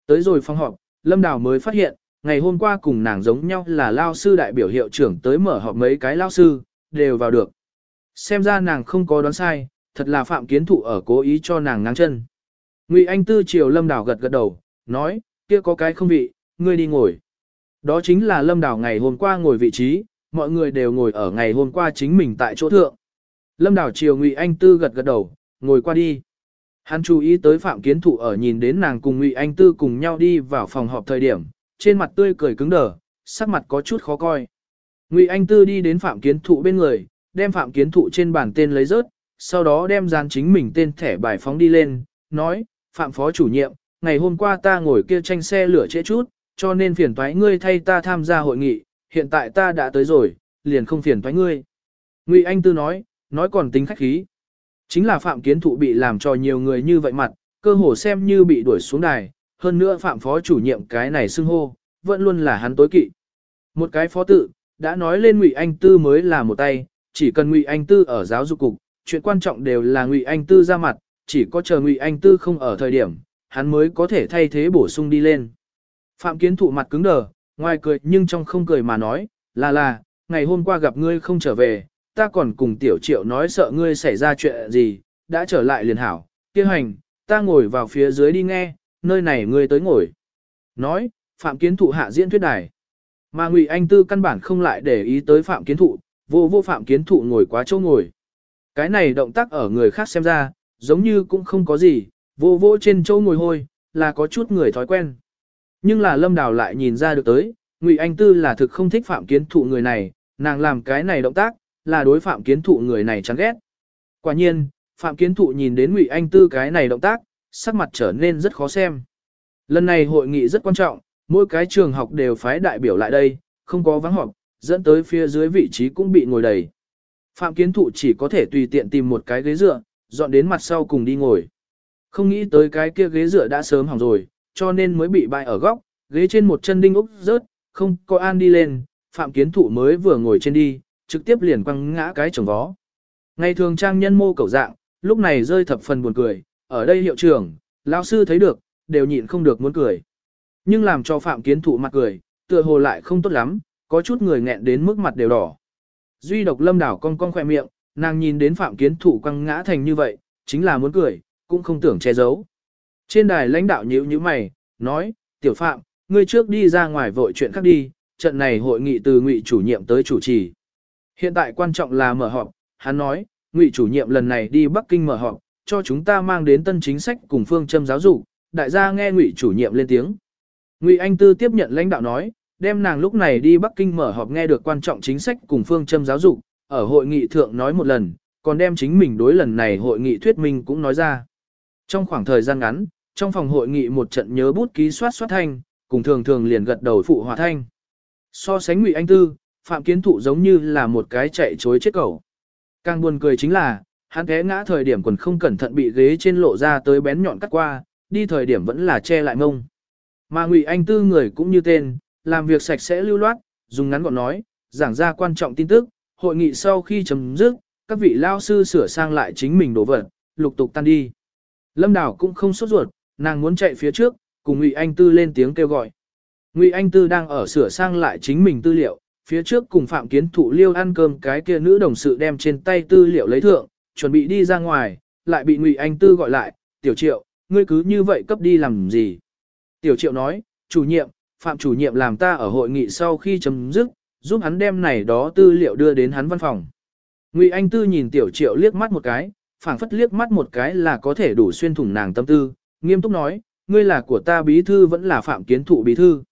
Tới rồi phòng họp, Lâm Đào mới phát hiện, ngày hôm qua cùng nàng giống nhau là lao sư đại biểu hiệu trưởng tới mở họp mấy cái lao sư, đều vào được. Xem ra nàng không có đoán sai, thật là phạm kiến thụ ở cố ý cho nàng ngang chân. Ngụy Anh Tư chiều Lâm Đào gật gật đầu, nói, kia có cái không vị, ngươi đi ngồi. Đó chính là Lâm Đào ngày hôm qua ngồi vị trí, mọi người đều ngồi ở ngày hôm qua chính mình tại chỗ thượng. Lâm Đào chiều Ngụy Anh Tư gật gật đầu, ngồi qua đi. Hắn chú ý tới Phạm Kiến Thụ ở nhìn đến nàng cùng Ngụy Anh Tư cùng nhau đi vào phòng họp thời điểm, trên mặt tươi cười cứng đờ, sắc mặt có chút khó coi. Ngụy Anh Tư đi đến Phạm Kiến Thụ bên người, đem Phạm Kiến Thụ trên bàn tên lấy rớt, sau đó đem dán chính mình tên thẻ bài phóng đi lên, nói, Phạm Phó chủ nhiệm, ngày hôm qua ta ngồi kia tranh xe lửa trễ chút, cho nên phiền toái ngươi thay ta tham gia hội nghị, hiện tại ta đã tới rồi, liền không phiền toái ngươi. Ngụy Anh Tư nói, nói còn tính khách khí. Chính là Phạm Kiến Thụ bị làm cho nhiều người như vậy mặt, cơ hồ xem như bị đuổi xuống đài, hơn nữa Phạm Phó chủ nhiệm cái này xưng hô, vẫn luôn là hắn tối kỵ. Một cái phó tự, đã nói lên Ngụy Anh Tư mới là một tay, chỉ cần Ngụy Anh Tư ở giáo dục cục, chuyện quan trọng đều là Ngụy Anh Tư ra mặt, chỉ có chờ Ngụy Anh Tư không ở thời điểm, hắn mới có thể thay thế bổ sung đi lên. Phạm Kiến Thụ mặt cứng đờ, ngoài cười nhưng trong không cười mà nói, là là, ngày hôm qua gặp ngươi không trở về, ta còn cùng Tiểu Triệu nói sợ ngươi xảy ra chuyện gì, đã trở lại liền hảo, kia hành, ta ngồi vào phía dưới đi nghe, nơi này ngươi tới ngồi. Nói, Phạm Kiến Thụ hạ diễn thuyết đài. Mà Ngụy Anh Tư căn bản không lại để ý tới Phạm Kiến Thụ, vô vô Phạm Kiến Thụ ngồi quá chỗ ngồi. Cái này động tác ở người khác xem ra, giống như cũng không có gì, vô vô trên chỗ ngồi hôi, là có chút người thói quen. Nhưng là Lâm Đào lại nhìn ra được tới, Ngụy Anh Tư là thực không thích Phạm Kiến Thụ người này, nàng làm cái này động tác, là đối Phạm Kiến Thụ người này chán ghét. Quả nhiên, Phạm Kiến Thụ nhìn đến Ngụy Anh Tư cái này động tác, sắc mặt trở nên rất khó xem. Lần này hội nghị rất quan trọng, mỗi cái trường học đều phái đại biểu lại đây, không có vắng họp, dẫn tới phía dưới vị trí cũng bị ngồi đầy. Phạm Kiến Thụ chỉ có thể tùy tiện tìm một cái ghế dựa, dọn đến mặt sau cùng đi ngồi. Không nghĩ tới cái kia ghế dựa đã sớm hỏng rồi, cho nên mới bị bại ở góc, ghế trên một chân đinh úc rớt, không có an đi lên, Phạm Kiến Thụ mới vừa ngồi trên đi, trực tiếp liền quăng ngã cái chồng vó. Ngày thường trang nhân mô cầu dạng, lúc này rơi thập phần buồn cười, ở đây hiệu trưởng, lão sư thấy được, đều nhịn không được muốn cười. Nhưng làm cho Phạm Kiến Thụ mặt cười, tựa hồ lại không tốt lắm, có chút người nghẹn đến mức mặt đều đỏ. Duy độc lâm đảo con con khỏe miệng, nàng nhìn đến Phạm Kiến Thụ quăng ngã thành như vậy, chính là muốn cười, cũng không tưởng che giấu. Trên đài lãnh đạo nhíu nhíu mày, nói, tiểu Phạm, ngươi trước đi ra ngoài vội chuyện khác đi, trận này hội nghị từ ngụy chủ nhiệm tới chủ trì. Hiện tại quan trọng là mở họp, hắn nói, ngụy chủ nhiệm lần này đi Bắc Kinh mở họp, cho chúng ta mang đến tân chính sách cùng phương châm giáo dục, đại gia nghe ngụy chủ nhiệm lên tiếng. Ngụy Anh Tư tiếp nhận lãnh đạo nói, đem nàng lúc này đi Bắc Kinh mở họp nghe được quan trọng chính sách cùng phương châm giáo dục, ở hội nghị thượng nói một lần, còn đem chính mình đối lần này hội nghị thuyết minh cũng nói ra. Trong khoảng thời gian ngắn, trong phòng hội nghị một trận nhớ bút ký soát soát thanh, cùng thường thường liền gật đầu phụ hòa thanh. So sánh Ngụy Anh Tư, Phạm Kiến Thụ giống như là một cái chạy chối chết cẩu. Càng buồn cười chính là, hắn té ngã thời điểm còn không cẩn thận bị ghế trên lộ ra tới bén nhọn cắt qua, đi thời điểm vẫn là che lại ngông. Mà Ngụy Anh Tư người cũng như tên, làm việc sạch sẽ lưu loát, dùng ngắn gọn nói, giảng ra quan trọng tin tức, hội nghị sau khi chấm dứt, các vị lao sư sửa sang lại chính mình đồ vật, lục tục tan đi. Lâm Đào cũng không sốt ruột, nàng muốn chạy phía trước, cùng Ngụy Anh Tư lên tiếng kêu gọi. Ngụy Anh Tư đang ở sửa sang lại chính mình tư liệu, phía trước cùng Phạm Kiến Thụ Liêu ăn cơm cái kia nữ đồng sự đem trên tay tư liệu lấy thượng, chuẩn bị đi ra ngoài, lại bị Ngụy Anh Tư gọi lại, "Tiểu Triệu, ngươi cứ như vậy cấp đi làm gì?" Tiểu Triệu nói, "Chủ nhiệm, Phạm chủ nhiệm làm ta ở hội nghị sau khi chấm dứt, giúp hắn đem này đó tư liệu đưa đến hắn văn phòng." Ngụy Anh Tư nhìn Tiểu Triệu liếc mắt một cái, phảng phất liếc mắt một cái là có thể đủ xuyên thủng nàng tâm tư, nghiêm túc nói, "Ngươi là của ta bí thư vẫn là Phạm Kiến Thụ bí thư?"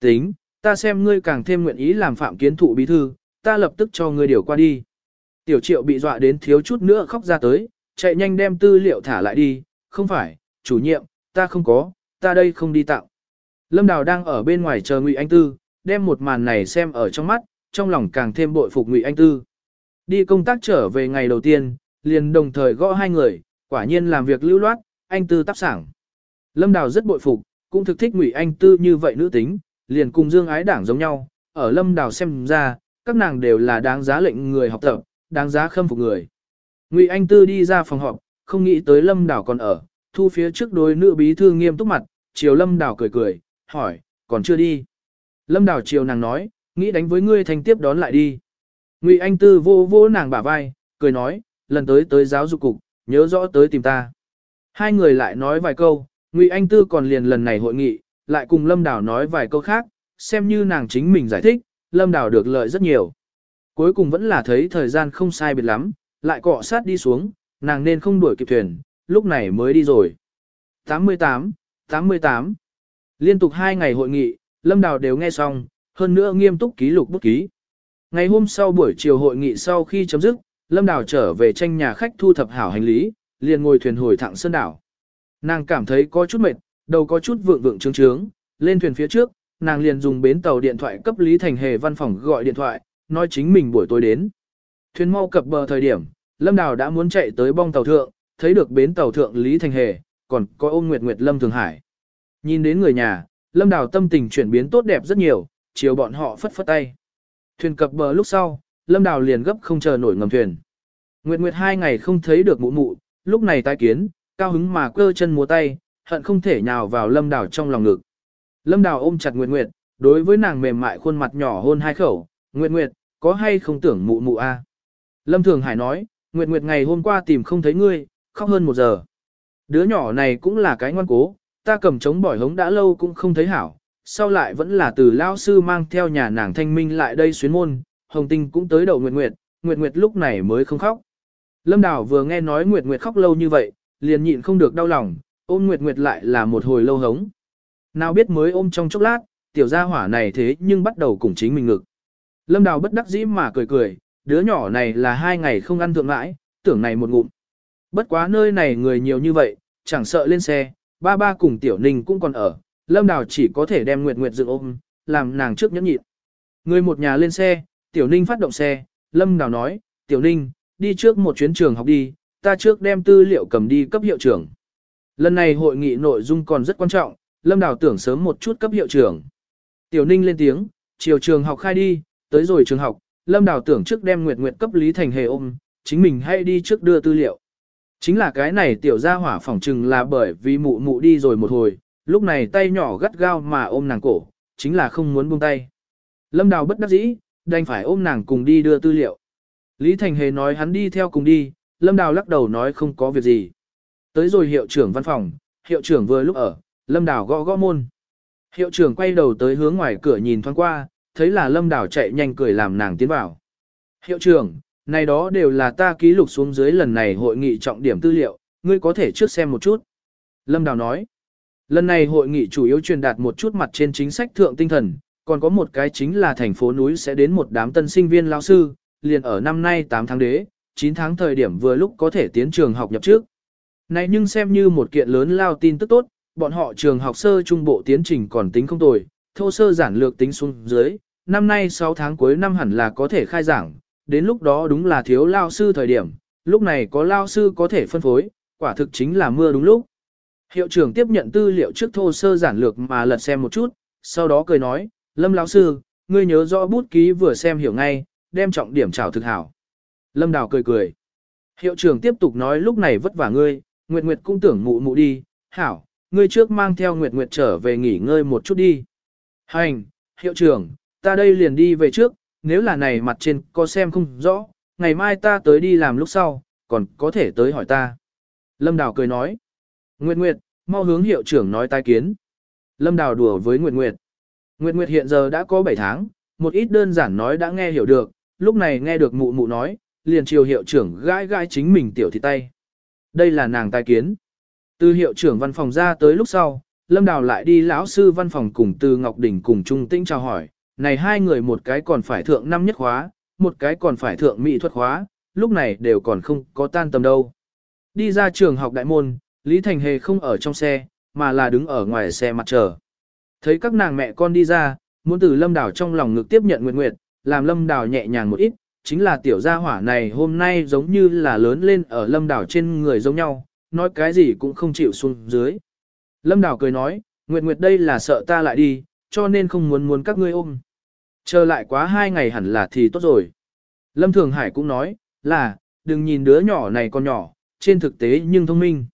Tính, ta xem ngươi càng thêm nguyện ý làm phạm kiến thụ bí thư, ta lập tức cho ngươi điều qua đi. Tiểu triệu bị dọa đến thiếu chút nữa khóc ra tới, chạy nhanh đem tư liệu thả lại đi, không phải, chủ nhiệm, ta không có, ta đây không đi tặng. Lâm Đào đang ở bên ngoài chờ Ngụy Anh Tư, đem một màn này xem ở trong mắt, trong lòng càng thêm bội phục Ngụy Anh Tư. Đi công tác trở về ngày đầu tiên, liền đồng thời gõ hai người, quả nhiên làm việc lưu loát, anh Tư tác sảng. Lâm Đào rất bội phục, cũng thực thích Ngụy Anh Tư như vậy nữ tính, liền cùng dương ái đảng giống nhau, ở lâm đào xem ra, các nàng đều là đáng giá lệnh người học tập, đáng giá khâm phục người. Ngụy Anh Tư đi ra phòng họp, không nghĩ tới lâm đào còn ở, thu phía trước đôi nữ bí thư nghiêm túc mặt, chiều lâm đào cười cười, hỏi, còn chưa đi. Lâm đào chiều nàng nói, nghĩ đánh với ngươi thành tiếp đón lại đi. Ngụy Anh Tư vô vô nàng bả vai, cười nói, lần tới tới giáo dục cục, nhớ rõ tới tìm ta. Hai người lại nói vài câu, Ngụy Anh Tư còn liền lần này hội nghị, lại cùng Lâm Đào nói vài câu khác, xem như nàng chính mình giải thích, Lâm Đào được lợi rất nhiều. Cuối cùng vẫn là thấy thời gian không sai biệt lắm, lại cọ sát đi xuống, nàng nên không đuổi kịp thuyền, lúc này mới đi rồi. 88, 88. Liên tục hai ngày hội nghị, Lâm Đào đều nghe xong, hơn nữa nghiêm túc ký lục bút ký. Ngày hôm sau buổi chiều hội nghị sau khi chấm dứt, Lâm Đào trở về tranh nhà khách thu thập hảo hành lý, liền ngồi thuyền hồi thẳng Sơn Đảo. Nàng cảm thấy có chút mệt, đầu có chút vượng vượng trướng trướng, lên thuyền phía trước, nàng liền dùng bến tàu điện thoại cấp Lý Thành Hề văn phòng gọi điện thoại, nói chính mình buổi tối đến. Thuyền mau cập bờ thời điểm, Lâm Đào đã muốn chạy tới bong tàu thượng, thấy được bến tàu thượng Lý Thành Hề, còn có ôm Nguyệt Nguyệt Lâm Thường Hải. Nhìn đến người nhà, Lâm Đào tâm tình chuyển biến tốt đẹp rất nhiều, chiều bọn họ phất phất tay. Thuyền cập bờ lúc sau, Lâm Đào liền gấp không chờ nổi ngầm thuyền. Nguyệt Nguyệt hai ngày không thấy được mụ mụ, lúc này tái kiến, cao hứng mà cơ chân múa tay, hận không thể nhào vào Lâm Đào trong lòng ngực. Lâm Đào ôm chặt Nguyệt Nguyệt, đối với nàng mềm mại khuôn mặt nhỏ hôn hai khẩu, Nguyệt Nguyệt, có hay không tưởng mụ mụ a? Lâm Thường Hải nói, Nguyệt Nguyệt ngày hôm qua tìm không thấy ngươi, khóc hơn một giờ. Đứa nhỏ này cũng là cái ngoan cố, ta cầm trống bỏi hống đã lâu cũng không thấy hảo, sau lại vẫn là từ lao sư mang theo nhà nàng thanh minh lại đây xuyến môn, Hồng Tinh cũng tới đầu Nguyệt Nguyệt, Nguyệt Nguyệt lúc này mới không khóc. Lâm Đào vừa nghe nói Nguyệt Nguyệt khóc lâu như vậy, liền nhịn không được đau lòng, ôm Nguyệt Nguyệt lại là một hồi lâu hống. Nào biết mới ôm trong chốc lát, tiểu gia hỏa này thế nhưng bắt đầu cùng chính mình ngực. Lâm Đào bất đắc dĩ mà cười cười, đứa nhỏ này là hai ngày không ăn thượng mãi, tưởng này một ngụm. Bất quá nơi này người nhiều như vậy, chẳng sợ lên xe, ba ba cùng tiểu ninh cũng còn ở, Lâm Đào chỉ có thể đem Nguyệt Nguyệt dựng ôm, làm nàng trước nhẫn nhịn. Người một nhà lên xe, tiểu ninh phát động xe, Lâm Đào nói, tiểu ninh, đi trước một chuyến trường học đi, ta trước đem tư liệu cầm đi cấp hiệu trưởng. Lần này hội nghị nội dung còn rất quan trọng, Lâm Đào tưởng sớm một chút cấp hiệu trưởng. Tiểu Ninh lên tiếng, chiều trường học khai đi, tới rồi trường học, Lâm Đào tưởng trước đem Nguyệt Nguyệt cấp Lý Thành Hề ôm, chính mình hay đi trước đưa tư liệu. Chính là cái này tiểu gia hỏa phỏng trừng là bởi vì mụ mụ đi rồi một hồi, lúc này tay nhỏ gắt gao mà ôm nàng cổ, chính là không muốn buông tay. Lâm Đào bất đắc dĩ, đành phải ôm nàng cùng đi đưa tư liệu. Lý Thành Hề nói hắn đi theo cùng đi, Lâm Đào lắc đầu nói không có việc gì. Tới rồi hiệu trưởng văn phòng, hiệu trưởng vừa lúc ở, Lâm Đào gõ gõ môn. Hiệu trưởng quay đầu tới hướng ngoài cửa nhìn thoáng qua, thấy là Lâm Đào chạy nhanh cười làm nàng tiến vào. Hiệu trưởng, này đó đều là ta ký lục xuống dưới lần này hội nghị trọng điểm tư liệu, ngươi có thể trước xem một chút. Lâm Đào nói, lần này hội nghị chủ yếu truyền đạt một chút mặt trên chính sách thượng tinh thần, còn có một cái chính là thành phố núi sẽ đến một đám tân sinh viên lao sư, liền ở năm nay 8 tháng đế, 9 tháng thời điểm vừa lúc có thể tiến trường học nhập trước. Này nhưng xem như một kiện lớn lao tin tức tốt, bọn họ trường học sơ trung bộ tiến trình còn tính không tồi, thô sơ giản lược tính xuống dưới, năm nay 6 tháng cuối năm hẳn là có thể khai giảng, đến lúc đó đúng là thiếu lao sư thời điểm, lúc này có lao sư có thể phân phối, quả thực chính là mưa đúng lúc. Hiệu trưởng tiếp nhận tư liệu trước thô sơ giản lược mà lật xem một chút, sau đó cười nói, Lâm lão sư, ngươi nhớ rõ bút ký vừa xem hiểu ngay, đem trọng điểm trào thực hảo. Lâm Đào cười cười. Hiệu trưởng tiếp tục nói lúc này vất vả ngươi, Nguyệt Nguyệt cũng tưởng mụ mụ đi, hảo, ngươi trước mang theo Nguyệt Nguyệt trở về nghỉ ngơi một chút đi. Hành, hiệu trưởng, ta đây liền đi về trước, nếu là này mặt trên có xem không rõ, ngày mai ta tới đi làm lúc sau, còn có thể tới hỏi ta. Lâm Đào cười nói. Nguyệt Nguyệt, mau hướng hiệu trưởng nói tai kiến. Lâm Đào đùa với Nguyệt Nguyệt. Nguyệt Nguyệt hiện giờ đã có 7 tháng, một ít đơn giản nói đã nghe hiểu được, lúc này nghe được mụ mụ nói, liền chiều hiệu trưởng gãi gãi chính mình tiểu thị tay. Đây là nàng tai kiến. Từ hiệu trưởng văn phòng ra tới lúc sau, Lâm Đào lại đi lão sư văn phòng cùng Từ Ngọc Đình cùng Trung Tĩnh chào hỏi, này hai người một cái còn phải thượng năm nhất khóa, một cái còn phải thượng mỹ thuật khóa, lúc này đều còn không có tan tầm đâu. Đi ra trường học đại môn, Lý Thành Hề không ở trong xe, mà là đứng ở ngoài xe mặt chờ. Thấy các nàng mẹ con đi ra, muốn từ Lâm Đảo trong lòng ngực tiếp nhận Nguyệt Nguyệt, làm Lâm Đảo nhẹ nhàng một ít, chính là tiểu gia hỏa này hôm nay giống như là lớn lên ở Lâm Đảo trên người giống nhau, nói cái gì cũng không chịu xuống dưới. Lâm Đảo cười nói, Nguyệt Nguyệt đây là sợ ta lại đi, cho nên không muốn muốn các ngươi ôm. Chờ lại quá hai ngày hẳn là thì tốt rồi. Lâm Thường Hải cũng nói, là, đừng nhìn đứa nhỏ này còn nhỏ, trên thực tế nhưng thông minh.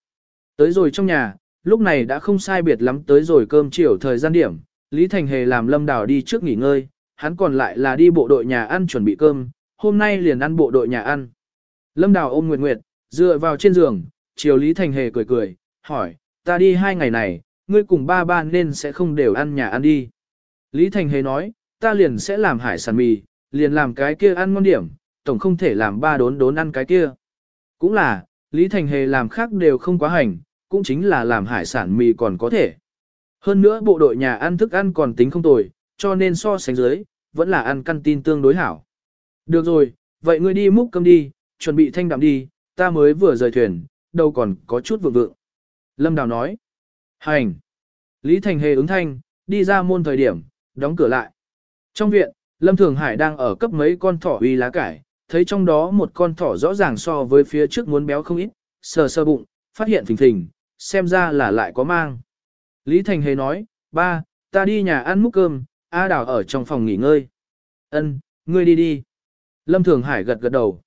Tới rồi trong nhà, lúc này đã không sai biệt lắm tới rồi cơm chiều thời gian điểm, Lý Thành Hề làm Lâm Đào đi trước nghỉ ngơi, hắn còn lại là đi bộ đội nhà ăn chuẩn bị cơm, hôm nay liền ăn bộ đội nhà ăn. Lâm Đào ôm Nguyệt Nguyệt, dựa vào trên giường, chiều Lý Thành Hề cười cười, hỏi, ta đi hai ngày này, ngươi cùng ba ba nên sẽ không đều ăn nhà ăn đi. Lý Thành Hề nói, ta liền sẽ làm hải sản mì, liền làm cái kia ăn ngon điểm, tổng không thể làm ba đốn đốn ăn cái kia. Cũng là, Lý Thành Hề làm khác đều không quá hành, cũng chính là làm hải sản mì còn có thể. Hơn nữa bộ đội nhà ăn thức ăn còn tính không tồi, cho nên so sánh dưới, vẫn là ăn căn tin tương đối hảo. Được rồi, vậy ngươi đi múc cơm đi, chuẩn bị thanh đạm đi, ta mới vừa rời thuyền, đâu còn có chút vượng vượng. Lâm Đào nói. Hành. Lý Thành Hề ứng thanh, đi ra môn thời điểm, đóng cửa lại. Trong viện, Lâm Thường Hải đang ở cấp mấy con thỏ uy lá cải, thấy trong đó một con thỏ rõ ràng so với phía trước muốn béo không ít, sờ sờ bụng, phát hiện phình phình, xem ra là lại có mang. Lý Thành Hề nói, ba, ta đi nhà ăn múc cơm, A Đào ở trong phòng nghỉ ngơi. Ân, ngươi đi đi. Lâm Thường Hải gật gật đầu.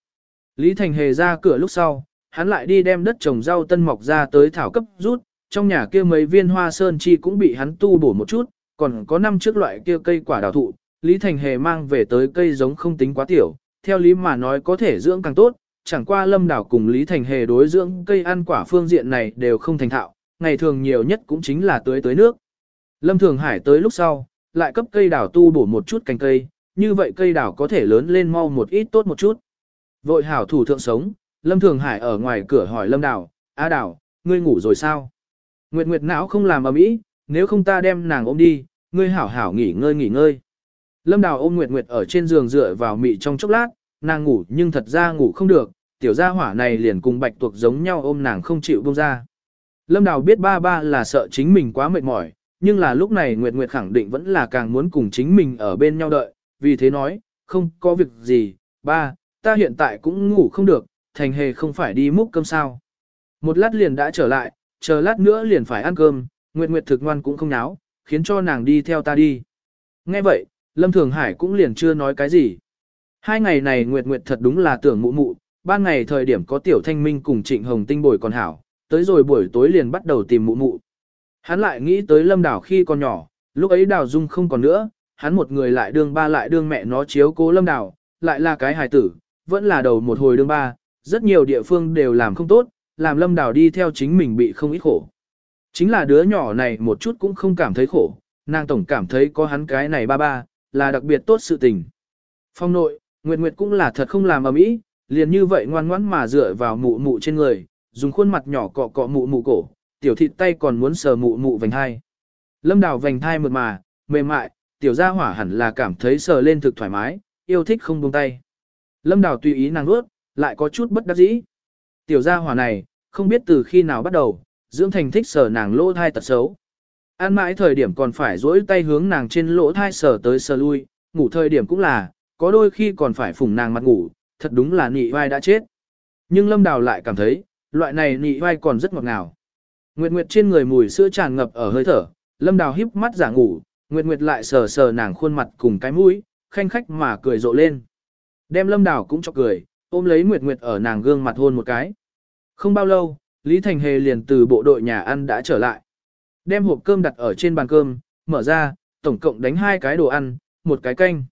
Lý Thành Hề ra cửa lúc sau, hắn lại đi đem đất trồng rau tân mọc ra tới thảo cấp rút, trong nhà kia mấy viên hoa sơn chi cũng bị hắn tu bổ một chút, còn có năm trước loại kia cây quả đào thụ, Lý Thành Hề mang về tới cây giống không tính quá tiểu, theo lý mà nói có thể dưỡng càng tốt, chẳng qua lâm đảo cùng Lý Thành Hề đối dưỡng cây ăn quả phương diện này đều không thành thạo, ngày thường nhiều nhất cũng chính là tưới tới nước. Lâm Thường Hải tới lúc sau, lại cấp cây đảo tu bổ một chút cành cây, như vậy cây đảo có thể lớn lên mau một ít tốt một chút. Vội hảo thủ thượng sống, Lâm Thường Hải ở ngoài cửa hỏi Lâm Đảo, A Đảo, ngươi ngủ rồi sao? Nguyệt Nguyệt não không làm ầm mỹ, nếu không ta đem nàng ôm đi, ngươi hảo hảo nghỉ ngơi nghỉ ngơi. Lâm Đào ôm Nguyệt Nguyệt ở trên giường dựa vào mị trong chốc lát, nàng ngủ nhưng thật ra ngủ không được, tiểu gia hỏa này liền cùng bạch tuộc giống nhau ôm nàng không chịu buông ra. Lâm Đào biết ba ba là sợ chính mình quá mệt mỏi, nhưng là lúc này Nguyệt Nguyệt khẳng định vẫn là càng muốn cùng chính mình ở bên nhau đợi, vì thế nói, không có việc gì, ba, ta hiện tại cũng ngủ không được, thành hề không phải đi múc cơm sao. Một lát liền đã trở lại, chờ lát nữa liền phải ăn cơm, Nguyệt Nguyệt thực ngoan cũng không náo, khiến cho nàng đi theo ta đi. Nghe vậy, Lâm Thường Hải cũng liền chưa nói cái gì. Hai ngày này Nguyệt Nguyệt thật đúng là tưởng mụ mụ, ban ngày thời điểm có Tiểu Thanh Minh cùng Trịnh Hồng Tinh bồi còn hảo, tới rồi buổi tối liền bắt đầu tìm mụ mụ. Hắn lại nghĩ tới Lâm Đảo khi còn nhỏ, lúc ấy Đào Dung không còn nữa, hắn một người lại đương ba lại đương mẹ nó chiếu cố Lâm Đảo, lại là cái hài tử, vẫn là đầu một hồi đương ba, rất nhiều địa phương đều làm không tốt, làm Lâm Đảo đi theo chính mình bị không ít khổ. Chính là đứa nhỏ này một chút cũng không cảm thấy khổ, nàng tổng cảm thấy có hắn cái này ba ba, là đặc biệt tốt sự tình. Phong nội, Nguyệt Nguyệt cũng là thật không làm ở mỹ, liền như vậy ngoan ngoãn mà dựa vào mụ mụ trên người, dùng khuôn mặt nhỏ cọ cọ mụ mụ cổ, tiểu thịt tay còn muốn sờ mụ mụ vành hai. Lâm đào vành thai mượt mà, mềm mại, tiểu gia hỏa hẳn là cảm thấy sờ lên thực thoải mái, yêu thích không buông tay. Lâm đào tùy ý nàng nuốt, lại có chút bất đắc dĩ. Tiểu gia hỏa này, không biết từ khi nào bắt đầu, dưỡng thành thích sờ nàng lỗ thai tật xấu. Ăn mãi thời điểm còn phải duỗi tay hướng nàng trên lỗ thai sờ tới sờ lui, ngủ thời điểm cũng là, có đôi khi còn phải phủng nàng mặt ngủ, thật đúng là nị vai đã chết. Nhưng Lâm Đào lại cảm thấy, loại này nị vai còn rất ngọt ngào. Nguyệt Nguyệt trên người mùi sữa tràn ngập ở hơi thở, Lâm Đào híp mắt giả ngủ, Nguyệt Nguyệt lại sờ sờ nàng khuôn mặt cùng cái mũi, khanh khách mà cười rộ lên. Đem Lâm Đào cũng cho cười, ôm lấy Nguyệt Nguyệt ở nàng gương mặt hôn một cái. Không bao lâu, Lý Thành Hề liền từ bộ đội nhà ăn đã trở lại. Đem hộp cơm đặt ở trên bàn cơm, mở ra, tổng cộng đánh hai cái đồ ăn, một cái canh.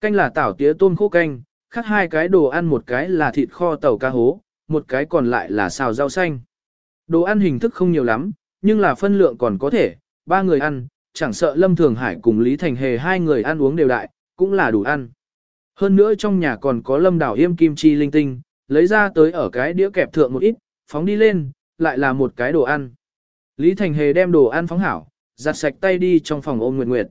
Canh là tảo tía tôm khô canh, khác hai cái đồ ăn một cái là thịt kho tàu cá hố, một cái còn lại là xào rau xanh. Đồ ăn hình thức không nhiều lắm, nhưng là phân lượng còn có thể, ba người ăn, chẳng sợ Lâm Thường Hải cùng Lý Thành Hề hai người ăn uống đều đại, cũng là đủ ăn. Hơn nữa trong nhà còn có Lâm Đảo Yêm Kim Chi linh tinh, lấy ra tới ở cái đĩa kẹp thượng một ít, phóng đi lên, lại là một cái đồ ăn. Lý Thành Hề đem đồ ăn phóng hảo, giặt sạch tay đi trong phòng ôm Nguyệt Nguyệt.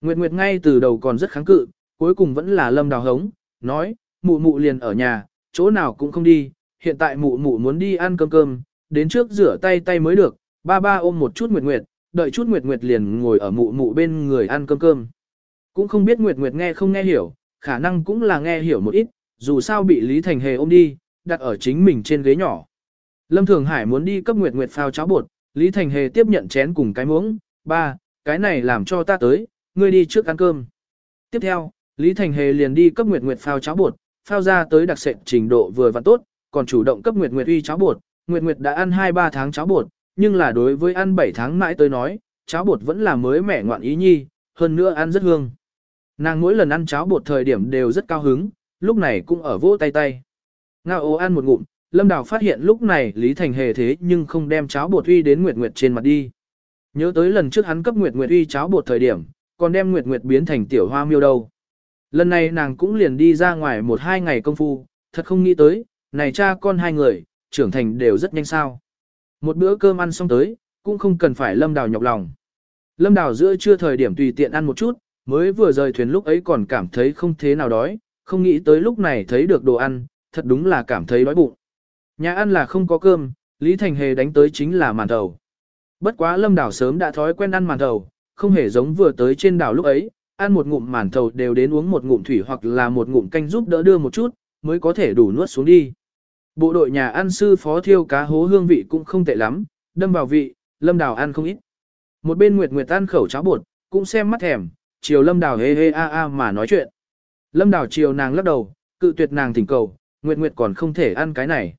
Nguyệt Nguyệt ngay từ đầu còn rất kháng cự, cuối cùng vẫn là lâm đào hống, nói, mụ mụ liền ở nhà, chỗ nào cũng không đi, hiện tại mụ mụ muốn đi ăn cơm cơm, đến trước rửa tay tay mới được, ba ba ôm một chút Nguyệt Nguyệt, đợi chút Nguyệt Nguyệt liền ngồi ở mụ mụ bên người ăn cơm cơm. Cũng không biết Nguyệt Nguyệt nghe không nghe hiểu, khả năng cũng là nghe hiểu một ít, dù sao bị Lý Thành Hề ôm đi, đặt ở chính mình trên ghế nhỏ. Lâm Thường Hải muốn đi cấp Nguyệt Nguyệt phao cháo bột, Lý Thành Hề tiếp nhận chén cùng cái muỗng, ba, cái này làm cho ta tới, ngươi đi trước ăn cơm. Tiếp theo, Lý Thành Hề liền đi cấp Nguyệt Nguyệt phao cháo bột, phao ra tới đặc sệt trình độ vừa và tốt, còn chủ động cấp Nguyệt Nguyệt uy cháo bột. Nguyệt Nguyệt đã ăn 2-3 tháng cháo bột, nhưng là đối với ăn 7 tháng mãi tới nói, cháo bột vẫn là mới mẻ ngoạn ý nhi, hơn nữa ăn rất hương. Nàng mỗi lần ăn cháo bột thời điểm đều rất cao hứng, lúc này cũng ở vỗ tay tay. Ngao ô ăn một ngụm, Lâm Đào phát hiện lúc này Lý Thành hề thế nhưng không đem cháo bột uy đến Nguyệt Nguyệt trên mặt đi. Nhớ tới lần trước hắn cấp Nguyệt Nguyệt uy cháo bột thời điểm, còn đem Nguyệt Nguyệt biến thành tiểu hoa miêu đâu. Lần này nàng cũng liền đi ra ngoài một hai ngày công phu, thật không nghĩ tới, này cha con hai người, trưởng thành đều rất nhanh sao. Một bữa cơm ăn xong tới, cũng không cần phải Lâm Đào nhọc lòng. Lâm Đào giữa trưa thời điểm tùy tiện ăn một chút, mới vừa rời thuyền lúc ấy còn cảm thấy không thế nào đói, không nghĩ tới lúc này thấy được đồ ăn, thật đúng là cảm thấy đói bụng. Nhà ăn là không có cơm, Lý Thành Hề đánh tới chính là màn thầu. Bất quá Lâm Đảo sớm đã thói quen ăn màn thầu, không hề giống vừa tới trên đảo lúc ấy, ăn một ngụm màn thầu đều đến uống một ngụm thủy hoặc là một ngụm canh giúp đỡ đưa một chút, mới có thể đủ nuốt xuống đi. Bộ đội nhà ăn sư phó thiêu cá hố hương vị cũng không tệ lắm, đâm vào vị, Lâm Đào ăn không ít. Một bên Nguyệt Nguyệt ăn khẩu cháo bột, cũng xem mắt thèm, chiều Lâm Đào hê hê a a mà nói chuyện. Lâm Đào chiều nàng lắc đầu, cự tuyệt nàng thỉnh cầu, Nguyệt Nguyệt còn không thể ăn cái này.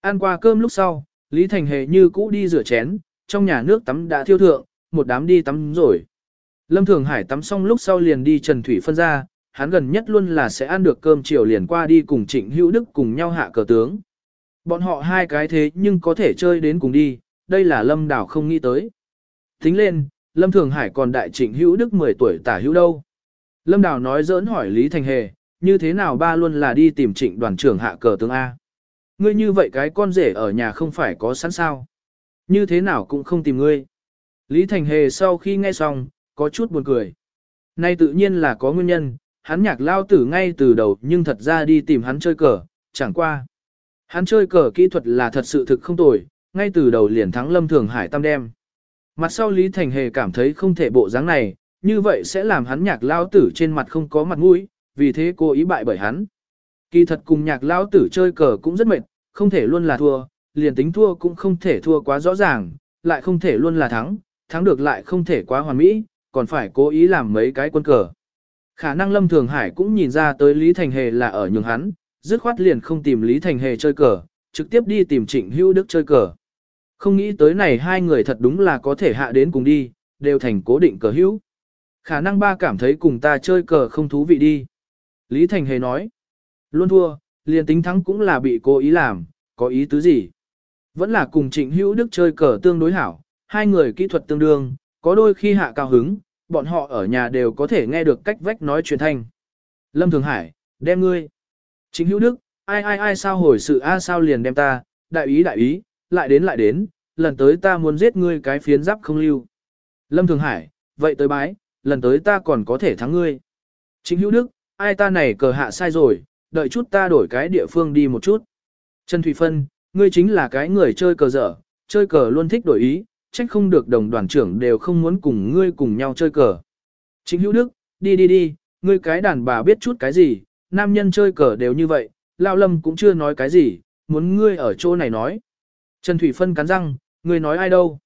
Ăn qua cơm lúc sau, Lý Thành Hề như cũ đi rửa chén, trong nhà nước tắm đã thiêu thượng, một đám đi tắm rồi. Lâm Thường Hải tắm xong lúc sau liền đi Trần Thủy phân ra, hắn gần nhất luôn là sẽ ăn được cơm chiều liền qua đi cùng Trịnh Hữu Đức cùng nhau hạ cờ tướng. Bọn họ hai cái thế nhưng có thể chơi đến cùng đi, đây là Lâm Đảo không nghĩ tới. Tính lên, Lâm Thường Hải còn đại Trịnh Hữu Đức 10 tuổi tả hữu đâu. Lâm Đảo nói dỡn hỏi Lý Thành Hề, như thế nào ba luôn là đi tìm Trịnh đoàn trưởng hạ cờ tướng A. Ngươi như vậy cái con rể ở nhà không phải có sẵn sao. Như thế nào cũng không tìm ngươi. Lý Thành Hề sau khi nghe xong, có chút buồn cười. Nay tự nhiên là có nguyên nhân, hắn nhạc lao tử ngay từ đầu nhưng thật ra đi tìm hắn chơi cờ, chẳng qua. Hắn chơi cờ kỹ thuật là thật sự thực không tồi, ngay từ đầu liền thắng lâm thường hải tam đem. Mặt sau Lý Thành Hề cảm thấy không thể bộ dáng này, như vậy sẽ làm hắn nhạc lao tử trên mặt không có mặt mũi, vì thế cô ý bại bởi hắn. Kỳ thật cùng nhạc lao tử chơi cờ cũng rất mệt, không thể luôn là thua, liền tính thua cũng không thể thua quá rõ ràng, lại không thể luôn là thắng, thắng được lại không thể quá hoàn mỹ, còn phải cố ý làm mấy cái quân cờ. Khả năng Lâm Thường Hải cũng nhìn ra tới Lý Thành Hề là ở nhường hắn, dứt khoát liền không tìm Lý Thành Hề chơi cờ, trực tiếp đi tìm Trịnh Hữu Đức chơi cờ. Không nghĩ tới này hai người thật đúng là có thể hạ đến cùng đi, đều thành cố định cờ hữu. Khả năng ba cảm thấy cùng ta chơi cờ không thú vị đi. Lý Thành Hề nói, luôn thua, liền tính thắng cũng là bị cố ý làm, có ý tứ gì. Vẫn là cùng Trịnh Hữu Đức chơi cờ tương đối hảo, hai người kỹ thuật tương đương, có đôi khi hạ cao hứng, bọn họ ở nhà đều có thể nghe được cách vách nói chuyện thanh. Lâm Thường Hải, đem ngươi. Trịnh hữu đức, ai ai ai sao hồi sự a sao liền đem ta, đại ý đại ý, lại đến lại đến, lần tới ta muốn giết ngươi cái phiến giáp không lưu. Lâm Thường Hải, vậy tới bái, lần tới ta còn có thể thắng ngươi. Trịnh hữu đức, ai ta này cờ hạ sai rồi, đợi chút ta đổi cái địa phương đi một chút. Trần Thủy Phân, ngươi chính là cái người chơi cờ dở, chơi cờ luôn thích đổi ý, trách không được đồng đoàn trưởng đều không muốn cùng ngươi cùng nhau chơi cờ. Chính hữu đức, đi đi đi, ngươi cái đàn bà biết chút cái gì, nam nhân chơi cờ đều như vậy, Lão Lâm cũng chưa nói cái gì, muốn ngươi ở chỗ này nói. Trần Thủy Phân cắn răng, ngươi nói ai đâu.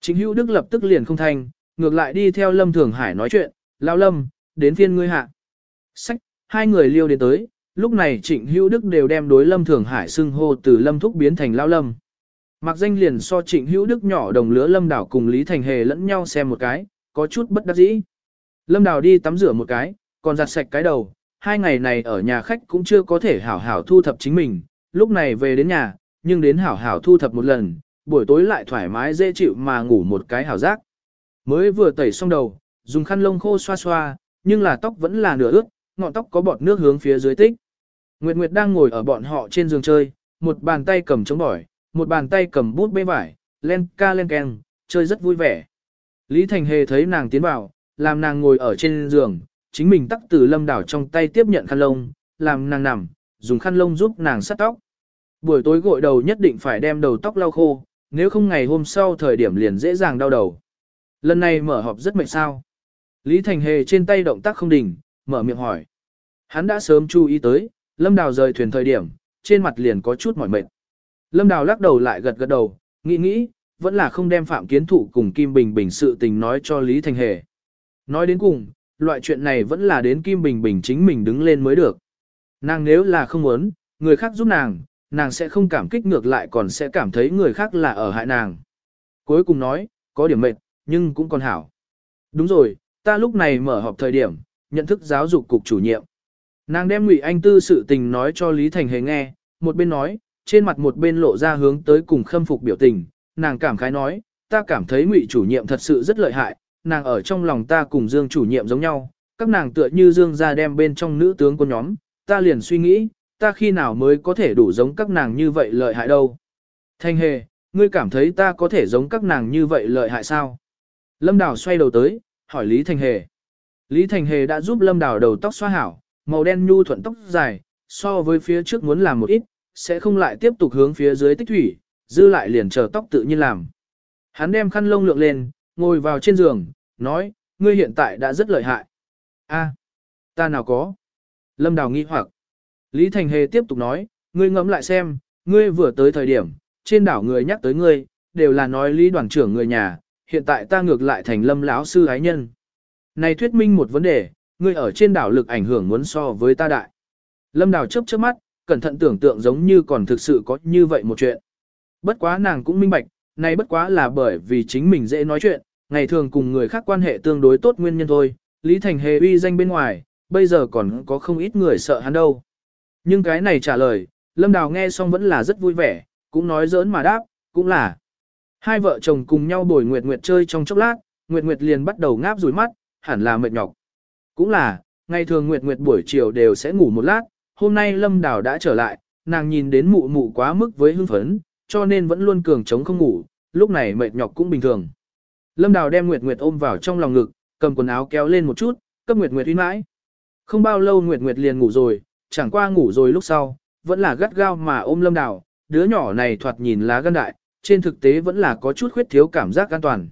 Chính hữu đức lập tức liền không thành, ngược lại đi theo Lâm Thường Hải nói chuyện, Lão Lâm, đến phiên ngươi hạ. Sách, hai người liêu đến tới, lúc này trịnh hữu đức đều đem đối Lâm Thường Hải xưng hô từ Lâm Thúc biến thành Lao Lâm. Mặc danh liền so trịnh hữu đức nhỏ đồng lứa Lâm Đảo cùng Lý Thành Hề lẫn nhau xem một cái, có chút bất đắc dĩ. Lâm Đào đi tắm rửa một cái, còn giặt sạch cái đầu, hai ngày này ở nhà khách cũng chưa có thể hảo hảo thu thập chính mình, lúc này về đến nhà, nhưng đến hảo hảo thu thập một lần, buổi tối lại thoải mái dễ chịu mà ngủ một cái hảo giác. Mới vừa tẩy xong đầu, dùng khăn lông khô xoa xoa, nhưng là tóc vẫn là nửa ướt, ngọn tóc có bọt nước hướng phía dưới tích. Nguyệt Nguyệt đang ngồi ở bọn họ trên giường chơi, một bàn tay cầm chống bỏi, một bàn tay cầm bút bê vải, len ca len keng, chơi rất vui vẻ. Lý Thành Hề thấy nàng tiến vào, làm nàng ngồi ở trên giường, chính mình tắc từ lâm đảo trong tay tiếp nhận khăn lông, làm nàng nằm, dùng khăn lông giúp nàng sắt tóc. Buổi tối gội đầu nhất định phải đem đầu tóc lau khô, nếu không ngày hôm sau thời điểm liền dễ dàng đau đầu. Lần này mở họp rất mệt sao. Lý Thành Hề trên tay động tác không đỉnh, mở miệng hỏi. Hắn đã sớm chú ý tới, Lâm Đào rời thuyền thời điểm, trên mặt liền có chút mỏi mệt. Lâm Đào lắc đầu lại gật gật đầu, nghĩ nghĩ, vẫn là không đem Phạm Kiến Thụ cùng Kim Bình Bình sự tình nói cho Lý Thành Hề. Nói đến cùng, loại chuyện này vẫn là đến Kim Bình Bình chính mình đứng lên mới được. Nàng nếu là không muốn, người khác giúp nàng, nàng sẽ không cảm kích ngược lại còn sẽ cảm thấy người khác là ở hại nàng. Cuối cùng nói, có điểm mệt, nhưng cũng còn hảo. Đúng rồi, ta lúc này mở họp thời điểm, nhận thức giáo dục cục chủ nhiệm. Nàng đem Ngụy Anh Tư sự tình nói cho Lý Thành Hề nghe, một bên nói, trên mặt một bên lộ ra hướng tới cùng khâm phục biểu tình, nàng cảm khái nói, ta cảm thấy Ngụy chủ nhiệm thật sự rất lợi hại, nàng ở trong lòng ta cùng Dương chủ nhiệm giống nhau, các nàng tựa như Dương gia đem bên trong nữ tướng của nhóm, ta liền suy nghĩ, ta khi nào mới có thể đủ giống các nàng như vậy lợi hại đâu. Thanh hề, ngươi cảm thấy ta có thể giống các nàng như vậy lợi hại sao? Lâm Đào xoay đầu tới, hỏi Lý Thành Hề. Lý Thành Hề đã giúp Lâm Đào đầu tóc xoa hảo, màu đen nhu thuận tóc dài, so với phía trước muốn làm một ít, sẽ không lại tiếp tục hướng phía dưới tích thủy, dư lại liền chờ tóc tự nhiên làm. Hắn đem khăn lông lượng lên, ngồi vào trên giường, nói, ngươi hiện tại đã rất lợi hại. A, ta nào có. Lâm Đào nghi hoặc. Lý Thành Hề tiếp tục nói, ngươi ngẫm lại xem, ngươi vừa tới thời điểm, trên đảo người nhắc tới ngươi, đều là nói Lý đoàn trưởng người nhà, hiện tại ta ngược lại thành Lâm lão sư ái nhân. Này thuyết minh một vấn đề, ngươi ở trên đảo lực ảnh hưởng muốn so với ta đại. Lâm Đào chớp chớp mắt, cẩn thận tưởng tượng giống như còn thực sự có như vậy một chuyện. Bất quá nàng cũng minh bạch, nay bất quá là bởi vì chính mình dễ nói chuyện, ngày thường cùng người khác quan hệ tương đối tốt nguyên nhân thôi, Lý Thành Hề uy danh bên ngoài, bây giờ còn có không ít người sợ hắn đâu. Nhưng cái này trả lời, Lâm Đào nghe xong vẫn là rất vui vẻ, cũng nói giỡn mà đáp, cũng là. Hai vợ chồng cùng nhau bồi Nguyệt Nguyệt chơi trong chốc lát, Nguyệt Nguyệt liền bắt đầu ngáp rủi mắt, hẳn là mệt nhọc. Cũng là, ngày thường Nguyệt Nguyệt buổi chiều đều sẽ ngủ một lát, hôm nay Lâm Đào đã trở lại, nàng nhìn đến mụ mụ quá mức với hưng phấn, cho nên vẫn luôn cường chống không ngủ, lúc này mệt nhọc cũng bình thường. Lâm Đào đem Nguyệt Nguyệt ôm vào trong lòng ngực, cầm quần áo kéo lên một chút, cấp Nguyệt Nguyệt uy mãi. Không bao lâu Nguyệt Nguyệt liền ngủ rồi, chẳng qua ngủ rồi lúc sau, vẫn là gắt gao mà ôm Lâm Đào, đứa nhỏ này thoạt nhìn lá gan đại, trên thực tế vẫn là có chút khuyết thiếu cảm giác an toàn.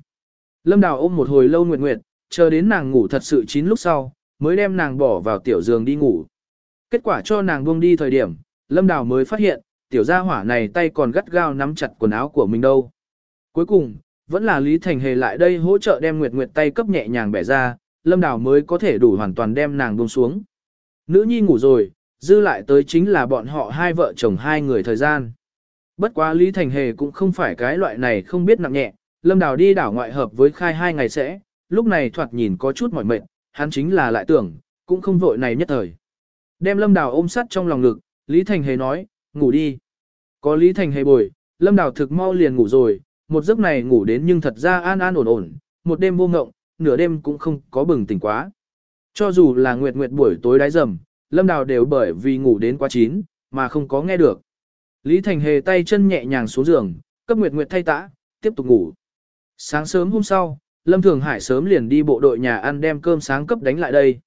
Lâm Đào ôm một hồi lâu Nguyệt Nguyệt, chờ đến nàng ngủ thật sự chín lúc sau, mới đem nàng bỏ vào tiểu giường đi ngủ. Kết quả cho nàng buông đi thời điểm, Lâm Đào mới phát hiện, tiểu gia hỏa này tay còn gắt gao nắm chặt quần áo của mình đâu. Cuối cùng, vẫn là Lý Thành Hề lại đây hỗ trợ đem Nguyệt Nguyệt tay cấp nhẹ nhàng bẻ ra, Lâm Đào mới có thể đủ hoàn toàn đem nàng buông xuống. Nữ nhi ngủ rồi, dư lại tới chính là bọn họ hai vợ chồng hai người thời gian. Bất quá Lý Thành Hề cũng không phải cái loại này không biết nặng nhẹ, Lâm Đào đi đảo ngoại hợp với khai hai ngày sẽ, lúc này thoạt nhìn có chút mỏi mệt, hắn chính là lại tưởng, cũng không vội này nhất thời. Đem Lâm Đào ôm sắt trong lòng ngực, Lý Thành Hề nói, ngủ đi. Có Lý Thành Hề bồi, Lâm Đào thực mau liền ngủ rồi, một giấc này ngủ đến nhưng thật ra an an ổn ổn, một đêm vô ngộng, nửa đêm cũng không có bừng tỉnh quá. Cho dù là nguyệt nguyệt buổi tối đáy rầm, Lâm Đào đều bởi vì ngủ đến quá chín, mà không có nghe được. Lý Thành Hề tay chân nhẹ nhàng xuống giường, cấp nguyệt nguyệt thay tã, tiếp tục ngủ. Sáng sớm hôm sau, Lâm Thường Hải sớm liền đi bộ đội nhà ăn đem cơm sáng cấp đánh lại đây.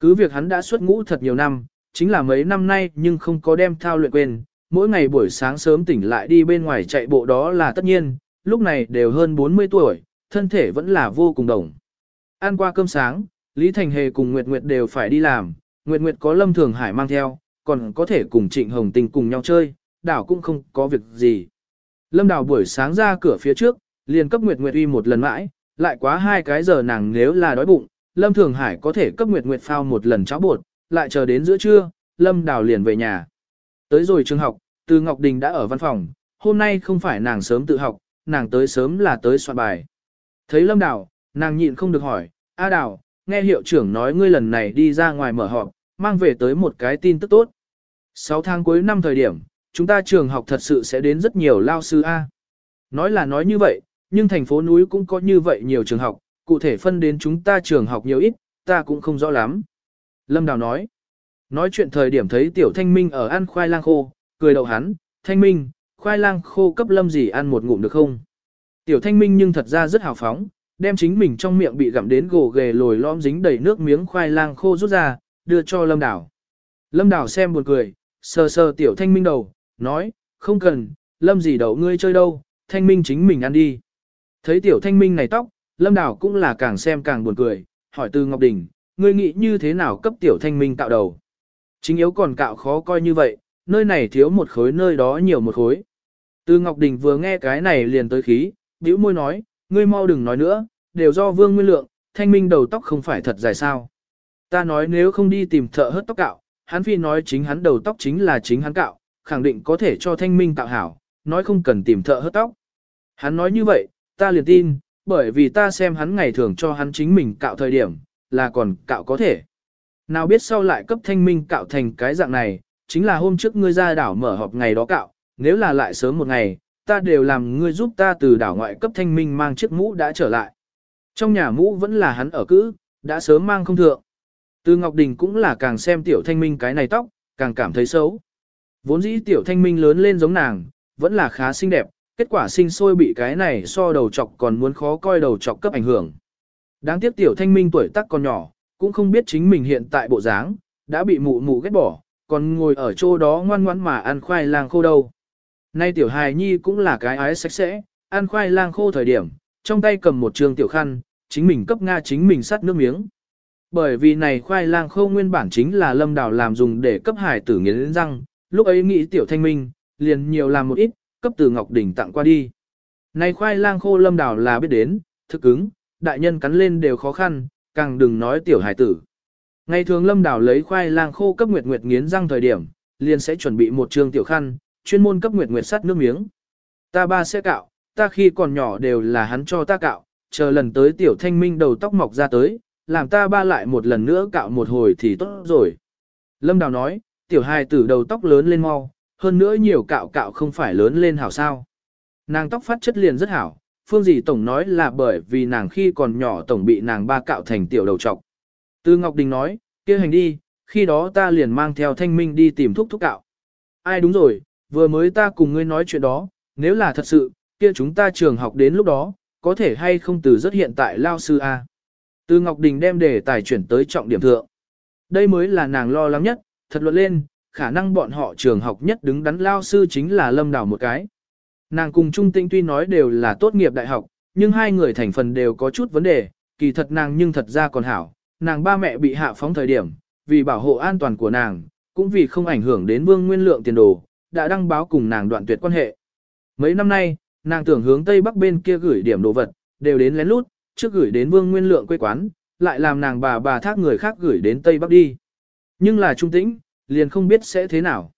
Cứ việc hắn đã xuất ngũ thật nhiều năm, chính là mấy năm nay nhưng không có đem thao luyện quên, mỗi ngày buổi sáng sớm tỉnh lại đi bên ngoài chạy bộ đó là tất nhiên, lúc này đều hơn 40 tuổi, thân thể vẫn là vô cùng đồng. Ăn qua cơm sáng, Lý Thành Hề cùng Nguyệt Nguyệt đều phải đi làm, Nguyệt Nguyệt có Lâm Thường Hải mang theo, còn có thể cùng Trịnh Hồng Tình cùng nhau chơi, đảo cũng không có việc gì. Lâm Đào buổi sáng ra cửa phía trước, liền cấp Nguyệt Nguyệt uy một lần mãi, lại quá hai cái giờ nàng nếu là đói bụng, Lâm Thường Hải có thể cấp Nguyệt Nguyệt phao một lần cháo bột, lại chờ đến giữa trưa, Lâm Đào liền về nhà. Tới rồi trường học, Từ Ngọc Đình đã ở văn phòng, hôm nay không phải nàng sớm tự học, nàng tới sớm là tới soạn bài. Thấy Lâm Đào, nàng nhịn không được hỏi, A Đào, nghe hiệu trưởng nói ngươi lần này đi ra ngoài mở họp, mang về tới một cái tin tức tốt. 6 tháng cuối năm thời điểm, chúng ta trường học thật sự sẽ đến rất nhiều lao sư A. Nói là nói như vậy, nhưng thành phố núi cũng có như vậy nhiều trường học, cụ thể phân đến chúng ta trường học nhiều ít, ta cũng không rõ lắm. Lâm Đào nói, nói chuyện thời điểm thấy Tiểu Thanh Minh ở ăn khoai lang khô, cười đậu hắn, Thanh Minh, khoai lang khô cấp Lâm gì ăn một ngụm được không? Tiểu Thanh Minh nhưng thật ra rất hào phóng, đem chính mình trong miệng bị gặm đến gồ ghề lồi lõm dính đầy nước miếng khoai lang khô rút ra, đưa cho Lâm Đào. Lâm Đào xem buồn cười, sờ sờ Tiểu Thanh Minh đầu, nói, không cần, Lâm gì đậu ngươi chơi đâu, Thanh Minh chính mình ăn đi. Thấy Tiểu Thanh Minh này tóc, Lâm đảo cũng là càng xem càng buồn cười, hỏi từ Ngọc Đình, ngươi nghĩ như thế nào cấp tiểu thanh minh tạo đầu. Chính yếu còn cạo khó coi như vậy, nơi này thiếu một khối nơi đó nhiều một khối. Từ Ngọc Đình vừa nghe cái này liền tới khí, bĩu môi nói, ngươi mau đừng nói nữa, đều do vương nguyên lượng, thanh minh đầu tóc không phải thật dài sao. Ta nói nếu không đi tìm thợ hớt tóc cạo, hắn phi nói chính hắn đầu tóc chính là chính hắn cạo, khẳng định có thể cho thanh minh tạo hảo, nói không cần tìm thợ hớt tóc. Hắn nói như vậy, ta liền tin, bởi vì ta xem hắn ngày thường cho hắn chính mình cạo thời điểm, là còn cạo có thể. Nào biết sau lại cấp thanh minh cạo thành cái dạng này, chính là hôm trước ngươi ra đảo mở họp ngày đó cạo, nếu là lại sớm một ngày, ta đều làm ngươi giúp ta từ đảo ngoại cấp thanh minh mang chiếc mũ đã trở lại. Trong nhà mũ vẫn là hắn ở cữ, đã sớm mang không thượng. Từ Ngọc Đình cũng là càng xem tiểu thanh minh cái này tóc, càng cảm thấy xấu. Vốn dĩ tiểu thanh minh lớn lên giống nàng, vẫn là khá xinh đẹp, kết quả sinh sôi bị cái này so đầu chọc còn muốn khó coi đầu chọc cấp ảnh hưởng. Đáng tiếc tiểu thanh minh tuổi tác còn nhỏ, cũng không biết chính mình hiện tại bộ dáng, đã bị mụ mụ ghét bỏ, còn ngồi ở chỗ đó ngoan ngoãn mà ăn khoai lang khô đâu. Nay tiểu hài nhi cũng là cái ái sạch sẽ, ăn khoai lang khô thời điểm, trong tay cầm một trường tiểu khăn, chính mình cấp Nga chính mình sắt nước miếng. Bởi vì này khoai lang khô nguyên bản chính là lâm đào làm dùng để cấp hải tử nghiến răng, lúc ấy nghĩ tiểu thanh minh, liền nhiều làm một ít, cấp từ Ngọc Đỉnh tặng qua đi. Này khoai lang khô lâm đào là biết đến, thức cứng, đại nhân cắn lên đều khó khăn, càng đừng nói tiểu hải tử. Ngày thường lâm đào lấy khoai lang khô cấp nguyệt nguyệt nghiến răng thời điểm, liền sẽ chuẩn bị một trường tiểu khăn, chuyên môn cấp nguyệt nguyệt sắt nước miếng. Ta ba sẽ cạo, ta khi còn nhỏ đều là hắn cho ta cạo, chờ lần tới tiểu thanh minh đầu tóc mọc ra tới, làm ta ba lại một lần nữa cạo một hồi thì tốt rồi. Lâm Đào nói, tiểu hài tử đầu tóc lớn lên mau, hơn nữa nhiều cạo cạo không phải lớn lên hảo sao. Nàng tóc phát chất liền rất hảo, phương dì tổng nói là bởi vì nàng khi còn nhỏ tổng bị nàng ba cạo thành tiểu đầu trọc. Tư Ngọc Đình nói, kia hành đi, khi đó ta liền mang theo thanh minh đi tìm thuốc thuốc cạo. Ai đúng rồi, vừa mới ta cùng ngươi nói chuyện đó, nếu là thật sự, kia chúng ta trường học đến lúc đó, có thể hay không từ rất hiện tại lao sư A. tư Ngọc Đình đem đề tài chuyển tới trọng điểm thượng. Đây mới là nàng lo lắng nhất, thật luận lên, khả năng bọn họ trường học nhất đứng đắn lao sư chính là Lâm Đào một cái. Nàng cùng Trung Tĩnh tuy nói đều là tốt nghiệp đại học, nhưng hai người thành phần đều có chút vấn đề, kỳ thật nàng nhưng thật ra còn hảo, nàng ba mẹ bị hạ phóng thời điểm, vì bảo hộ an toàn của nàng, cũng vì không ảnh hưởng đến vương nguyên lượng tiền đồ, đã đăng báo cùng nàng đoạn tuyệt quan hệ. Mấy năm nay, nàng tưởng hướng Tây Bắc bên kia gửi điểm đồ vật, đều đến lén lút, trước gửi đến vương nguyên lượng quê quán, lại làm nàng bà bà thác người khác gửi đến Tây Bắc đi. Nhưng là trung tĩnh, liền không biết sẽ thế nào.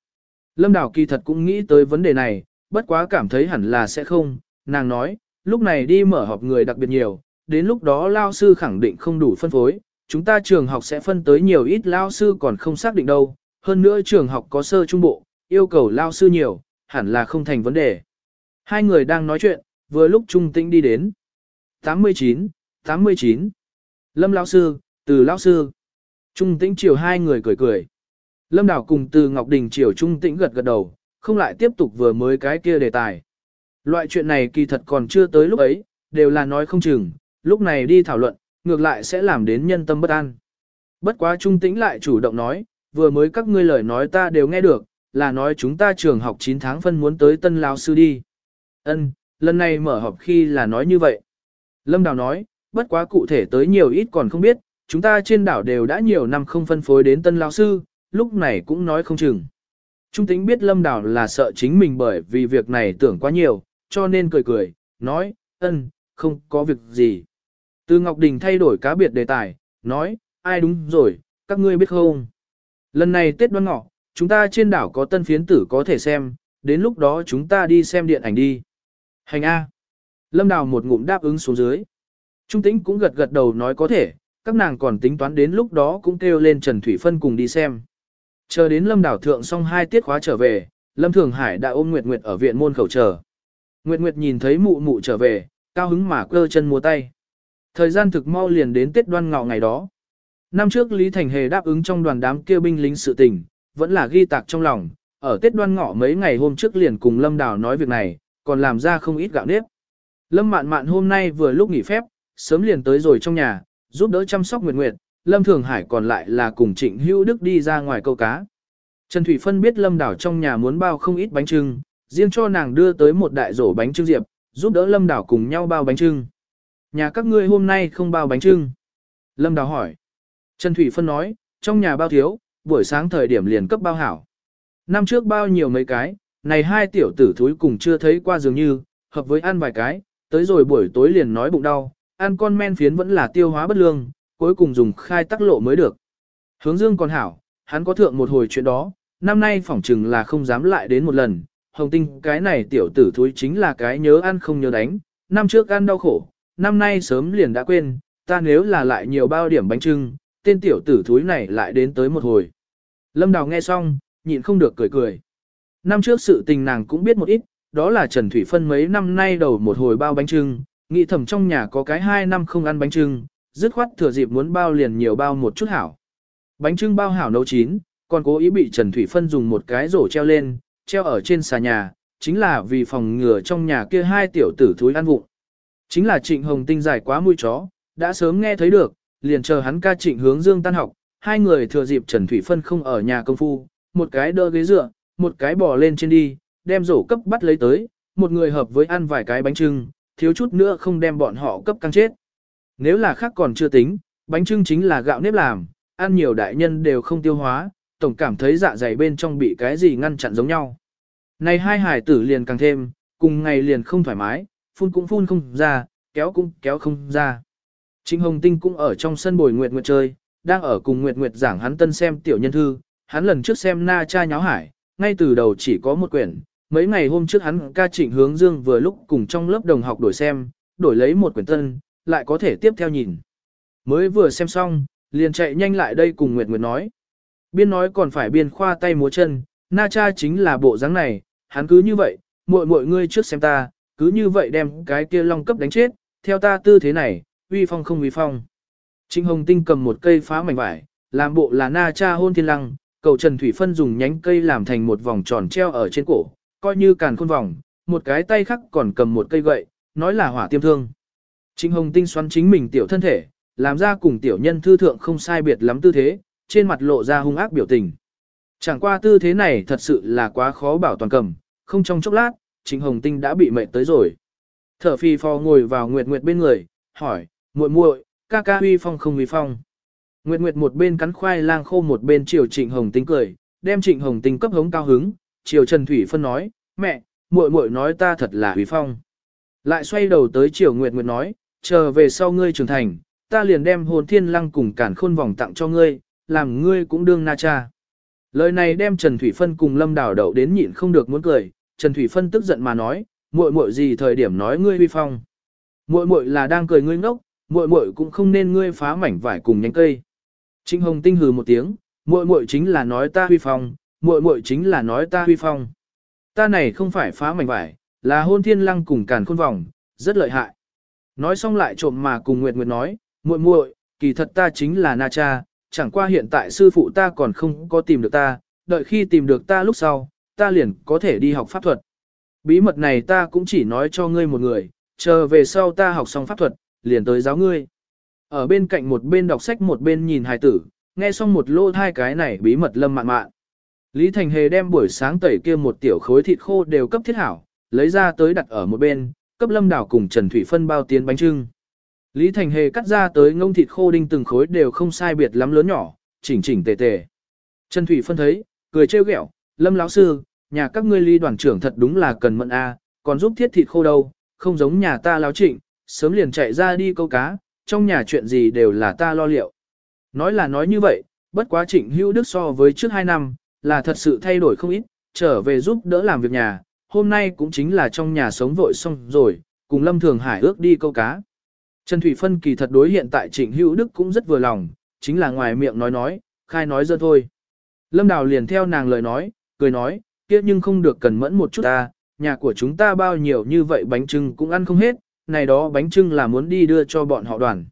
Lâm Đào kỳ thật cũng nghĩ tới vấn đề này, bất quá cảm thấy hẳn là sẽ không, nàng nói, lúc này đi mở họp người đặc biệt nhiều, đến lúc đó lao sư khẳng định không đủ phân phối, chúng ta trường học sẽ phân tới nhiều ít lao sư còn không xác định đâu, hơn nữa trường học có sơ trung bộ, yêu cầu lao sư nhiều, hẳn là không thành vấn đề. Hai người đang nói chuyện, vừa lúc Trung Tĩnh đi đến. 89, 89. Lâm lao sư, từ lao sư. Trung Tĩnh chiều hai người cười cười. Lâm Đảo cùng từ Ngọc Đình chiều Trung Tĩnh gật gật đầu, không lại tiếp tục vừa mới cái kia đề tài. Loại chuyện này kỳ thật còn chưa tới lúc ấy, đều là nói không chừng, lúc này đi thảo luận, ngược lại sẽ làm đến nhân tâm bất an. Bất quá Trung Tĩnh lại chủ động nói, vừa mới các ngươi lời nói ta đều nghe được, là nói chúng ta trường học 9 tháng phân muốn tới tân lão sư đi. Ân, lần này mở họp khi là nói như vậy. Lâm Đào nói, bất quá cụ thể tới nhiều ít còn không biết, chúng ta trên đảo đều đã nhiều năm không phân phối đến tân lão sư, lúc này cũng nói không chừng. Trung tính biết Lâm Đào là sợ chính mình bởi vì việc này tưởng quá nhiều, cho nên cười cười, nói, ân, không có việc gì. Từ Ngọc Đình thay đổi cá biệt đề tài, nói, ai đúng rồi, các ngươi biết không? Lần này Tết đoan ngọ, chúng ta trên đảo có tân phiến tử có thể xem, đến lúc đó chúng ta đi xem điện ảnh đi. Hành A. Lâm Đào một ngụm đáp ứng xuống dưới. Trung tĩnh cũng gật gật đầu nói có thể, các nàng còn tính toán đến lúc đó cũng kêu lên Trần Thủy Phân cùng đi xem. Chờ đến Lâm Đào thượng xong hai tiết khóa trở về, Lâm Thường Hải đã ôm Nguyệt Nguyệt ở viện môn khẩu chờ. Nguyệt Nguyệt nhìn thấy mụ mụ trở về, cao hứng mà cơ chân mua tay. Thời gian thực mau liền đến Tết đoan ngọ ngày đó. Năm trước Lý Thành Hề đáp ứng trong đoàn đám kêu binh lính sự tình, vẫn là ghi tạc trong lòng, ở Tết đoan ngọ mấy ngày hôm trước liền cùng Lâm Đào nói việc này, còn làm ra không ít gạo nếp. Lâm Mạn Mạn hôm nay vừa lúc nghỉ phép, sớm liền tới rồi trong nhà, giúp đỡ chăm sóc Nguyệt Nguyệt, Lâm Thường Hải còn lại là cùng Trịnh Hữu Đức đi ra ngoài câu cá. Trần Thủy Phân biết Lâm Đảo trong nhà muốn bao không ít bánh trưng, riêng cho nàng đưa tới một đại rổ bánh trưng diệp, giúp đỡ Lâm Đảo cùng nhau bao bánh trưng. Nhà các ngươi hôm nay không bao bánh trưng. Lâm Đảo hỏi. Trần Thủy Phân nói, trong nhà bao thiếu, buổi sáng thời điểm liền cấp bao hảo. Năm trước bao nhiêu mấy cái, này hai tiểu tử thúi cùng chưa thấy qua dường như, hợp với ăn vài cái, tới rồi buổi tối liền nói bụng đau, ăn con men phiến vẫn là tiêu hóa bất lương, cuối cùng dùng khai tắc lộ mới được. Hướng dương còn hảo, hắn có thượng một hồi chuyện đó, năm nay phỏng chừng là không dám lại đến một lần, hồng tinh cái này tiểu tử thúi chính là cái nhớ ăn không nhớ đánh, năm trước ăn đau khổ, năm nay sớm liền đã quên, ta nếu là lại nhiều bao điểm bánh trưng, tên tiểu tử thúi này lại đến tới một hồi. Lâm Đào nghe xong, nhịn không được cười cười. Năm trước sự tình nàng cũng biết một ít, đó là Trần Thủy Phân mấy năm nay đầu một hồi bao bánh trưng, nghĩ thầm trong nhà có cái hai năm không ăn bánh trưng, dứt khoát thừa dịp muốn bao liền nhiều bao một chút hảo. Bánh trưng bao hảo nấu chín, còn cố ý bị Trần Thủy Phân dùng một cái rổ treo lên, treo ở trên xà nhà, chính là vì phòng ngừa trong nhà kia hai tiểu tử thúi ăn vụng. Chính là trịnh hồng tinh dài quá mũi chó, đã sớm nghe thấy được, liền chờ hắn ca trịnh hướng dương tan học, hai người thừa dịp Trần Thủy Phân không ở nhà công phu, một cái đỡ ghế dựa, một cái bò lên trên đi, đem rổ cấp bắt lấy tới, một người hợp với ăn vài cái bánh trưng, thiếu chút nữa không đem bọn họ cấp căng chết. Nếu là khác còn chưa tính, bánh trưng chính là gạo nếp làm, ăn nhiều đại nhân đều không tiêu hóa, tổng cảm thấy dạ dày bên trong bị cái gì ngăn chặn giống nhau. Này hai hải tử liền càng thêm, cùng ngày liền không thoải mái, phun cũng phun không ra, kéo cũng kéo không ra. Trịnh Hồng Tinh cũng ở trong sân bồi Nguyệt Nguyệt chơi, đang ở cùng Nguyệt Nguyệt giảng hắn tân xem tiểu nhân thư, hắn lần trước xem na cha nháo hải, ngay từ đầu chỉ có một quyển, mấy ngày hôm trước hắn ca trịnh hướng dương vừa lúc cùng trong lớp đồng học đổi xem, đổi lấy một quyển tân, lại có thể tiếp theo nhìn. Mới vừa xem xong, liền chạy nhanh lại đây cùng Nguyệt Nguyệt nói. Biên nói còn phải biên khoa tay múa chân, na cha chính là bộ dáng này, hắn cứ như vậy, muội muội ngươi trước xem ta, cứ như vậy đem cái kia long cấp đánh chết, theo ta tư thế này, uy phong không uy phong. Trịnh Hồng Tinh cầm một cây phá mảnh vải, làm bộ là na cha hôn thiên lăng, cầu Trần Thủy Phân dùng nhánh cây làm thành một vòng tròn treo ở trên cổ, coi như càn khôn vòng, một cái tay khác còn cầm một cây gậy, nói là hỏa tiêm thương. Trịnh Hồng Tinh xoắn chính mình tiểu thân thể, làm ra cùng tiểu nhân thư thượng không sai biệt lắm tư thế, trên mặt lộ ra hung ác biểu tình. Chẳng qua tư thế này thật sự là quá khó bảo toàn cầm, không trong chốc lát, Trịnh Hồng Tinh đã bị mệt tới rồi. Thở phì phò ngồi vào Nguyệt Nguyệt bên người, hỏi, muội muội, ca ca huy phong không huy phong. Nguyệt Nguyệt một bên cắn khoai lang khô một bên chiều Trịnh Hồng Tinh cười, đem Trịnh Hồng Tinh cấp hống cao hứng, chiều Trần Thủy Phân nói, mẹ, muội muội nói ta thật là huy phong. Lại xoay đầu tới chiều Nguyệt Nguyệt nói, chờ về sau ngươi trưởng thành, ta liền đem hồn thiên lăng cùng cản khôn vòng tặng cho ngươi, làm ngươi cũng đương na cha. Lời này đem Trần Thủy Phân cùng Lâm Đào đậu đến nhịn không được muốn cười, Trần Thủy Phân tức giận mà nói, muội muội gì thời điểm nói ngươi huy phong. Muội muội là đang cười ngươi ngốc, muội muội cũng không nên ngươi phá mảnh vải cùng nhánh cây. Trinh Hồng Tinh hừ một tiếng, muội muội chính là nói ta huy phong, muội muội chính là nói ta huy phong. Ta này không phải phá mảnh vải, là hôn thiên lăng cùng càn khôn vòng, rất lợi hại. Nói xong lại trộm mà cùng Nguyệt Nguyệt nói, muội muội, kỳ thật ta chính là Na Cha, chẳng qua hiện tại sư phụ ta còn không có tìm được ta, đợi khi tìm được ta lúc sau, ta liền có thể đi học pháp thuật. Bí mật này ta cũng chỉ nói cho ngươi một người, chờ về sau ta học xong pháp thuật, liền tới giáo ngươi. Ở bên cạnh một bên đọc sách một bên nhìn hài tử, nghe xong một lô hai cái này bí mật lâm mạn mạn. Lý Thành Hề đem buổi sáng tẩy kia một tiểu khối thịt khô đều cấp thiết hảo, lấy ra tới đặt ở một bên, cấp lâm đảo cùng Trần Thủy phân bao tiến bánh trưng. Lý Thành Hề cắt ra tới ngông thịt khô đinh từng khối đều không sai biệt lắm lớn nhỏ, chỉnh chỉnh tề tề. Trần Thủy phân thấy, cười trêu ghẹo, lâm lão sư, nhà các ngươi ly đoàn trưởng thật đúng là cần mận a, còn giúp thiết thịt khô đâu, không giống nhà ta lão trịnh, sớm liền chạy ra đi câu cá, trong nhà chuyện gì đều là ta lo liệu. Nói là nói như vậy, bất quá trịnh hữu đức so với trước hai năm, là thật sự thay đổi không ít, trở về giúp đỡ làm việc nhà, hôm nay cũng chính là trong nhà sống vội xong rồi, cùng Lâm Thường Hải ước đi câu cá. Trần Thủy Phân kỳ thật đối hiện tại Trịnh Hữu Đức cũng rất vừa lòng, chính là ngoài miệng nói nói, khai nói dơ thôi. Lâm Đào liền theo nàng lời nói, cười nói, kia nhưng không được cần mẫn một chút ta, nhà của chúng ta bao nhiêu như vậy bánh trưng cũng ăn không hết, này đó bánh trưng là muốn đi đưa cho bọn họ đoàn.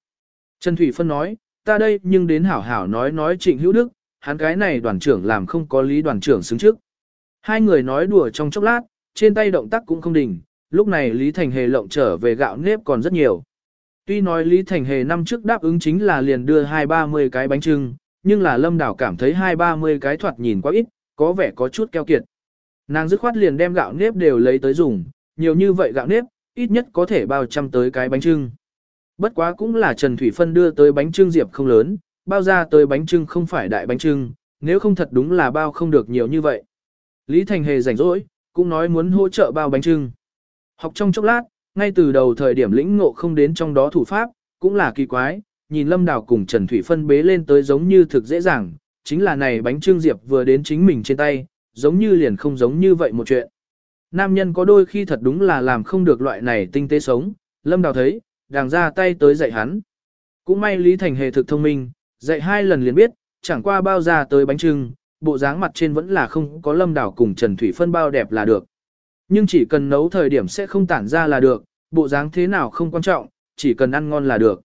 Trần Thủy Phân nói, ta đây nhưng đến hảo hảo nói nói Trịnh Hữu Đức, hắn cái này đoàn trưởng làm không có lý đoàn trưởng xứng trước. Hai người nói đùa trong chốc lát, trên tay động tác cũng không đình, lúc này Lý Thành Hề lộng trở về gạo nếp còn rất nhiều. Tuy nói Lý Thành Hề năm trước đáp ứng chính là liền đưa hai ba mươi cái bánh trưng, nhưng là Lâm Đảo cảm thấy hai ba mươi cái thoạt nhìn quá ít, có vẻ có chút keo kiệt. Nàng dứt khoát liền đem gạo nếp đều lấy tới dùng, nhiều như vậy gạo nếp, ít nhất có thể bao trăm tới cái bánh trưng. Bất quá cũng là Trần Thủy Phân đưa tới bánh trưng diệp không lớn, bao ra tới bánh trưng không phải đại bánh trưng, nếu không thật đúng là bao không được nhiều như vậy. Lý Thành Hề rảnh rỗi, cũng nói muốn hỗ trợ bao bánh trưng. Học trong chốc lát, ngay từ đầu thời điểm lĩnh ngộ không đến trong đó thủ pháp, cũng là kỳ quái, nhìn Lâm Đào cùng Trần Thủy phân bế lên tới giống như thực dễ dàng, chính là này bánh trưng diệp vừa đến chính mình trên tay, giống như liền không giống như vậy một chuyện. Nam nhân có đôi khi thật đúng là làm không được loại này tinh tế sống, Lâm Đào thấy, đàng ra tay tới dạy hắn. Cũng may Lý Thành Hề thực thông minh, dạy hai lần liền biết, chẳng qua bao ra tới bánh trưng, bộ dáng mặt trên vẫn là không có Lâm đảo cùng Trần Thủy phân bao đẹp là được. Nhưng chỉ cần nấu thời điểm sẽ không tản ra là được, bộ dáng thế nào không quan trọng, chỉ cần ăn ngon là được.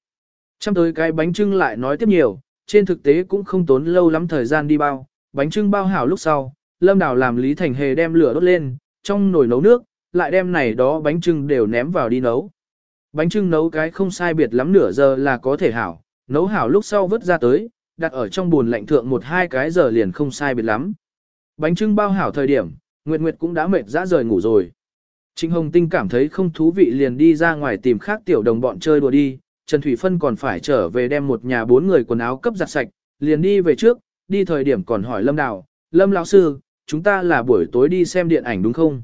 Chăm tới cái bánh trưng lại nói tiếp nhiều, trên thực tế cũng không tốn lâu lắm thời gian đi bao, bánh trưng bao hảo lúc sau, Lâm đảo làm Lý Thành Hề đem lửa đốt lên, trong nồi nấu nước, lại đem này đó bánh trưng đều ném vào đi nấu. Bánh trưng nấu cái không sai biệt lắm nửa giờ là có thể hảo, nấu hảo lúc sau vớt ra tới, đặt ở trong buồn lạnh thượng một hai cái giờ liền không sai biệt lắm. Bánh trưng bao hảo thời điểm, Nguyệt Nguyệt cũng đã mệt dã rời ngủ rồi. Trịnh Hồng Tinh cảm thấy không thú vị liền đi ra ngoài tìm khác tiểu đồng bọn chơi đùa đi, Trần Thủy Phân còn phải trở về đem một nhà bốn người quần áo cấp giặt sạch, liền đi về trước, đi thời điểm còn hỏi Lâm Đào, Lâm lão sư, chúng ta là buổi tối đi xem điện ảnh đúng không?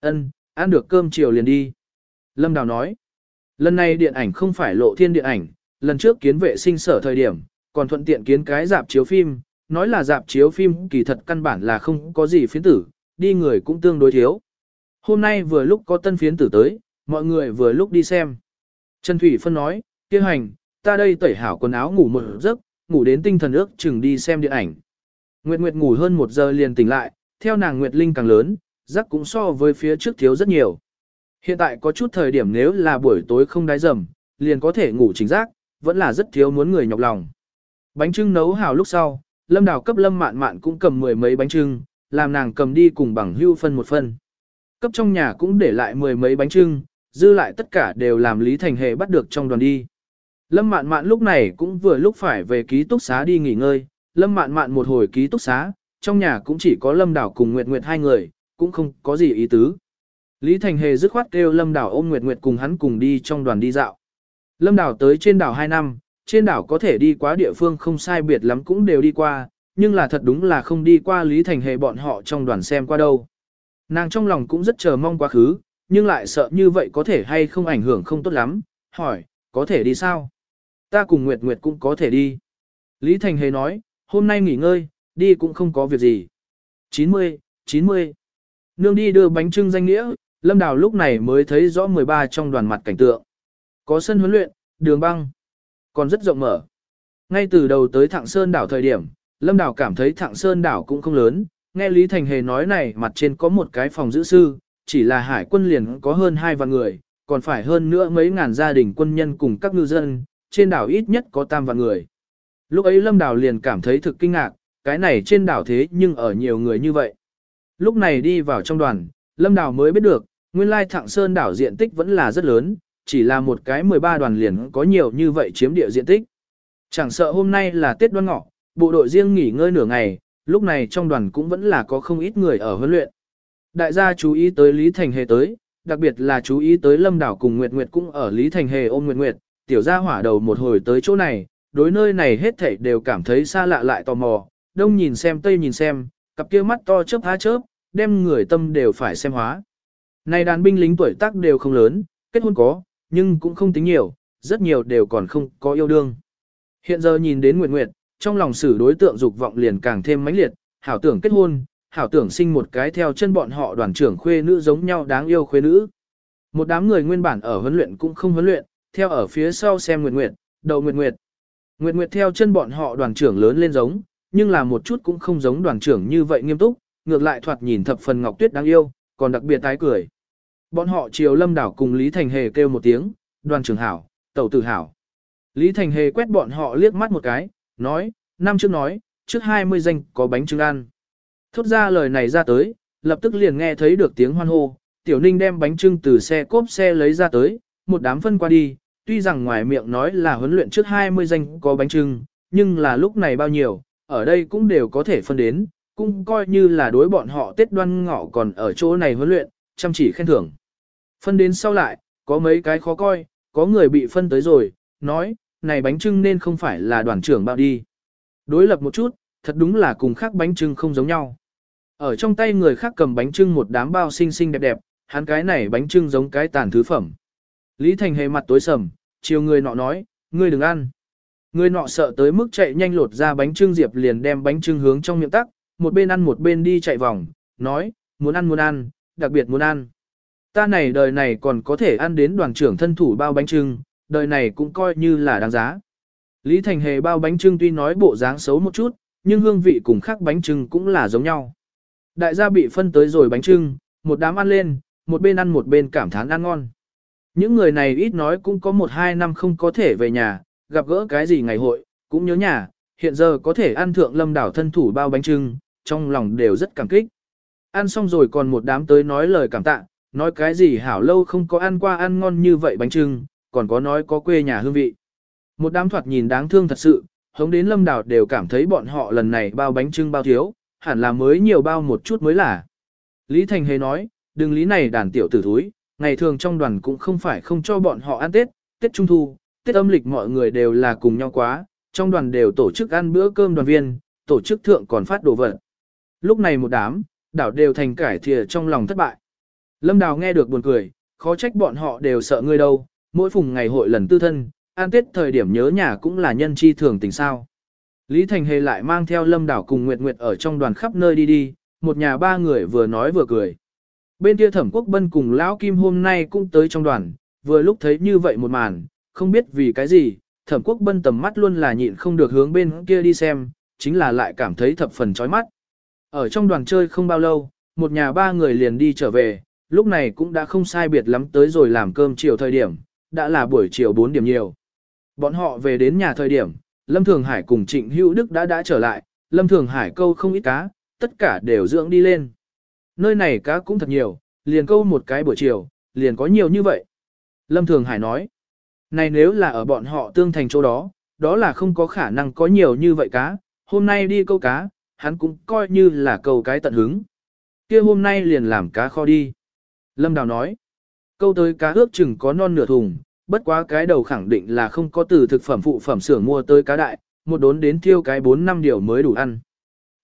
Ân, ăn được cơm chiều liền đi. Lâm Đào nói, lần này điện ảnh không phải lộ thiên điện ảnh, lần trước kiến vệ sinh sở thời điểm, còn thuận tiện kiến cái dạp chiếu phim, nói là dạp chiếu phim kỳ thật căn bản là không có gì phiến tử, đi người cũng tương đối thiếu. Hôm nay vừa lúc có tân phiến tử tới, mọi người vừa lúc đi xem. Trần Thủy Phân nói, kia hành, ta đây tẩy hảo quần áo ngủ một giấc, ngủ đến tinh thần ước chừng đi xem điện ảnh. Nguyệt Nguyệt ngủ hơn một giờ liền tỉnh lại, theo nàng Nguyệt Linh càng lớn, giấc cũng so với phía trước thiếu rất nhiều. Hiện tại có chút thời điểm nếu là buổi tối không đái dầm, liền có thể ngủ chính giác, vẫn là rất thiếu muốn người nhọc lòng. Bánh trưng nấu hào lúc sau, Lâm Đào cấp Lâm Mạn Mạn cũng cầm mười mấy bánh trưng, làm nàng cầm đi cùng bằng hưu phân một phân. Cấp trong nhà cũng để lại mười mấy bánh trưng, dư lại tất cả đều làm Lý Thành Hề bắt được trong đoàn đi. Lâm Mạn Mạn lúc này cũng vừa lúc phải về ký túc xá đi nghỉ ngơi, Lâm Mạn Mạn một hồi ký túc xá, trong nhà cũng chỉ có Lâm Đảo cùng Nguyệt Nguyệt hai người, cũng không có gì ý tứ. Lý Thành Hề dứt khoát kêu Lâm Đảo ôm Nguyệt Nguyệt cùng hắn cùng đi trong đoàn đi dạo. Lâm Đảo tới trên đảo 2 năm, trên đảo có thể đi qua địa phương không sai biệt lắm cũng đều đi qua, nhưng là thật đúng là không đi qua Lý Thành Hề bọn họ trong đoàn xem qua đâu. Nàng trong lòng cũng rất chờ mong quá khứ, nhưng lại sợ như vậy có thể hay không ảnh hưởng không tốt lắm, hỏi, có thể đi sao? Ta cùng Nguyệt Nguyệt cũng có thể đi. Lý Thành Hề nói, hôm nay nghỉ ngơi, đi cũng không có việc gì. 90, 90. Nương đi đưa bánh trưng danh nghĩa, Lâm Đào lúc này mới thấy rõ 13 trong đoàn mặt cảnh tượng. Có sân huấn luyện, đường băng, còn rất rộng mở. Ngay từ đầu tới Thạng Sơn đảo thời điểm, Lâm Đào cảm thấy Thạng Sơn đảo cũng không lớn, nghe Lý Thành Hề nói này mặt trên có một cái phòng giữ sư, chỉ là hải quân liền có hơn hai vạn người, còn phải hơn nữa mấy ngàn gia đình quân nhân cùng các ngư dân, trên đảo ít nhất có tam vạn người. Lúc ấy Lâm Đào liền cảm thấy thực kinh ngạc, cái này trên đảo thế nhưng ở nhiều người như vậy. Lúc này đi vào trong đoàn, Lâm Đào mới biết được, nguyên lai Thạng Sơn đảo diện tích vẫn là rất lớn, chỉ là một cái 13 đoàn liền có nhiều như vậy chiếm địa diện tích. Chẳng sợ hôm nay là Tết đoan ngọ, bộ đội riêng nghỉ ngơi nửa ngày, lúc này trong đoàn cũng vẫn là có không ít người ở huấn luyện. Đại gia chú ý tới Lý Thành Hề tới, đặc biệt là chú ý tới Lâm Đảo cùng Nguyệt Nguyệt cũng ở Lý Thành Hề ôm Nguyệt Nguyệt, tiểu gia hỏa đầu một hồi tới chỗ này, đối nơi này hết thảy đều cảm thấy xa lạ lại tò mò, đông nhìn xem tây nhìn xem, cặp kia mắt to chớp há chớp, đem người tâm đều phải xem hóa. Này đàn binh lính tuổi tác đều không lớn, kết hôn có, nhưng cũng không tính nhiều, rất nhiều đều còn không có yêu đương. Hiện giờ nhìn đến Nguyệt Nguyệt, trong lòng xử đối tượng dục vọng liền càng thêm mãnh liệt, hảo tưởng kết hôn, hảo tưởng sinh một cái theo chân bọn họ đoàn trưởng khuê nữ giống nhau đáng yêu khuê nữ. Một đám người nguyên bản ở huấn luyện cũng không huấn luyện, theo ở phía sau xem Nguyệt Nguyệt, đầu Nguyệt Nguyệt. Nguyệt Nguyệt theo chân bọn họ đoàn trưởng lớn lên giống, nhưng là một chút cũng không giống đoàn trưởng như vậy nghiêm túc, ngược lại thoạt nhìn thập phần Ngọc Tuyết đáng yêu, còn đặc biệt tái cười. Bọn họ chiều lâm đảo cùng Lý Thành Hề kêu một tiếng, đoàn trưởng hảo, tẩu tử hảo. Lý Thành Hề quét bọn họ liếc mắt một cái, nói, năm trước nói, trước 20 danh có bánh trưng ăn. Thốt ra lời này ra tới, lập tức liền nghe thấy được tiếng hoan hô, tiểu ninh đem bánh trưng từ xe cốp xe lấy ra tới, một đám phân qua đi, tuy rằng ngoài miệng nói là huấn luyện trước 20 danh có bánh trưng, nhưng là lúc này bao nhiêu, ở đây cũng đều có thể phân đến, cũng coi như là đối bọn họ Tết đoan ngọ còn ở chỗ này huấn luyện, chăm chỉ khen thưởng. Phân đến sau lại, có mấy cái khó coi, có người bị phân tới rồi, nói, này bánh trưng nên không phải là đoàn trưởng bao đi. Đối lập một chút, thật đúng là cùng khác bánh trưng không giống nhau. Ở trong tay người khác cầm bánh trưng một đám bao xinh xinh đẹp đẹp, hắn cái này bánh trưng giống cái tàn thứ phẩm. Lý Thành hề mặt tối sầm, chiều người nọ nói, ngươi đừng ăn. Người nọ sợ tới mức chạy nhanh lột ra bánh trưng Diệp liền đem bánh trưng hướng trong miệng tắc, một bên ăn một bên đi chạy vòng, nói, muốn ăn muốn ăn, đặc biệt muốn ăn. Ta này đời này còn có thể ăn đến đoàn trưởng thân thủ bao bánh trưng, đời này cũng coi như là đáng giá. Lý Thành Hề bao bánh trưng tuy nói bộ dáng xấu một chút, nhưng hương vị cùng khác bánh trưng cũng là giống nhau. Đại gia bị phân tới rồi bánh trưng, một đám ăn lên, một bên ăn một bên cảm thán ăn ngon. Những người này ít nói cũng có một hai năm không có thể về nhà, gặp gỡ cái gì ngày hội, cũng nhớ nhà, hiện giờ có thể ăn thượng lâm đảo thân thủ bao bánh trưng, trong lòng đều rất cảm kích. Ăn xong rồi còn một đám tới nói lời cảm tạ, nói cái gì hảo lâu không có ăn qua ăn ngon như vậy bánh trưng, còn có nói có quê nhà hương vị. Một đám thoạt nhìn đáng thương thật sự, hống đến lâm đảo đều cảm thấy bọn họ lần này bao bánh trưng bao thiếu, hẳn là mới nhiều bao một chút mới là. Lý Thành Hề nói, đừng lý này đàn tiểu tử thúi, ngày thường trong đoàn cũng không phải không cho bọn họ ăn Tết, Tết Trung Thu, Tết âm lịch mọi người đều là cùng nhau quá, trong đoàn đều tổ chức ăn bữa cơm đoàn viên, tổ chức thượng còn phát đồ vật. Lúc này một đám, đảo đều thành cải thìa trong lòng thất bại. Lâm Đào nghe được buồn cười, khó trách bọn họ đều sợ ngươi đâu, mỗi phùng ngày hội lần tư thân, an tết thời điểm nhớ nhà cũng là nhân chi thường tình sao. Lý Thành Hề lại mang theo Lâm Đào cùng Nguyệt Nguyệt ở trong đoàn khắp nơi đi đi, một nhà ba người vừa nói vừa cười. Bên kia Thẩm Quốc Bân cùng Lão Kim hôm nay cũng tới trong đoàn, vừa lúc thấy như vậy một màn, không biết vì cái gì, Thẩm Quốc Bân tầm mắt luôn là nhịn không được hướng bên kia đi xem, chính là lại cảm thấy thập phần chói mắt. Ở trong đoàn chơi không bao lâu, một nhà ba người liền đi trở về, lúc này cũng đã không sai biệt lắm tới rồi làm cơm chiều thời điểm, đã là buổi chiều 4 điểm nhiều. Bọn họ về đến nhà thời điểm, Lâm Thường Hải cùng Trịnh Hữu Đức đã đã trở lại, Lâm Thường Hải câu không ít cá, tất cả đều dưỡng đi lên. Nơi này cá cũng thật nhiều, liền câu một cái buổi chiều, liền có nhiều như vậy. Lâm Thường Hải nói, này nếu là ở bọn họ tương thành chỗ đó, đó là không có khả năng có nhiều như vậy cá, hôm nay đi câu cá, hắn cũng coi như là câu cái tận hứng. kia hôm nay liền làm cá kho đi. Lâm Đào nói, câu tới cá ước chừng có non nửa thùng, bất quá cái đầu khẳng định là không có từ thực phẩm phụ phẩm xưởng mua tới cá đại, một đốn đến tiêu cái 4 năm điều mới đủ ăn.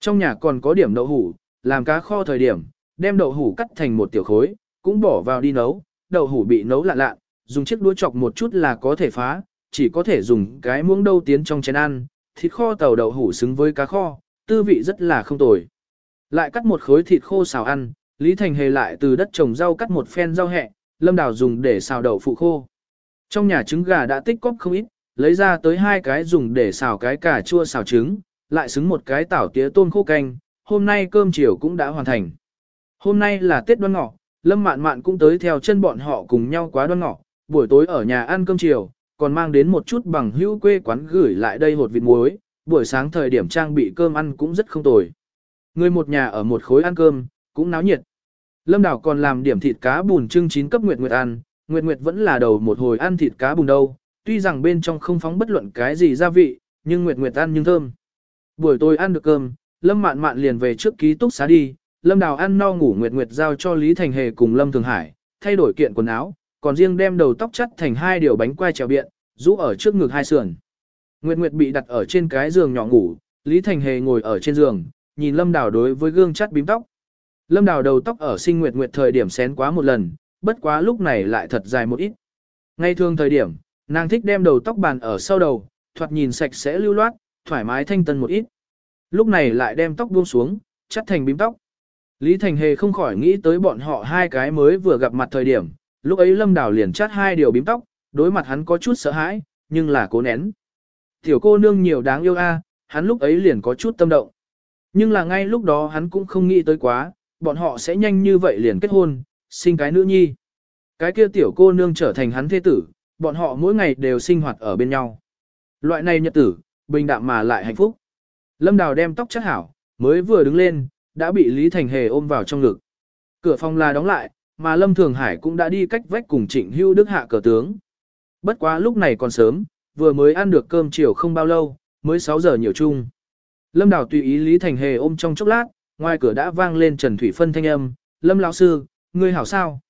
Trong nhà còn có điểm đậu hủ, làm cá kho thời điểm, đem đậu hủ cắt thành một tiểu khối, cũng bỏ vào đi nấu, đậu hủ bị nấu lạ lạ, dùng chiếc đũa chọc một chút là có thể phá, chỉ có thể dùng cái muỗng đâu tiến trong chén ăn, thịt kho tàu đậu hủ xứng với cá kho, tư vị rất là không tồi. Lại cắt một khối thịt khô xào ăn, Lý Thành hề lại từ đất trồng rau cắt một phen rau hẹ, Lâm Đào dùng để xào đậu phụ khô. Trong nhà trứng gà đã tích cóp không ít, lấy ra tới hai cái dùng để xào cái cà chua xào trứng, lại xứng một cái tảo tía tôm khô canh, hôm nay cơm chiều cũng đã hoàn thành. Hôm nay là Tết đoan ngọ, Lâm Mạn Mạn cũng tới theo chân bọn họ cùng nhau quá đoan ngọ, buổi tối ở nhà ăn cơm chiều, còn mang đến một chút bằng hữu quê quán gửi lại đây hột vịt muối, buổi sáng thời điểm trang bị cơm ăn cũng rất không tồi. Người một nhà ở một khối ăn cơm, cũng náo nhiệt. Lâm Đào còn làm điểm thịt cá bùn trưng chín cấp Nguyệt Nguyệt ăn, Nguyệt Nguyệt vẫn là đầu một hồi ăn thịt cá bùn đâu, tuy rằng bên trong không phóng bất luận cái gì gia vị, nhưng Nguyệt Nguyệt ăn nhưng thơm. Buổi tối ăn được cơm, Lâm Mạn Mạn liền về trước ký túc xá đi, Lâm Đào ăn no ngủ Nguyệt Nguyệt giao cho Lý Thành Hề cùng Lâm Thường Hải, thay đổi kiện quần áo, còn riêng đem đầu tóc chắt thành hai điều bánh quai trèo biện, rũ ở trước ngực hai sườn. Nguyệt Nguyệt bị đặt ở trên cái giường nhỏ ngủ, Lý Thành Hề ngồi ở trên giường, nhìn Lâm Đào đối với gương chắt bím tóc. Lâm Đào đầu tóc ở sinh Nguyệt Nguyệt thời điểm xén quá một lần, bất quá lúc này lại thật dài một ít. Ngay thường thời điểm, nàng thích đem đầu tóc bàn ở sau đầu, thoạt nhìn sạch sẽ lưu loát, thoải mái thanh tân một ít. Lúc này lại đem tóc buông xuống, chắt thành bím tóc. Lý Thành Hề không khỏi nghĩ tới bọn họ hai cái mới vừa gặp mặt thời điểm, lúc ấy Lâm Đào liền chắt hai điều bím tóc, đối mặt hắn có chút sợ hãi, nhưng là cố nén. Tiểu cô nương nhiều đáng yêu a, hắn lúc ấy liền có chút tâm động. Nhưng là ngay lúc đó hắn cũng không nghĩ tới quá, bọn họ sẽ nhanh như vậy liền kết hôn, sinh cái nữ nhi. Cái kia tiểu cô nương trở thành hắn thế tử, bọn họ mỗi ngày đều sinh hoạt ở bên nhau. Loại này nhật tử, bình đạm mà lại hạnh phúc. Lâm Đào đem tóc chất hảo, mới vừa đứng lên, đã bị Lý Thành Hề ôm vào trong ngực. Cửa phòng là đóng lại, mà Lâm Thường Hải cũng đã đi cách vách cùng Trịnh Hưu Đức hạ cờ tướng. Bất quá lúc này còn sớm, vừa mới ăn được cơm chiều không bao lâu, mới 6 giờ nhiều chung. Lâm Đào tùy ý Lý Thành Hề ôm trong chốc lát, ngoài cửa đã vang lên Trần Thủy Phân thanh âm, Lâm lão sư, ngươi hảo sao?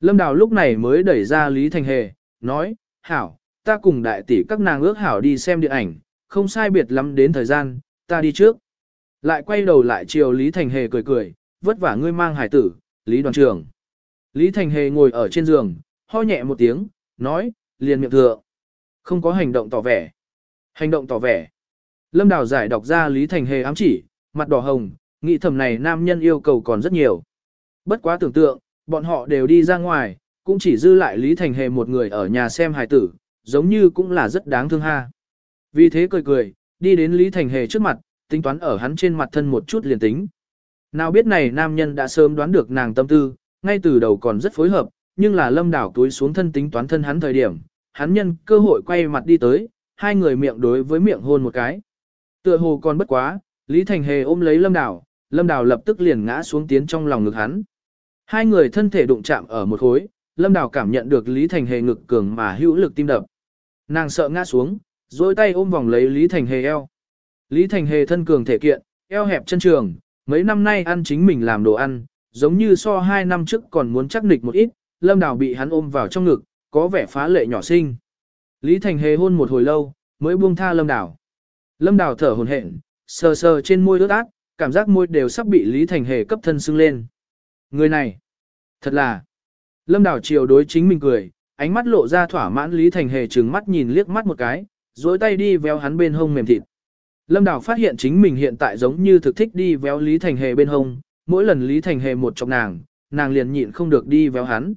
Lâm Đào lúc này mới đẩy ra Lý Thành Hề, nói, hảo, ta cùng đại tỷ các nàng ước hảo đi xem điện ảnh, không sai biệt lắm đến thời gian, ta đi trước. Lại quay đầu lại chiều Lý Thành Hề cười cười, vất vả ngươi mang hải tử, Lý đoàn trưởng. Lý Thành Hề ngồi ở trên giường, ho nhẹ một tiếng, nói, liền miệng thừa. Không có hành động tỏ vẻ. Hành động tỏ vẻ. Lâm Đào giải đọc ra Lý Thành Hề ám chỉ, mặt đỏ hồng, nghĩ thầm này nam nhân yêu cầu còn rất nhiều. Bất quá tưởng tượng, bọn họ đều đi ra ngoài, cũng chỉ dư lại Lý Thành Hề một người ở nhà xem hài tử, giống như cũng là rất đáng thương ha. Vì thế cười cười, đi đến Lý Thành Hề trước mặt, tính toán ở hắn trên mặt thân một chút liền tính. Nào biết này nam nhân đã sớm đoán được nàng tâm tư, ngay từ đầu còn rất phối hợp, nhưng là lâm đảo túi xuống thân tính toán thân hắn thời điểm, hắn nhân cơ hội quay mặt đi tới, hai người miệng đối với miệng hôn một cái. Tựa hồ còn bất quá, Lý Thành Hề ôm lấy lâm đảo, Lâm Đào lập tức liền ngã xuống tiến trong lòng ngực hắn. Hai người thân thể đụng chạm ở một khối, Lâm Đào cảm nhận được Lý Thành Hề ngực cường mà hữu lực tim đập. Nàng sợ ngã xuống, dối tay ôm vòng lấy Lý Thành Hề eo. Lý Thành Hề thân cường thể kiện, eo hẹp chân trường, mấy năm nay ăn chính mình làm đồ ăn, giống như so hai năm trước còn muốn chắc nịch một ít, Lâm Đào bị hắn ôm vào trong ngực, có vẻ phá lệ nhỏ xinh. Lý Thành Hề hôn một hồi lâu, mới buông tha Lâm Đào. Lâm Đào thở hổn hển, sờ sờ trên môi ướt át, cảm giác môi đều sắp bị Lý Thành Hề cấp thân sưng lên. Người này, thật là. Lâm Đào Triều đối chính mình cười, ánh mắt lộ ra thỏa mãn Lý Thành Hề trừng mắt nhìn liếc mắt một cái, duỗi tay đi véo hắn bên hông mềm thịt. Lâm Đào phát hiện chính mình hiện tại giống như thực thích đi véo Lý Thành Hề bên hông, mỗi lần Lý Thành Hề một chọc nàng, nàng liền nhịn không được đi véo hắn.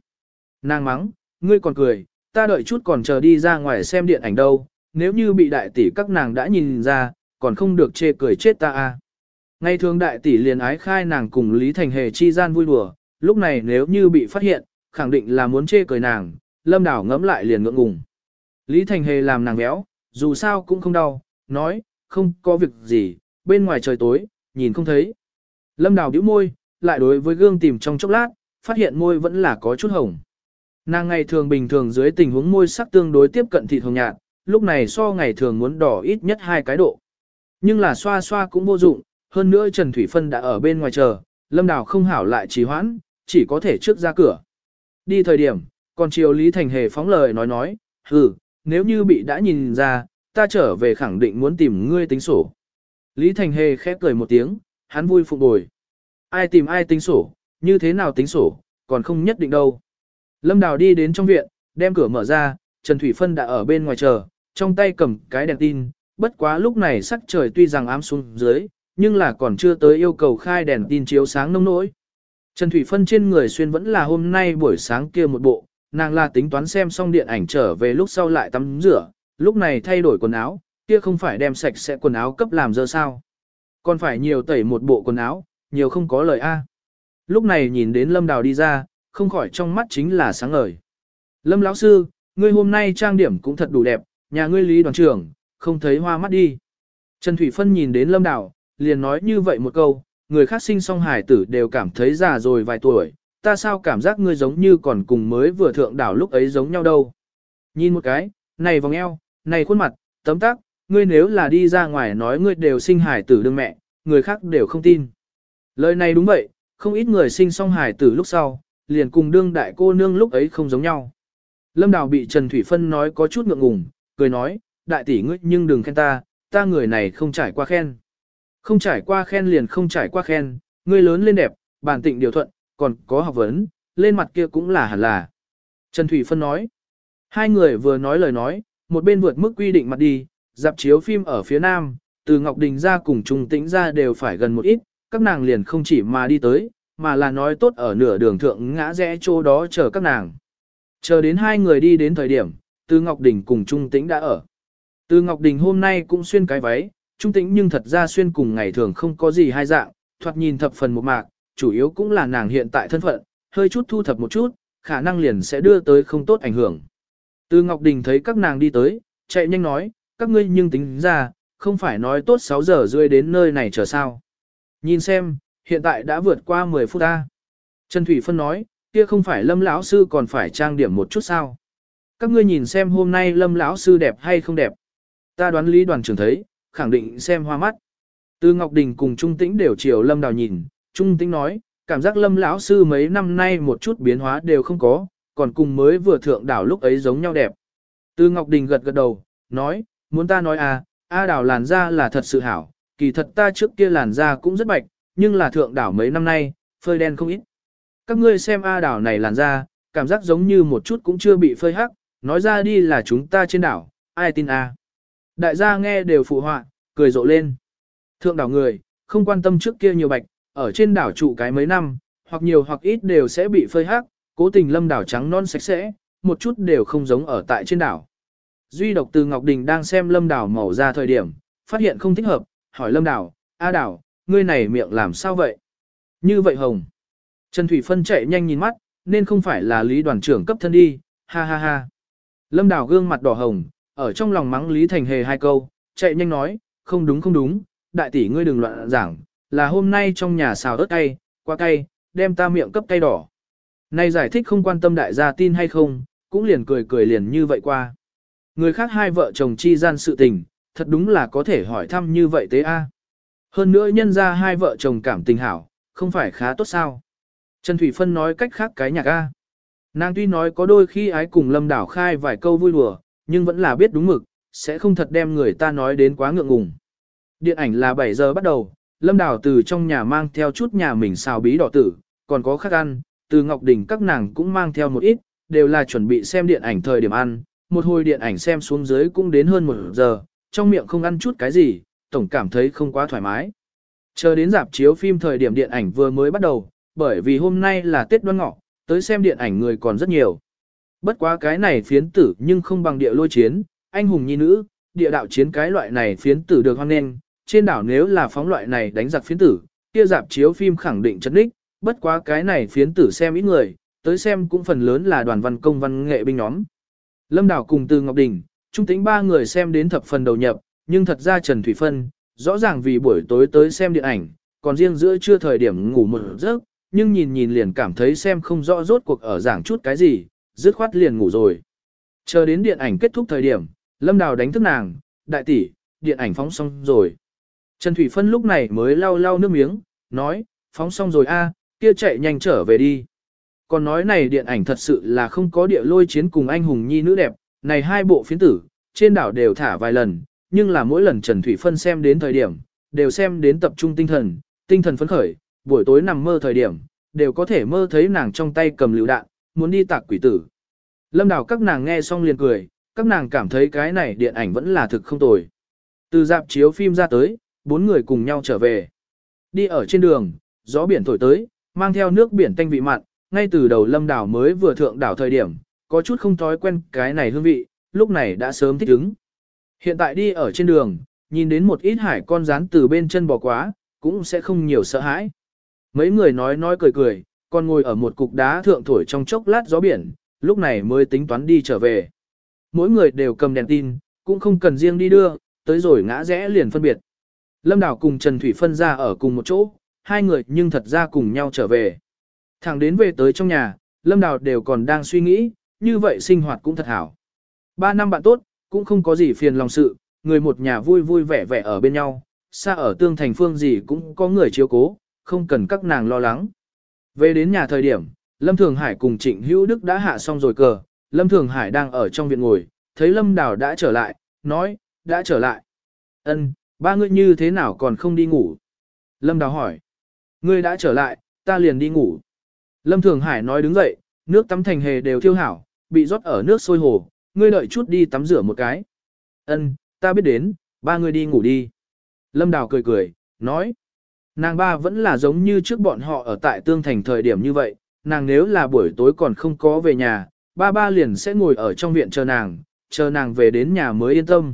Nàng mắng, ngươi còn cười, ta đợi chút còn chờ đi ra ngoài xem điện ảnh đâu, nếu như bị đại tỷ các nàng đã nhìn ra, còn không được chê cười chết ta a. À. Ngày thường đại tỷ liền ái khai nàng cùng Lý Thành Hề chi gian vui đùa, lúc này nếu như bị phát hiện, khẳng định là muốn chê cười nàng, lâm đảo ngẫm lại liền ngượng ngùng. Lý Thành Hề làm nàng béo, dù sao cũng không đau, nói, không có việc gì, bên ngoài trời tối, nhìn không thấy. Lâm đảo bĩu môi, lại đối với gương tìm trong chốc lát, phát hiện môi vẫn là có chút hồng. Nàng ngày thường bình thường dưới tình huống môi sắc tương đối tiếp cận thịt hồng nhạt, lúc này so ngày thường muốn đỏ ít nhất hai cái độ. Nhưng là xoa xoa cũng vô dụng, hơn nữa Trần Thủy Phân đã ở bên ngoài chờ, Lâm Đào không hảo lại trì hoãn, chỉ có thể trước ra cửa. Đi thời điểm, còn chiều Lý Thành Hề phóng lời nói nói, hừ, nếu như bị đã nhìn ra, ta trở về khẳng định muốn tìm ngươi tính sổ. Lý Thành Hề khép cười một tiếng, hắn vui phục bồi. Ai tìm ai tính sổ, như thế nào tính sổ, còn không nhất định đâu. Lâm Đào đi đến trong viện, đem cửa mở ra, Trần Thủy Phân đã ở bên ngoài chờ, trong tay cầm cái đèn tin, bất quá lúc này sắc trời tuy rằng ám xuống dưới, nhưng là còn chưa tới yêu cầu khai đèn tin chiếu sáng nông nỗi. Trần Thủy Phân trên người xuyên vẫn là hôm nay buổi sáng kia một bộ, nàng là tính toán xem xong điện ảnh trở về lúc sau lại tắm rửa, lúc này thay đổi quần áo, kia không phải đem sạch sẽ quần áo cấp làm dơ sao. Còn phải nhiều tẩy một bộ quần áo, nhiều không có lời A. Lúc này nhìn đến Lâm Đào đi ra, không khỏi trong mắt chính là sáng ngời. Lâm lão sư, ngươi hôm nay trang điểm cũng thật đủ đẹp, nhà ngươi lý đoàn trưởng, không thấy hoa mắt đi. Trần Thủy Phân nhìn đến Lâm Đào, liền nói như vậy một câu, người khác sinh song hải tử đều cảm thấy già rồi vài tuổi, ta sao cảm giác ngươi giống như còn cùng mới vừa thượng đảo lúc ấy giống nhau đâu. Nhìn một cái, này vòng eo, này khuôn mặt, tấm tắc, ngươi nếu là đi ra ngoài nói ngươi đều sinh hải tử đương mẹ, người khác đều không tin. Lời này đúng vậy, không ít người sinh song hải tử lúc sau, liền cùng đương đại cô nương lúc ấy không giống nhau. Lâm Đào bị Trần Thủy Phân nói có chút ngượng ngùng, cười nói, đại tỷ ngươi nhưng đừng khen ta, ta người này không trải qua khen. Không trải qua khen liền không trải qua khen, ngươi lớn lên đẹp, bản tịnh điều thuận, còn có học vấn, lên mặt kia cũng là hẳn là. Trần Thủy Phân nói, hai người vừa nói lời nói, một bên vượt mức quy định mặt đi, dạp chiếu phim ở phía nam, từ Ngọc Đình ra cùng Trung Tĩnh ra đều phải gần một ít, các nàng liền không chỉ mà đi tới, mà là nói tốt ở nửa đường thượng ngã rẽ chỗ đó chờ các nàng. Chờ đến hai người đi đến thời điểm, Từ Ngọc Đình cùng Trung Tĩnh đã ở. Từ Ngọc Đình hôm nay cũng xuyên cái váy, Trung Tĩnh nhưng thật ra xuyên cùng ngày thường không có gì hai dạng, thoạt nhìn thập phần một mạc, chủ yếu cũng là nàng hiện tại thân phận, hơi chút thu thập một chút, khả năng liền sẽ đưa tới không tốt ảnh hưởng. Từ Ngọc Đình thấy các nàng đi tới, chạy nhanh nói, các ngươi nhưng tính ra, không phải nói tốt 6 giờ rưỡi đến nơi này chờ sao. Nhìn xem, hiện tại đã vượt qua 10 phút ta. Trần Thủy Phân nói, kia không phải Lâm lão sư còn phải trang điểm một chút sao? Các ngươi nhìn xem hôm nay Lâm lão sư đẹp hay không đẹp? Ta đoán Lý đoàn trưởng thấy, khẳng định xem hoa mắt. Từ Ngọc Đình cùng Trung Tĩnh đều chiều Lâm Đào nhìn, Trung Tĩnh nói, cảm giác Lâm lão sư mấy năm nay một chút biến hóa đều không có, còn cùng mới vừa thượng đảo lúc ấy giống nhau đẹp. Từ Ngọc Đình gật gật đầu, nói, muốn ta nói à, A đảo làn da là thật sự hảo, kỳ thật ta trước kia làn da cũng rất bạch, nhưng là thượng đảo mấy năm nay, phơi đen không ít. Các ngươi xem A đảo này làn da, cảm giác giống như một chút cũng chưa bị phơi hắc, nói ra đi là chúng ta trên đảo, ai tin A. Đại gia nghe đều phụ họa, cười rộ lên. Thượng đảo người, không quan tâm trước kia nhiều bạch, ở trên đảo trụ cái mấy năm, hoặc nhiều hoặc ít đều sẽ bị phơi hắc, cố tình lâm đảo trắng non sạch sẽ, một chút đều không giống ở tại trên đảo. Duy độc từ Ngọc Đình đang xem lâm đảo màu ra thời điểm, phát hiện không thích hợp, hỏi lâm đảo, A đảo, ngươi này miệng làm sao vậy? Như vậy hồng. Trần Thủy Phân chạy nhanh nhìn mắt, nên không phải là lý đoàn trưởng cấp thân đi, ha ha ha. Lâm đảo gương mặt đỏ hồng, ở trong lòng mắng Lý Thành Hề hai câu, chạy nhanh nói, không đúng không đúng, đại tỷ ngươi đừng loạn giảng, là hôm nay trong nhà xào ớt cay, qua cay, đem ta miệng cấp cay đỏ. Này giải thích không quan tâm đại gia tin hay không, cũng liền cười cười liền như vậy qua. Người khác hai vợ chồng chi gian sự tình, thật đúng là có thể hỏi thăm như vậy tế a. Hơn nữa nhân ra hai vợ chồng cảm tình hảo, không phải khá tốt sao. Trần Thủy Phân nói cách khác cái nhạc a. Nàng tuy nói có đôi khi ái cùng Lâm Đảo khai vài câu vui đùa, nhưng vẫn là biết đúng mực, sẽ không thật đem người ta nói đến quá ngượng ngùng. Điện ảnh là 7 giờ bắt đầu, Lâm Đảo từ trong nhà mang theo chút nhà mình xào bí đỏ tử, còn có khác ăn, từ Ngọc Đình các nàng cũng mang theo một ít, đều là chuẩn bị xem điện ảnh thời điểm ăn, một hồi điện ảnh xem xuống dưới cũng đến hơn một giờ, trong miệng không ăn chút cái gì, tổng cảm thấy không quá thoải mái. Chờ đến dạp chiếu phim thời điểm điện ảnh vừa mới bắt đầu, bởi vì hôm nay là Tết Đoan Ngọ, tới xem điện ảnh người còn rất nhiều. Bất quá cái này phiến tử nhưng không bằng địa lôi chiến, anh hùng nhi nữ, địa đạo chiến cái loại này phiến tử được hoan nghênh, trên đảo nếu là phóng loại này đánh giặc phiến tử, kia dạp chiếu phim khẳng định chất đích, bất quá cái này phiến tử xem ít người, tới xem cũng phần lớn là đoàn văn công văn nghệ binh nhóm. Lâm Đảo cùng Từ Ngọc Đình, trung tính ba người xem đến thập phần đầu nhập, nhưng thật ra Trần Thủy Phân, rõ ràng vì buổi tối tới xem điện ảnh, còn riêng giữa trưa thời điểm ngủ một giấc, nhưng nhìn nhìn liền cảm thấy xem không rõ rốt cuộc ở giảng chút cái gì, dứt khoát liền ngủ rồi. Chờ đến điện ảnh kết thúc thời điểm, Lâm Đào đánh thức nàng, đại tỷ, điện ảnh phóng xong rồi. Trần Thủy Phân lúc này mới lau lau nước miếng, nói, phóng xong rồi a, kia chạy nhanh trở về đi. Còn nói này điện ảnh thật sự là không có địa lôi chiến cùng anh hùng nhi nữ đẹp, này hai bộ phiến tử, trên đảo đều thả vài lần, nhưng là mỗi lần Trần Thủy Phân xem đến thời điểm, đều xem đến tập trung tinh thần, tinh thần phấn khởi, buổi tối nằm mơ thời điểm, đều có thể mơ thấy nàng trong tay cầm lựu đạn, muốn đi tạc quỷ tử. Lâm đảo các nàng nghe xong liền cười, các nàng cảm thấy cái này điện ảnh vẫn là thực không tồi. Từ dạp chiếu phim ra tới, bốn người cùng nhau trở về. Đi ở trên đường, gió biển thổi tới, mang theo nước biển tanh vị mặn, ngay từ đầu lâm đảo mới vừa thượng đảo thời điểm, có chút không thói quen cái này hương vị, lúc này đã sớm thích ứng. Hiện tại đi ở trên đường, nhìn đến một ít hải con rán từ bên chân bò quá, cũng sẽ không nhiều sợ hãi. Mấy người nói nói cười cười, còn ngồi ở một cục đá thượng thổi trong chốc lát gió biển, lúc này mới tính toán đi trở về. Mỗi người đều cầm đèn tin, cũng không cần riêng đi đưa, tới rồi ngã rẽ liền phân biệt. Lâm Đảo cùng Trần Thủy phân ra ở cùng một chỗ, hai người nhưng thật ra cùng nhau trở về. Thẳng đến về tới trong nhà, Lâm Đào đều còn đang suy nghĩ, như vậy sinh hoạt cũng thật hảo. Ba năm bạn tốt, cũng không có gì phiền lòng sự, người một nhà vui vui vẻ vẻ ở bên nhau, xa ở tương thành phương gì cũng có người chiếu cố, không cần các nàng lo lắng. Về đến nhà thời điểm, Lâm Thường Hải cùng Trịnh Hữu Đức đã hạ xong rồi cờ, Lâm Thường Hải đang ở trong viện ngồi, thấy Lâm Đào đã trở lại, nói, đã trở lại. Ân, ba ngươi như thế nào còn không đi ngủ? Lâm Đào hỏi, ngươi đã trở lại, ta liền đi ngủ. Lâm Thường Hải nói đứng dậy, nước tắm thành hề đều thiêu hảo, bị rót ở nước sôi hồ, ngươi đợi chút đi tắm rửa một cái. Ân, ta biết đến, ba ngươi đi ngủ đi. Lâm Đào cười cười, nói. Nàng ba vẫn là giống như trước bọn họ ở tại tương thành thời điểm như vậy, nàng nếu là buổi tối còn không có về nhà, ba ba liền sẽ ngồi ở trong viện chờ nàng, chờ nàng về đến nhà mới yên tâm.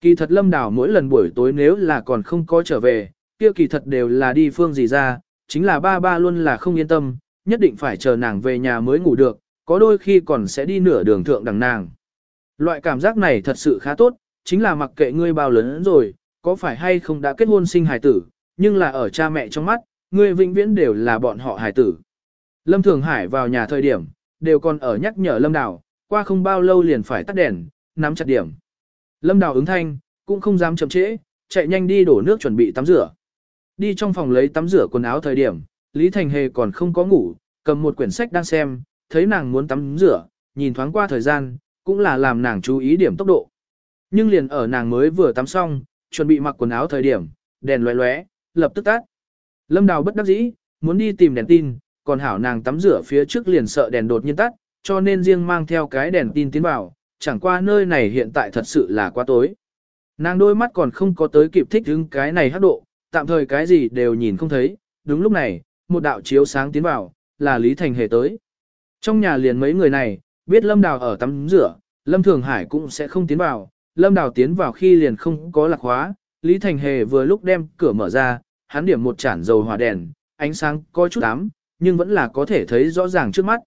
Kỳ thật Lâm đảo mỗi lần buổi tối nếu là còn không có trở về, kia kỳ thật đều là đi phương gì ra, chính là ba ba luôn là không yên tâm, nhất định phải chờ nàng về nhà mới ngủ được, có đôi khi còn sẽ đi nửa đường thượng đằng nàng. Loại cảm giác này thật sự khá tốt, chính là mặc kệ ngươi bao lớn rồi, có phải hay không đã kết hôn sinh hài tử, nhưng là ở cha mẹ trong mắt, ngươi vĩnh viễn đều là bọn họ hài tử. Lâm Thường Hải vào nhà thời điểm, đều còn ở nhắc nhở Lâm Đào, qua không bao lâu liền phải tắt đèn, nắm chặt điểm. Lâm Đào ứng thanh, cũng không dám chậm trễ, chạy nhanh đi đổ nước chuẩn bị tắm rửa. Đi trong phòng lấy tắm rửa quần áo thời điểm, Lý Thành Hề còn không có ngủ, cầm một quyển sách đang xem, thấy nàng muốn tắm rửa, nhìn thoáng qua thời gian, cũng là làm nàng chú ý điểm tốc độ. Nhưng liền ở nàng mới vừa tắm xong, chuẩn bị mặc quần áo thời điểm, đèn lóe lóe, lập tức tắt. Lâm Đào bất đắc dĩ, muốn đi tìm đèn tin, còn hảo nàng tắm rửa phía trước liền sợ đèn đột nhiên tắt, cho nên riêng mang theo cái đèn tin tiến vào, chẳng qua nơi này hiện tại thật sự là quá tối. Nàng đôi mắt còn không có tới kịp thích hứng cái này hát độ, tạm thời cái gì đều nhìn không thấy, đúng lúc này, một đạo chiếu sáng tiến vào, là Lý Thành Hề tới. Trong nhà liền mấy người này, biết Lâm Đào ở tắm rửa, Lâm Thường Hải cũng sẽ không tiến vào, Lâm Đào tiến vào khi liền không có lạc hóa, Lý Thành Hề vừa lúc đem cửa mở ra, hắn điểm một chản dầu hỏa đèn, ánh sáng có chút ám, nhưng vẫn là có thể thấy rõ ràng trước mắt.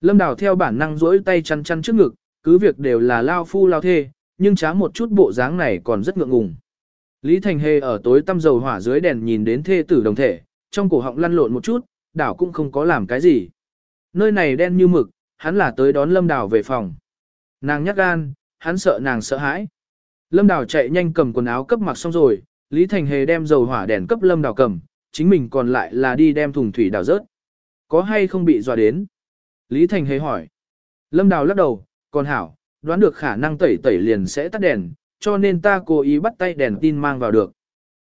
Lâm Đào theo bản năng duỗi tay chăn chăn trước ngực, cứ việc đều là lao phu lao thê, nhưng chá một chút bộ dáng này còn rất ngượng ngùng. Lý Thành Hề ở tối tăm dầu hỏa dưới đèn nhìn đến thê tử đồng thể, trong cổ họng lăn lộn một chút, đảo cũng không có làm cái gì. Nơi này đen như mực, hắn là tới đón Lâm Đào về phòng. Nàng nhắc gan, hắn sợ nàng sợ hãi. Lâm Đào chạy nhanh cầm quần áo cấp mặc xong rồi, Lý Thành Hề đem dầu hỏa đèn cấp Lâm Đào cầm, chính mình còn lại là đi đem thùng thủy đào rớt. Có hay không bị dọa đến? Lý Thành Hề hỏi. Lâm Đào lắc đầu, còn hảo, đoán được khả năng tẩy tẩy liền sẽ tắt đèn, cho nên ta cố ý bắt tay đèn tin mang vào được.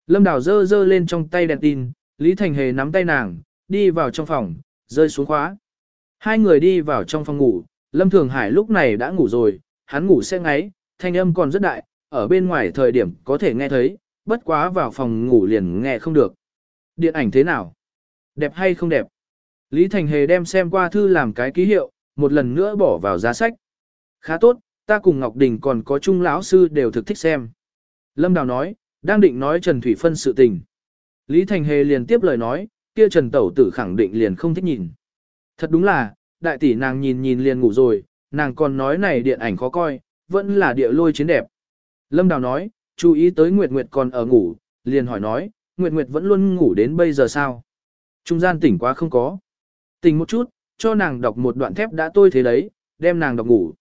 Lâm Đào dơ dơ lên trong tay đèn tin, Lý Thành Hề nắm tay nàng, đi vào trong phòng, rơi xuống khóa. Hai người đi vào trong phòng ngủ, Lâm Thường Hải lúc này đã ngủ rồi, hắn ngủ sẽ ngáy, thanh âm còn rất đại, ở bên ngoài thời điểm có thể nghe thấy, bất quá vào phòng ngủ liền nghe không được. Điện ảnh thế nào? Đẹp hay không đẹp? Lý Thành Hề đem xem qua thư làm cái ký hiệu, một lần nữa bỏ vào giá sách. Khá tốt, ta cùng Ngọc Đình còn có chung lão sư đều thực thích xem. Lâm Đào nói, đang định nói Trần Thủy Phân sự tình. Lý Thành Hề liền tiếp lời nói, kia Trần Tẩu Tử khẳng định liền không thích nhìn. Thật đúng là, đại tỷ nàng nhìn nhìn liền ngủ rồi, nàng còn nói này điện ảnh khó coi, vẫn là địa lôi chiến đẹp. Lâm Đào nói, chú ý tới Nguyệt Nguyệt còn ở ngủ, liền hỏi nói, Nguyệt Nguyệt vẫn luôn ngủ đến bây giờ sao? Trung gian tỉnh quá không có. Tỉnh một chút, cho nàng đọc một đoạn thép đã tôi thế đấy, đem nàng đọc ngủ.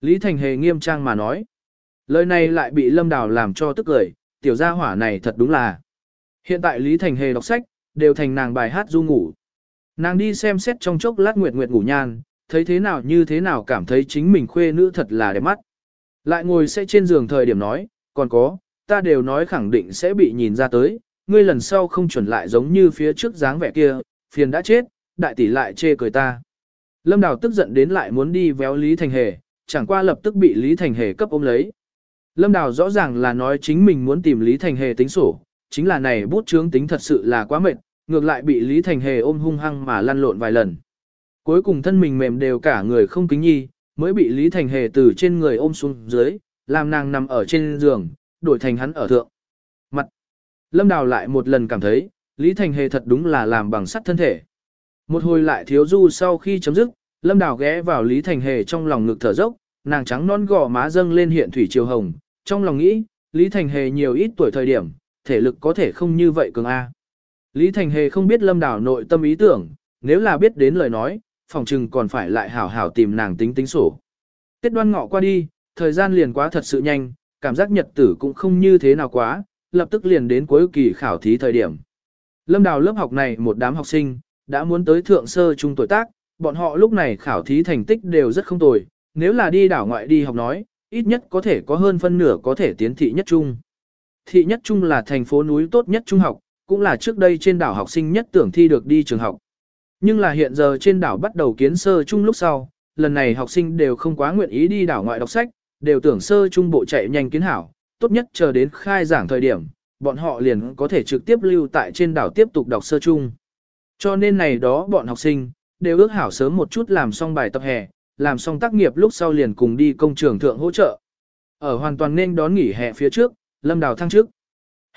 Lý Thành Hề nghiêm trang mà nói. Lời này lại bị Lâm Đào làm cho tức cười, tiểu gia hỏa này thật đúng là. Hiện tại Lý Thành Hề đọc sách, đều thành nàng bài hát du ngủ. Nàng đi xem xét trong chốc lát Nguyệt Nguyệt ngủ nhan, thấy thế nào như thế nào cảm thấy chính mình khuê nữ thật là đẹp mắt. Lại ngồi sẽ trên giường thời điểm nói, còn có, ta đều nói khẳng định sẽ bị nhìn ra tới, ngươi lần sau không chuẩn lại giống như phía trước dáng vẻ kia, phiền đã chết, đại tỷ lại chê cười ta. Lâm Đào tức giận đến lại muốn đi véo Lý Thành Hề, chẳng qua lập tức bị Lý Thành Hề cấp ôm lấy. Lâm Đào rõ ràng là nói chính mình muốn tìm Lý Thành Hề tính sổ, chính là này bút chướng tính thật sự là quá mệt, ngược lại bị Lý Thành Hề ôm hung hăng mà lăn lộn vài lần. Cuối cùng thân mình mềm đều cả người không kính nhi, mới bị Lý Thành Hề từ trên người ôm xuống dưới, làm nàng nằm ở trên giường, đổi thành hắn ở thượng. Mặt. Lâm Đào lại một lần cảm thấy, Lý Thành Hề thật đúng là làm bằng sắt thân thể. Một hồi lại thiếu du sau khi chấm dứt, Lâm Đào ghé vào Lý Thành Hề trong lòng ngực thở dốc, nàng trắng non gò má dâng lên hiện thủy chiều hồng, trong lòng nghĩ, Lý Thành Hề nhiều ít tuổi thời điểm, thể lực có thể không như vậy cường A. Lý Thành Hề không biết Lâm Đào nội tâm ý tưởng, nếu là biết đến lời nói, phòng trừng còn phải lại hảo hảo tìm nàng tính tính sổ. Tết đoan ngọ qua đi, thời gian liền quá thật sự nhanh, cảm giác nhật tử cũng không như thế nào quá, lập tức liền đến cuối kỳ khảo thí thời điểm. Lâm Đào lớp học này một đám học sinh, đã muốn tới thượng sơ trung tuổi tác, bọn họ lúc này khảo thí thành tích đều rất không tồi, nếu là đi đảo ngoại đi học nói, ít nhất có thể có hơn phân nửa có thể tiến thị nhất trung. Thị nhất trung là thành phố núi tốt nhất trung học, cũng là trước đây trên đảo học sinh nhất tưởng thi được đi trường học. Nhưng là hiện giờ trên đảo bắt đầu kiến sơ trung lúc sau, lần này học sinh đều không quá nguyện ý đi đảo ngoại đọc sách, đều tưởng sơ trung bộ chạy nhanh kiến hảo, tốt nhất chờ đến khai giảng thời điểm, bọn họ liền có thể trực tiếp lưu tại trên đảo tiếp tục đọc sơ trung. Cho nên này đó bọn học sinh, đều ước hảo sớm một chút làm xong bài tập hè, làm xong tác nghiệp lúc sau liền cùng đi công trường thượng hỗ trợ. Ở hoàn toàn nên đón nghỉ hè phía trước, Lâm Đào thăng trước.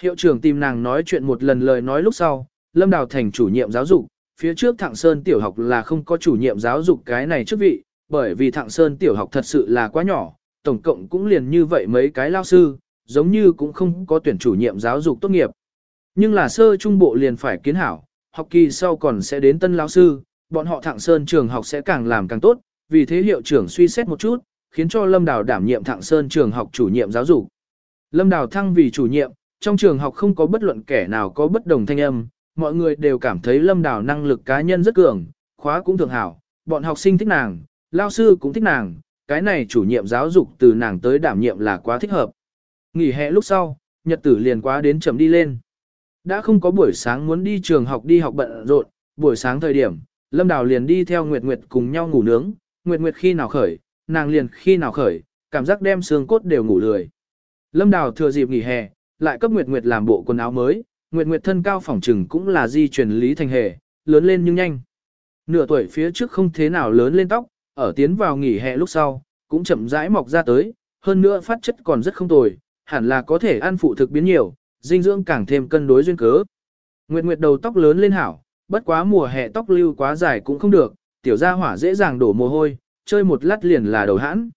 Hiệu trưởng tìm nàng nói chuyện một lần lời nói lúc sau, Lâm Đào thành chủ nhiệm giáo dục, phía trước Thạng Sơn tiểu học là không có chủ nhiệm giáo dục cái này chức vị, bởi vì Thạng Sơn tiểu học thật sự là quá nhỏ, tổng cộng cũng liền như vậy mấy cái lao sư, giống như cũng không có tuyển chủ nhiệm giáo dục tốt nghiệp. Nhưng là sơ trung bộ liền phải kiến hảo, học kỳ sau còn sẽ đến tân lao sư, bọn họ Thạng Sơn trường học sẽ càng làm càng tốt, vì thế hiệu trưởng suy xét một chút, khiến cho Lâm Đào đảm nhiệm Thạng Sơn trường học chủ nhiệm giáo dục. Lâm Đào thăng vì chủ nhiệm, trong trường học không có bất luận kẻ nào có bất đồng thanh âm, mọi người đều cảm thấy Lâm Đào năng lực cá nhân rất cường, khóa cũng thường hảo, bọn học sinh thích nàng, lao sư cũng thích nàng, cái này chủ nhiệm giáo dục từ nàng tới đảm nhiệm là quá thích hợp. Nghỉ hè lúc sau, nhật tử liền quá đến chậm đi lên. Đã không có buổi sáng muốn đi trường học đi học bận rộn, buổi sáng thời điểm, Lâm Đào liền đi theo Nguyệt Nguyệt cùng nhau ngủ nướng, Nguyệt Nguyệt khi nào khởi, nàng liền khi nào khởi, cảm giác đem xương cốt đều ngủ lười. Lâm Đào thừa dịp nghỉ hè, lại cấp Nguyệt Nguyệt làm bộ quần áo mới, Nguyệt Nguyệt thân cao phỏng trừng cũng là di truyền lý thành hề, lớn lên nhưng nhanh. Nửa tuổi phía trước không thế nào lớn lên tóc, ở tiến vào nghỉ hè lúc sau, cũng chậm rãi mọc ra tới, hơn nữa phát chất còn rất không tồi, hẳn là có thể ăn phụ thực biến nhiều, dinh dưỡng càng thêm cân đối duyên cớ. Nguyệt Nguyệt đầu tóc lớn lên hảo, bất quá mùa hè tóc lưu quá dài cũng không được, tiểu gia hỏa dễ dàng đổ mồ hôi, chơi một lát liền là đầu hãn.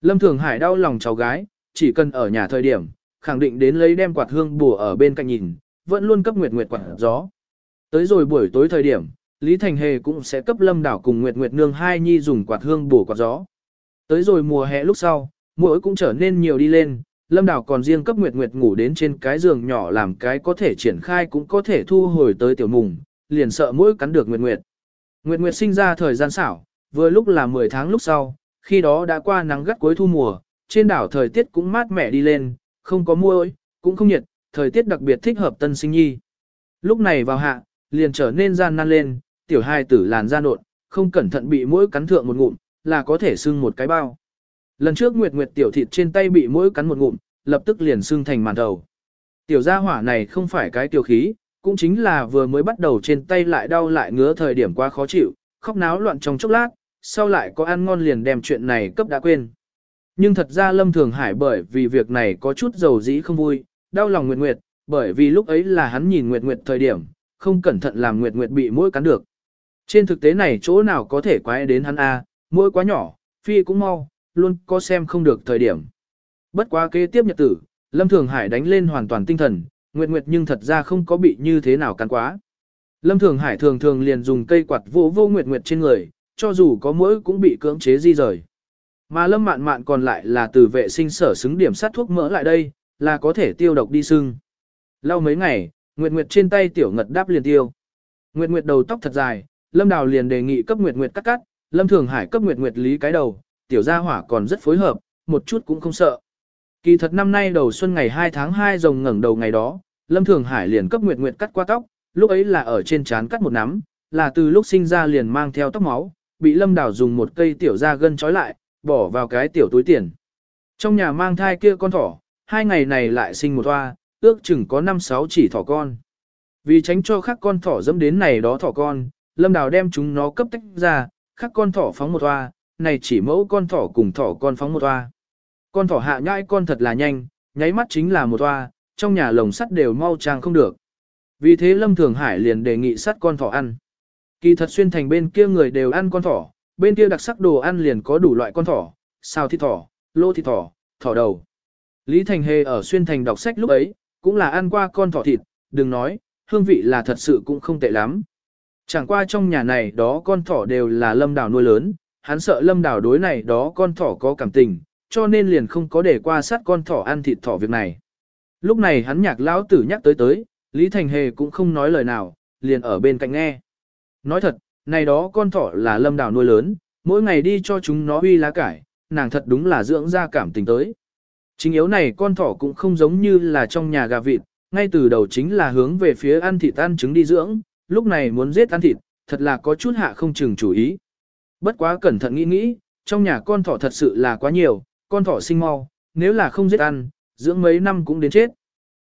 Lâm Thường Hải đau lòng cháu gái, chỉ cần ở nhà thời điểm, khẳng định đến lấy đem quạt hương bùa ở bên cạnh nhìn, vẫn luôn cấp Nguyệt Nguyệt quạt gió. Tới rồi buổi tối thời điểm, Lý Thành Hề cũng sẽ cấp Lâm Đảo cùng Nguyệt Nguyệt nương hai nhi dùng quạt hương bổ quạt gió. Tới rồi mùa hè lúc sau, mỗi cũng trở nên nhiều đi lên, Lâm Đảo còn riêng cấp Nguyệt Nguyệt ngủ đến trên cái giường nhỏ làm cái có thể triển khai cũng có thể thu hồi tới tiểu mùng, liền sợ mỗi cắn được Nguyệt Nguyệt. Nguyệt Nguyệt sinh ra thời gian xảo, vừa lúc là 10 tháng lúc sau, khi đó đã qua nắng gắt cuối thu mùa, trên đảo thời tiết cũng mát mẻ đi lên, không có mưa ơi, cũng không nhiệt, thời tiết đặc biệt thích hợp tân sinh nhi. Lúc này vào hạ, liền trở nên gian nan lên, tiểu hai tử làn da nộn, không cẩn thận bị mũi cắn thượng một ngụm, là có thể sưng một cái bao. Lần trước Nguyệt Nguyệt tiểu thịt trên tay bị mũi cắn một ngụm, lập tức liền sưng thành màn đầu. Tiểu gia hỏa này không phải cái tiểu khí, cũng chính là vừa mới bắt đầu trên tay lại đau lại ngứa thời điểm quá khó chịu, khóc náo loạn trong chốc lát, sau lại có ăn ngon liền đem chuyện này cấp đã quên. Nhưng thật ra Lâm Thường Hải bởi vì việc này có chút dầu dĩ không vui, đau lòng Nguyệt Nguyệt, bởi vì lúc ấy là hắn nhìn Nguyệt Nguyệt thời điểm, không cẩn thận làm Nguyệt Nguyệt bị mũi cắn được. Trên thực tế này chỗ nào có thể quái đến hắn a, mũi quá nhỏ, phi cũng mau, luôn có xem không được thời điểm. Bất quá kế tiếp nhật tử, Lâm Thường Hải đánh lên hoàn toàn tinh thần, Nguyệt Nguyệt nhưng thật ra không có bị như thế nào cắn quá. Lâm Thường Hải thường thường liền dùng cây quạt vô vô Nguyệt Nguyệt trên người, cho dù có mũi cũng bị cưỡng chế di rời. Mà Lâm Mạn Mạn còn lại là từ vệ sinh sở xứng điểm sát thuốc mỡ lại đây, là có thể tiêu độc đi sưng. Lau mấy ngày, Nguyệt Nguyệt trên tay tiểu ngật đáp liền tiêu. Nguyệt Nguyệt đầu tóc thật dài, Lâm Đào liền đề nghị cấp Nguyệt Nguyệt cắt cắt, Lâm Thường Hải cấp Nguyệt Nguyệt lý cái đầu, tiểu gia hỏa còn rất phối hợp, một chút cũng không sợ. Kỳ thật năm nay đầu xuân ngày 2 tháng 2 rồng ngẩng đầu ngày đó, Lâm Thường Hải liền cấp Nguyệt Nguyệt cắt qua tóc, lúc ấy là ở trên trán cắt một nắm, là từ lúc sinh ra liền mang theo tóc máu, bị Lâm Đào dùng một cây tiểu da gân trói lại, bỏ vào cái tiểu túi tiền. Trong nhà mang thai kia con thỏ, hai ngày này lại sinh một toa, ước chừng có 5-6 chỉ thỏ con. Vì tránh cho khác con thỏ dẫm đến này đó thỏ con, Lâm Đào đem chúng nó cấp tách ra, khác con thỏ phóng một toa, này chỉ mẫu con thỏ cùng thỏ con phóng một toa. Con thỏ hạ nhãi con thật là nhanh, nháy mắt chính là một toa, trong nhà lồng sắt đều mau trang không được. Vì thế Lâm Thường Hải liền đề nghị sắt con thỏ ăn. Kỳ thật xuyên thành bên kia người đều ăn con thỏ, bên kia đặc sắc đồ ăn liền có đủ loại con thỏ, sao thịt thỏ, lô thịt thỏ, thỏ đầu. Lý Thành Hề ở xuyên thành đọc sách lúc ấy, cũng là ăn qua con thỏ thịt, đừng nói, hương vị là thật sự cũng không tệ lắm. Chẳng qua trong nhà này đó con thỏ đều là lâm đào nuôi lớn, hắn sợ lâm đào đối này đó con thỏ có cảm tình, cho nên liền không có để qua sát con thỏ ăn thịt thỏ việc này. Lúc này hắn nhạc lão tử nhắc tới tới, Lý Thành Hề cũng không nói lời nào, liền ở bên cạnh nghe. Nói thật, này đó con thỏ là lâm đào nuôi lớn, mỗi ngày đi cho chúng nó huy lá cải, nàng thật đúng là dưỡng ra cảm tình tới. Chính yếu này con thỏ cũng không giống như là trong nhà gà vịt, ngay từ đầu chính là hướng về phía ăn thịt ăn trứng đi dưỡng, lúc này muốn giết ăn thịt, thật là có chút hạ không chừng chủ ý. Bất quá cẩn thận nghĩ nghĩ, trong nhà con thỏ thật sự là quá nhiều, con thỏ sinh mau, nếu là không giết ăn, dưỡng mấy năm cũng đến chết.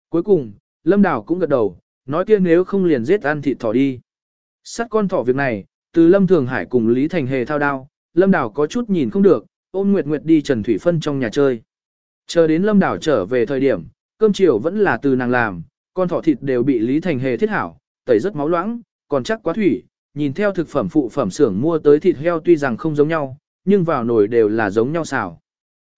Cuối cùng, Lâm Đào cũng gật đầu, nói kia nếu không liền giết ăn thịt thỏ đi. Sát con thỏ việc này, từ Lâm Thường Hải cùng Lý Thành Hề thao đao, Lâm Đào có chút nhìn không được, ôm Nguyệt Nguyệt đi Trần Thủy Phân trong nhà chơi. Chờ đến Lâm Đào trở về thời điểm, cơm chiều vẫn là từ nàng làm, con thỏ thịt đều bị Lý Thành Hề thiết hảo, tẩy rất máu loãng, còn chắc quá thủy, nhìn theo thực phẩm phụ phẩm xưởng mua tới thịt heo tuy rằng không giống nhau, nhưng vào nồi đều là giống nhau xào.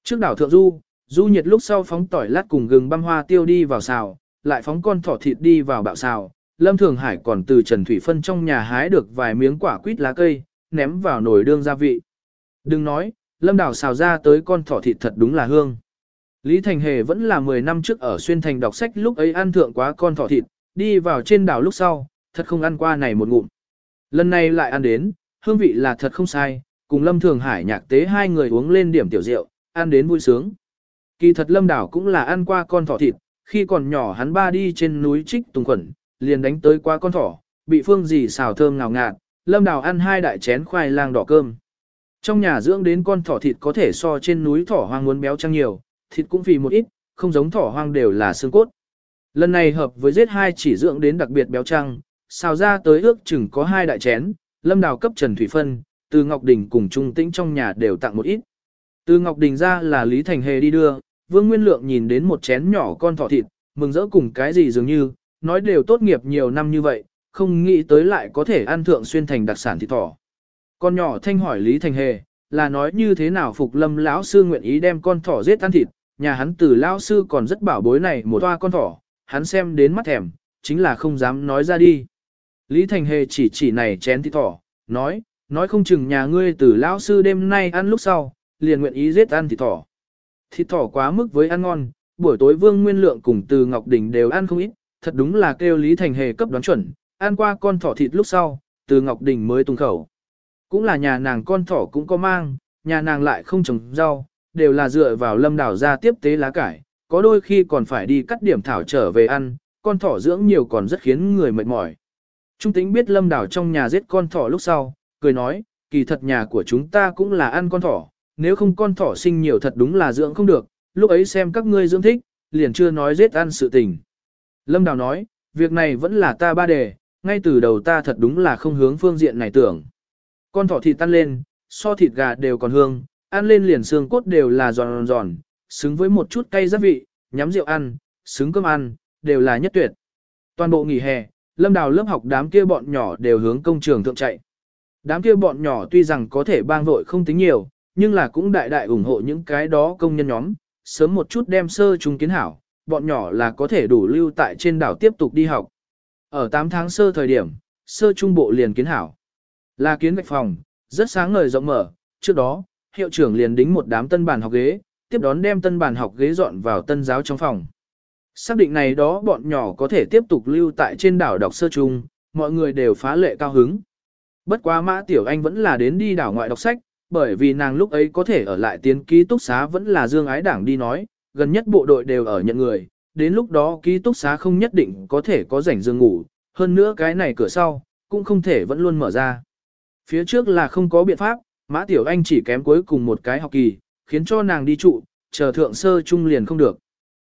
Trước đảo thượng du, du nhiệt lúc sau phóng tỏi lát cùng gừng băm hoa tiêu đi vào xào, lại phóng con thỏ thịt đi vào bạo xào. Lâm Thường Hải còn từ Trần Thủy Phân trong nhà hái được vài miếng quả quýt lá cây, ném vào nồi đương gia vị. Đừng nói, Lâm Đảo xào ra tới con thỏ thịt thật đúng là hương. Lý Thành Hề vẫn là 10 năm trước ở Xuyên Thành đọc sách lúc ấy ăn thượng quá con thỏ thịt, đi vào trên đảo lúc sau, thật không ăn qua này một ngụm. Lần này lại ăn đến, hương vị là thật không sai, cùng Lâm Thường Hải nhạc tế hai người uống lên điểm tiểu rượu, ăn đến vui sướng. Kỳ thật Lâm Đảo cũng là ăn qua con thỏ thịt, khi còn nhỏ hắn ba đi trên núi trích tùng quẩn, liền đánh tới qua con thỏ, bị phương gì xào thơm ngào ngạt, Lâm Đảo ăn hai đại chén khoai lang đỏ cơm. Trong nhà dưỡng đến con thỏ thịt có thể so trên núi thỏ hoang muốn béo trăng nhiều, thịt cũng vì một ít, không giống thỏ hoang đều là xương cốt. Lần này hợp với giết hai chỉ dưỡng đến đặc biệt béo trăng, xào ra tới ước chừng có hai đại chén, lâm đào cấp Trần Thủy Phân, từ Ngọc Đình cùng Trung Tĩnh trong nhà đều tặng một ít. Từ Ngọc Đình ra là Lý Thành Hề đi đưa, Vương Nguyên Lượng nhìn đến một chén nhỏ con thỏ thịt, mừng rỡ cùng cái gì dường như, nói đều tốt nghiệp nhiều năm như vậy, không nghĩ tới lại có thể ăn thượng xuyên thành đặc sản thịt thỏ. Con nhỏ thanh hỏi Lý Thành Hề, là nói như thế nào Phục Lâm lão sư nguyện ý đem con thỏ giết ăn thịt, nhà hắn từ lão sư còn rất bảo bối này một toa con thỏ, hắn xem đến mắt thèm, chính là không dám nói ra đi. Lý Thành Hề chỉ chỉ này chén thịt thỏ, nói, nói không chừng nhà ngươi từ Lão sư đêm nay ăn lúc sau, liền nguyện ý giết ăn thịt thỏ. Thịt thỏ quá mức với ăn ngon, buổi tối Vương Nguyên Lượng cùng từ Ngọc Đình đều ăn không ít, thật đúng là kêu Lý Thành Hề cấp đoán chuẩn, ăn qua con thỏ thịt lúc sau, từ Ngọc Đình mới tung khẩu. Cũng là nhà nàng con thỏ cũng có mang, nhà nàng lại không trồng rau, đều là dựa vào lâm đảo ra tiếp tế lá cải, có đôi khi còn phải đi cắt điểm thảo trở về ăn, con thỏ dưỡng nhiều còn rất khiến người mệt mỏi. Trung tính biết lâm đảo trong nhà giết con thỏ lúc sau, cười nói, kỳ thật nhà của chúng ta cũng là ăn con thỏ, nếu không con thỏ sinh nhiều thật đúng là dưỡng không được, lúc ấy xem các ngươi dưỡng thích, liền chưa nói giết ăn sự tình. Lâm Đào nói, việc này vẫn là ta ba đề, ngay từ đầu ta thật đúng là không hướng phương diện này tưởng. Con thỏ thịt tan lên, so thịt gà đều còn hương, ăn lên liền xương cốt đều là giòn giòn, xứng với một chút cay gia vị, nhắm rượu ăn, xứng cơm ăn, đều là nhất tuyệt. Toàn bộ nghỉ hè, lâm đào lớp học đám kia bọn nhỏ đều hướng công trường thượng chạy. Đám kia bọn nhỏ tuy rằng có thể bang vội không tính nhiều, nhưng là cũng đại đại ủng hộ những cái đó công nhân nhóm, sớm một chút đem sơ trung kiến hảo, bọn nhỏ là có thể đủ lưu tại trên đảo tiếp tục đi học. Ở 8 tháng sơ thời điểm, sơ trung bộ liền kiến hảo. Là kiến gạch phòng, rất sáng ngời rộng mở, trước đó, hiệu trưởng liền đính một đám tân bản học ghế, tiếp đón đem tân bàn học ghế dọn vào tân giáo trong phòng. Xác định này đó bọn nhỏ có thể tiếp tục lưu tại trên đảo đọc sơ trung, mọi người đều phá lệ cao hứng. Bất quá Mã Tiểu Anh vẫn là đến đi đảo ngoại đọc sách, bởi vì nàng lúc ấy có thể ở lại tiến ký túc xá vẫn là dương ái đảng đi nói, gần nhất bộ đội đều ở nhận người, đến lúc đó ký túc xá không nhất định có thể có rảnh giường ngủ, hơn nữa cái này cửa sau, cũng không thể vẫn luôn mở ra. Phía trước là không có biện pháp, Mã Tiểu Anh chỉ kém cuối cùng một cái học kỳ, khiến cho nàng đi trụ, chờ thượng sơ trung liền không được.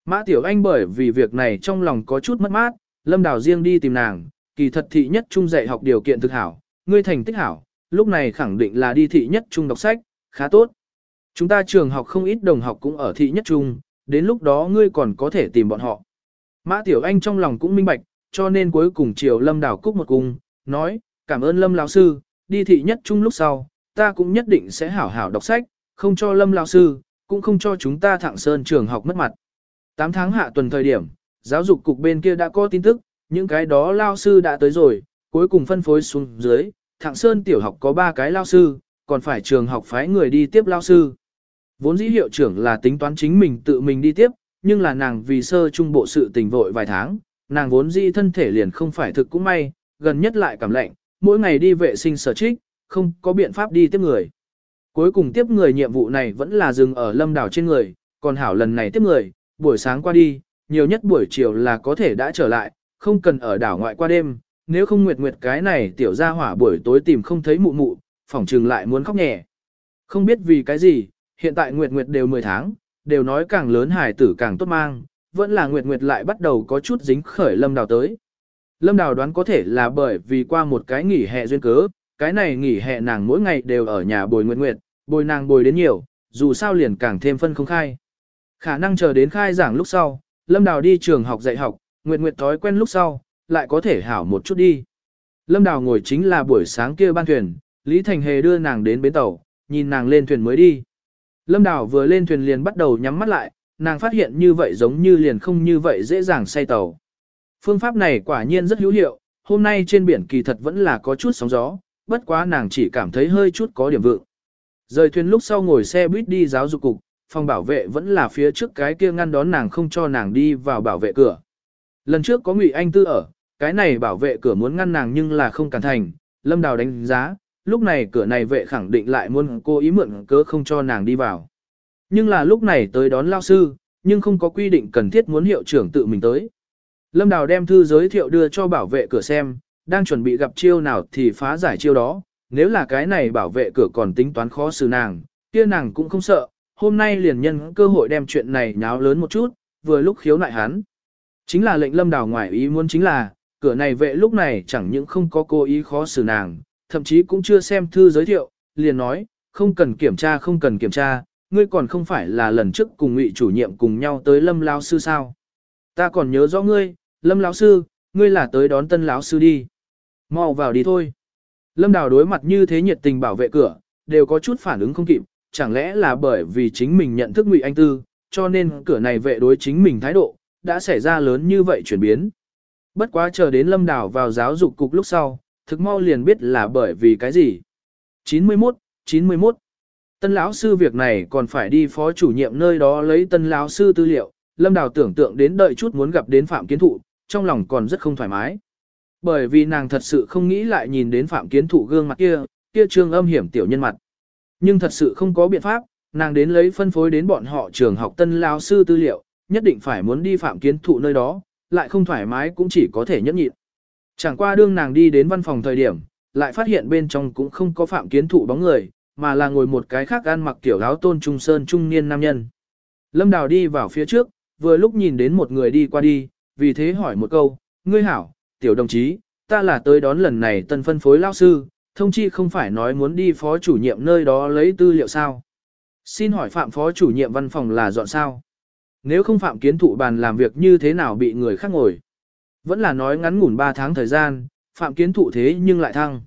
Mã Tiểu Anh bởi vì việc này trong lòng có chút mất mát, Lâm Đào riêng đi tìm nàng, kỳ thật thị nhất trung dạy học điều kiện thực hảo, ngươi thành tích hảo, lúc này khẳng định là đi thị nhất trung đọc sách, khá tốt. Chúng ta trường học không ít đồng học cũng ở thị nhất trung, đến lúc đó ngươi còn có thể tìm bọn họ. Mã Tiểu Anh trong lòng cũng minh bạch, cho nên cuối cùng chiều Lâm Đào Cúc một cung, nói, cảm ơn Lâm lão sư, đi thị nhất trung lúc sau, ta cũng nhất định sẽ hảo hảo đọc sách, không cho Lâm lão sư, cũng không cho chúng ta thẳng sơn trường học mất mặt. 8 tháng hạ tuần thời điểm, giáo dục cục bên kia đã có tin tức, những cái đó lao sư đã tới rồi, cuối cùng phân phối xuống dưới, thẳng sơn tiểu học có 3 cái lao sư, còn phải trường học phái người đi tiếp lao sư. Vốn dĩ hiệu trưởng là tính toán chính mình tự mình đi tiếp, nhưng là nàng vì sơ trung bộ sự tình vội vài tháng, nàng vốn dĩ thân thể liền không phải thực cũng may, gần nhất lại cảm lạnh, mỗi ngày đi vệ sinh sở trích, không có biện pháp đi tiếp người. Cuối cùng tiếp người nhiệm vụ này vẫn là dừng ở lâm đảo trên người, còn hảo lần này tiếp người, buổi sáng qua đi, nhiều nhất buổi chiều là có thể đã trở lại, không cần ở đảo ngoại qua đêm, nếu không nguyệt nguyệt cái này tiểu ra hỏa buổi tối tìm không thấy mụ mụ, phỏng trừng lại muốn khóc nhẹ. Không biết vì cái gì, hiện tại nguyệt nguyệt đều 10 tháng, đều nói càng lớn hải tử càng tốt mang, vẫn là nguyệt nguyệt lại bắt đầu có chút dính khởi lâm đào tới. Lâm đào đoán có thể là bởi vì qua một cái nghỉ hè duyên cớ, cái này nghỉ hè nàng mỗi ngày đều ở nhà bồi nguyệt nguyệt, bồi nàng bồi đến nhiều, dù sao liền càng thêm phân không khai. Khả năng chờ đến khai giảng lúc sau, Lâm Đào đi trường học dạy học, Nguyệt Nguyệt thói quen lúc sau, lại có thể hảo một chút đi. Lâm Đào ngồi chính là buổi sáng kia ban thuyền, Lý Thành Hề đưa nàng đến bến tàu, nhìn nàng lên thuyền mới đi. Lâm Đào vừa lên thuyền liền bắt đầu nhắm mắt lại, nàng phát hiện như vậy giống như liền không như vậy dễ dàng say tàu. Phương pháp này quả nhiên rất hữu hiệu, hôm nay trên biển kỳ thật vẫn là có chút sóng gió, bất quá nàng chỉ cảm thấy hơi chút có điểm vượng. Rời thuyền lúc sau ngồi xe buýt đi giáo dục cục, phòng bảo vệ vẫn là phía trước cái kia ngăn đón nàng không cho nàng đi vào bảo vệ cửa. Lần trước có Ngụy Anh Tư ở, cái này bảo vệ cửa muốn ngăn nàng nhưng là không cản thành, Lâm Đào đánh giá, lúc này cửa này vệ khẳng định lại muốn cô ý mượn cớ không cho nàng đi vào. Nhưng là lúc này tới đón lao sư, nhưng không có quy định cần thiết muốn hiệu trưởng tự mình tới. Lâm Đào đem thư giới thiệu đưa cho bảo vệ cửa xem, đang chuẩn bị gặp chiêu nào thì phá giải chiêu đó, nếu là cái này bảo vệ cửa còn tính toán khó xử nàng, kia nàng cũng không sợ, hôm nay liền nhân cơ hội đem chuyện này nháo lớn một chút, vừa lúc khiếu nại hắn. Chính là lệnh lâm đào ngoài ý muốn chính là, cửa này vệ lúc này chẳng những không có cố ý khó xử nàng, thậm chí cũng chưa xem thư giới thiệu, liền nói, không cần kiểm tra không cần kiểm tra, ngươi còn không phải là lần trước cùng ngụy chủ nhiệm cùng nhau tới lâm lao sư sao. Ta còn nhớ rõ ngươi, lâm lão sư, ngươi là tới đón tân lão sư đi. mau vào đi thôi. Lâm đào đối mặt như thế nhiệt tình bảo vệ cửa, đều có chút phản ứng không kịp, chẳng lẽ là bởi vì chính mình nhận thức Ngụy Anh Tư, cho nên cửa này vệ đối chính mình thái độ, đã xảy ra lớn như vậy chuyển biến. Bất quá chờ đến lâm Đào vào giáo dục cục lúc sau, thực mau liền biết là bởi vì cái gì. 91, 91. Tân lão sư việc này còn phải đi phó chủ nhiệm nơi đó lấy tân lão sư tư liệu, lâm đào tưởng tượng đến đợi chút muốn gặp đến phạm kiến thụ, trong lòng còn rất không thoải mái. Bởi vì nàng thật sự không nghĩ lại nhìn đến phạm kiến thụ gương mặt kia, kia trương âm hiểm tiểu nhân mặt. Nhưng thật sự không có biện pháp, nàng đến lấy phân phối đến bọn họ trường học tân lao sư tư liệu, nhất định phải muốn đi phạm kiến thụ nơi đó, lại không thoải mái cũng chỉ có thể nhẫn nhịn. Chẳng qua đương nàng đi đến văn phòng thời điểm, lại phát hiện bên trong cũng không có phạm kiến thụ bóng người, mà là ngồi một cái khác ăn mặc tiểu áo tôn trung sơn trung niên nam nhân. Lâm Đào đi vào phía trước, vừa lúc nhìn đến một người đi qua đi, vì thế hỏi một câu, ngươi hảo, tiểu đồng chí, ta là tới đón lần này tân phân phối lao sư, thông chi không phải nói muốn đi phó chủ nhiệm nơi đó lấy tư liệu sao. Xin hỏi phạm phó chủ nhiệm văn phòng là dọn sao? Nếu không phạm kiến thụ bàn làm việc như thế nào bị người khác ngồi? Vẫn là nói ngắn ngủn 3 tháng thời gian, phạm kiến thụ thế nhưng lại thăng.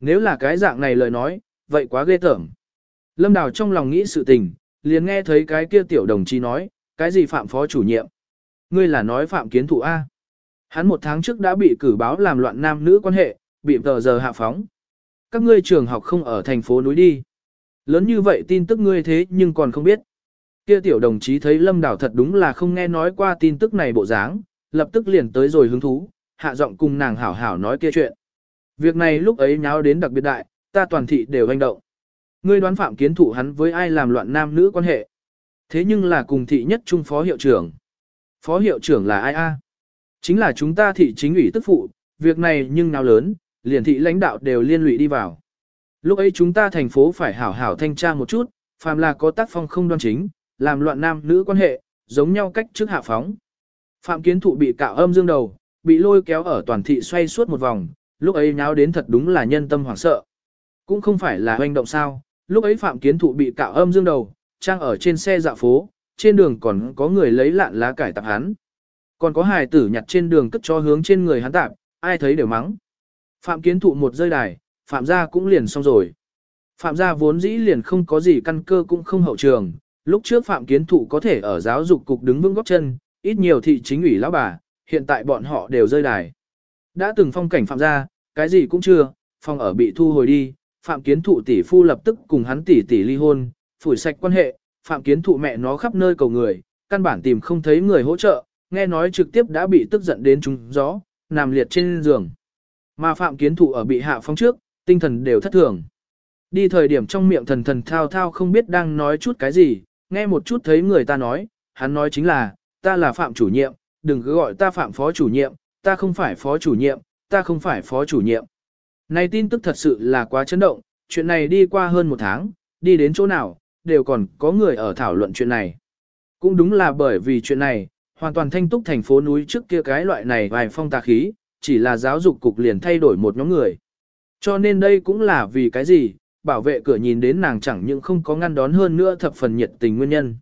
Nếu là cái dạng này lời nói, vậy quá ghê tởm. Lâm Đào trong lòng nghĩ sự tình, liền nghe thấy cái kia tiểu đồng chí nói, cái gì phạm phó chủ nhiệm? Ngươi là nói phạm kiến thụ A. Hắn một tháng trước đã bị cử báo làm loạn nam nữ quan hệ, bị tờ giờ hạ phóng. Các ngươi trường học không ở thành phố núi đi. Lớn như vậy tin tức ngươi thế nhưng còn không biết. Kia tiểu đồng chí thấy Lâm Đào thật đúng là không nghe nói qua tin tức này bộ dáng, lập tức liền tới rồi hứng thú, hạ giọng cùng nàng hảo hảo nói kia chuyện. Việc này lúc ấy nháo đến đặc biệt đại, ta toàn thị đều hành động. Ngươi đoán phạm kiến thủ hắn với ai làm loạn nam nữ quan hệ. Thế nhưng là cùng thị nhất trung phó hiệu trưởng. Phó hiệu trưởng là ai a? Chính là chúng ta thị chính ủy tức phụ, việc này nhưng nào lớn, liền thị lãnh đạo đều liên lụy đi vào. Lúc ấy chúng ta thành phố phải hảo hảo thanh tra một chút, phàm là có tác phong không đoan chính, làm loạn nam nữ quan hệ, giống nhau cách trước hạ phóng. Phạm kiến thụ bị cạo âm dương đầu, bị lôi kéo ở toàn thị xoay suốt một vòng, lúc ấy nháo đến thật đúng là nhân tâm hoảng sợ. Cũng không phải là hoành động sao, lúc ấy Phạm Kiến Thụ bị cạo âm dương đầu, trang ở trên xe dạo phố, trên đường còn có người lấy lạn lá cải tặng hắn. Còn có hài tử nhặt trên đường cất cho hướng trên người hắn tạp, ai thấy đều mắng. Phạm Kiến Thụ một rơi đài, Phạm gia cũng liền xong rồi. Phạm gia vốn dĩ liền không có gì căn cơ cũng không hậu trường, lúc trước Phạm Kiến Thụ có thể ở giáo dục cục đứng vững góc chân, ít nhiều thị chính ủy lão bà, hiện tại bọn họ đều rơi đài. Đã từng phong cảnh Phạm gia, cái gì cũng chưa, phong ở bị thu hồi đi, Phạm Kiến Thụ tỷ phu lập tức cùng hắn tỷ tỷ ly hôn, phủi sạch quan hệ, Phạm Kiến Thụ mẹ nó khắp nơi cầu người, căn bản tìm không thấy người hỗ trợ, nghe nói trực tiếp đã bị tức giận đến trúng gió, nằm liệt trên giường. Mà Phạm Kiến Thụ ở bị hạ phong trước, tinh thần đều thất thường. Đi thời điểm trong miệng thần thần thao thao không biết đang nói chút cái gì, nghe một chút thấy người ta nói, hắn nói chính là, ta là Phạm chủ nhiệm, đừng cứ gọi ta Phạm phó chủ nhiệm, ta không phải phó chủ nhiệm, ta không phải phó chủ nhiệm. Này tin tức thật sự là quá chấn động, chuyện này đi qua hơn một tháng, đi đến chỗ nào, đều còn có người ở thảo luận chuyện này. Cũng đúng là bởi vì chuyện này, hoàn toàn thanh túc thành phố núi trước kia cái loại này vài phong tà khí, chỉ là giáo dục cục liền thay đổi một nhóm người. Cho nên đây cũng là vì cái gì, bảo vệ cửa nhìn đến nàng chẳng những không có ngăn đón hơn nữa thập phần nhiệt tình nguyên nhân.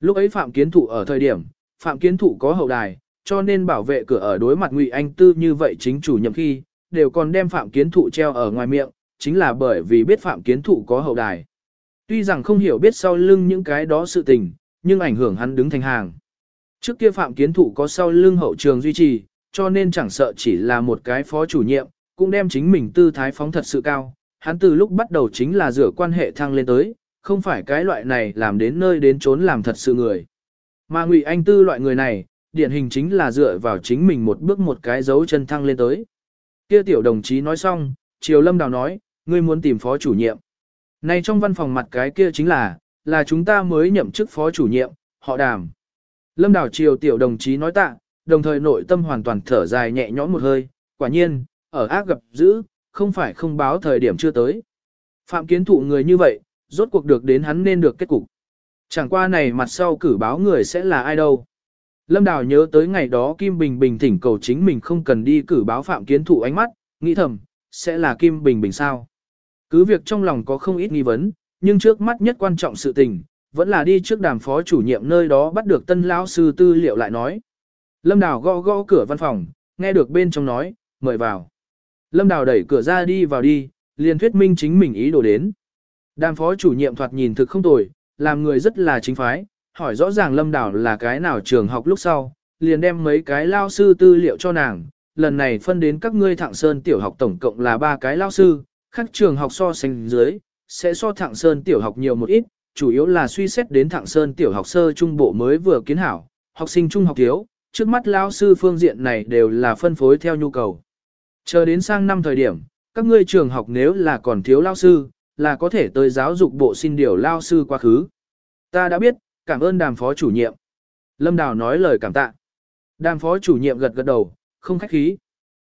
Lúc ấy Phạm Kiến Thụ ở thời điểm, Phạm Kiến Thụ có hậu đài, cho nên bảo vệ cửa ở đối mặt Ngụy Anh Tư như vậy chính chủ nhậm khi, đều còn đem Phạm Kiến Thụ treo ở ngoài miệng, chính là bởi vì biết Phạm Kiến Thụ có hậu đài. Tuy rằng không hiểu biết sau lưng những cái đó sự tình, nhưng ảnh hưởng hắn đứng thành hàng. Trước kia Phạm Kiến Thụ có sau lưng hậu trường duy trì, cho nên chẳng sợ chỉ là một cái phó chủ nhiệm, cũng đem chính mình tư thái phóng thật sự cao. Hắn từ lúc bắt đầu chính là rửa quan hệ thăng lên tới, không phải cái loại này làm đến nơi đến trốn làm thật sự người. Mà Ngụy Anh Tư loại người này, điển hình chính là dựa vào chính mình một bước một cái dấu chân thăng lên tới. Kia tiểu đồng chí nói xong, Triều Lâm Đào nói, ngươi muốn tìm phó chủ nhiệm. Này trong văn phòng mặt cái kia chính là, là chúng ta mới nhậm chức phó chủ nhiệm, họ đàm. Lâm Đào Triều tiểu đồng chí nói tạ, đồng thời nội tâm hoàn toàn thở dài nhẹ nhõm một hơi, quả nhiên, ở ác gặp dữ, không phải không báo thời điểm chưa tới. Phạm kiến thụ người như vậy, rốt cuộc được đến hắn nên được kết cục. Chẳng qua này mặt sau cử báo người sẽ là ai đâu. Lâm Đào nhớ tới ngày đó Kim Bình Bình thỉnh cầu chính mình không cần đi cử báo phạm kiến thụ ánh mắt, nghĩ thầm, sẽ là Kim Bình Bình sao. Cứ việc trong lòng có không ít nghi vấn, nhưng trước mắt nhất quan trọng sự tình, vẫn là đi trước đàm phó chủ nhiệm nơi đó bắt được tân lão sư tư liệu lại nói. Lâm Đào gõ gõ cửa văn phòng, nghe được bên trong nói, mời vào. Lâm Đào đẩy cửa ra đi vào đi, liền thuyết minh chính mình ý đồ đến. Đàm phó chủ nhiệm thoạt nhìn thực không tồi, làm người rất là chính phái, hỏi rõ ràng Lâm Đào là cái nào trường học lúc sau, liền đem mấy cái lao sư tư liệu cho nàng, lần này phân đến các ngươi thạng sơn tiểu học tổng cộng là ba cái lao sư, khác trường học so sánh dưới, sẽ so thạng sơn tiểu học nhiều một ít, chủ yếu là suy xét đến thạng sơn tiểu học sơ trung bộ mới vừa kiến hảo, học sinh trung học thiếu, trước mắt lao sư phương diện này đều là phân phối theo nhu cầu. Chờ đến sang năm thời điểm, các ngươi trường học nếu là còn thiếu lao sư, là có thể tới giáo dục bộ xin điều lao sư quá khứ. Ta đã biết, cảm ơn đàm phó chủ nhiệm. Lâm Đào nói lời cảm tạ. Đàm phó chủ nhiệm gật gật đầu, không khách khí.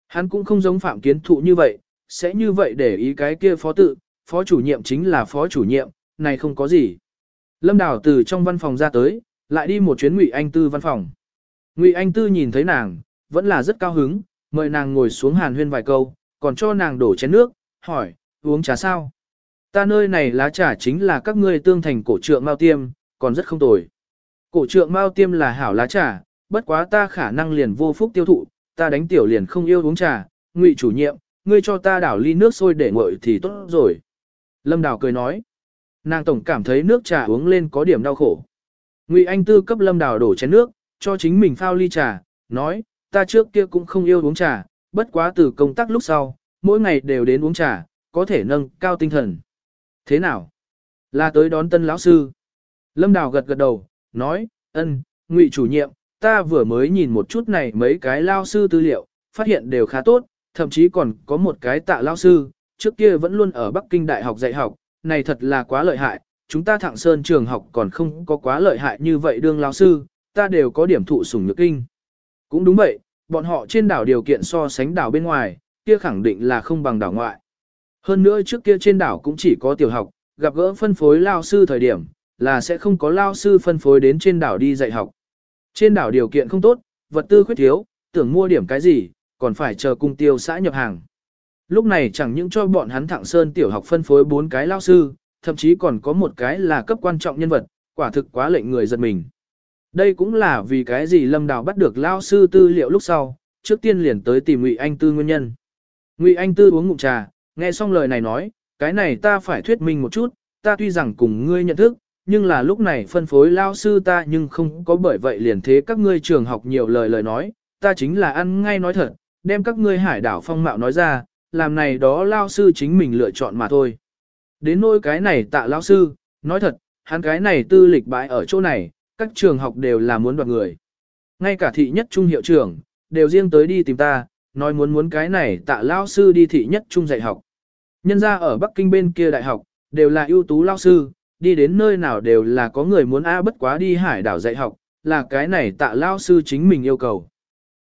Hắn cũng không giống phạm kiến thụ như vậy, sẽ như vậy để ý cái kia phó tự, phó chủ nhiệm chính là phó chủ nhiệm, này không có gì. Lâm Đào từ trong văn phòng ra tới, lại đi một chuyến Ngụy Anh Tư văn phòng. Ngụy Anh Tư nhìn thấy nàng, vẫn là rất cao hứng, mời nàng ngồi xuống hàn huyên vài câu, còn cho nàng đổ chén nước, hỏi, uống trà sao? Ta nơi này lá trà chính là các ngươi tương thành cổ trượng mao tiêm, còn rất không tồi. Cổ trượng mao tiêm là hảo lá trà, bất quá ta khả năng liền vô phúc tiêu thụ, ta đánh tiểu liền không yêu uống trà, ngụy chủ nhiệm, ngươi cho ta đảo ly nước sôi để nguội thì tốt rồi. Lâm Đào cười nói, nàng tổng cảm thấy nước trà uống lên có điểm đau khổ. Ngụy Anh Tư cấp Lâm Đào đổ chén nước, cho chính mình phao ly trà, nói, ta trước kia cũng không yêu uống trà, bất quá từ công tác lúc sau, mỗi ngày đều đến uống trà, có thể nâng cao tinh thần. Thế nào? Là tới đón tân lão sư. Lâm Đào gật gật đầu, nói, ân, ngụy chủ nhiệm, ta vừa mới nhìn một chút này mấy cái lao sư tư liệu, phát hiện đều khá tốt, thậm chí còn có một cái tạ lao sư, trước kia vẫn luôn ở Bắc Kinh Đại học dạy học, này thật là quá lợi hại, chúng ta thẳng sơn trường học còn không có quá lợi hại như vậy đương lao sư, ta đều có điểm thụ sủng nhược kinh. Cũng đúng vậy, bọn họ trên đảo điều kiện so sánh đảo bên ngoài, kia khẳng định là không bằng đảo ngoại. Hơn nữa trước kia trên đảo cũng chỉ có tiểu học, gặp gỡ phân phối lao sư thời điểm, là sẽ không có lao sư phân phối đến trên đảo đi dạy học. Trên đảo điều kiện không tốt, vật tư khuyết thiếu, tưởng mua điểm cái gì, còn phải chờ cung tiêu xã nhập hàng. Lúc này chẳng những cho bọn hắn thẳng sơn tiểu học phân phối bốn cái lao sư, thậm chí còn có một cái là cấp quan trọng nhân vật, quả thực quá lệnh người giật mình. Đây cũng là vì cái gì Lâm Đào bắt được lao sư tư liệu lúc sau, trước tiên liền tới tìm Ngụy Anh Tư nguyên nhân. Ngụy Anh Tư uống ngụm trà, nghe xong lời này nói, cái này ta phải thuyết minh một chút, ta tuy rằng cùng ngươi nhận thức, nhưng là lúc này phân phối lao sư ta nhưng không có bởi vậy liền thế các ngươi trường học nhiều lời lời nói, ta chính là ăn ngay nói thật, đem các ngươi hải đảo phong mạo nói ra, làm này đó lao sư chính mình lựa chọn mà thôi. Đến nỗi cái này tạ lao sư, nói thật, hắn cái này tư lịch bãi ở chỗ này, các trường học đều là muốn đoạt người. Ngay cả thị nhất trung hiệu trưởng, đều riêng tới đi tìm ta, nói muốn muốn cái này tạ lao sư đi thị nhất trung dạy học. Nhân ra ở Bắc Kinh bên kia đại học, đều là ưu tú lao sư, đi đến nơi nào đều là có người muốn a bất quá đi hải đảo dạy học, là cái này tạ lao sư chính mình yêu cầu.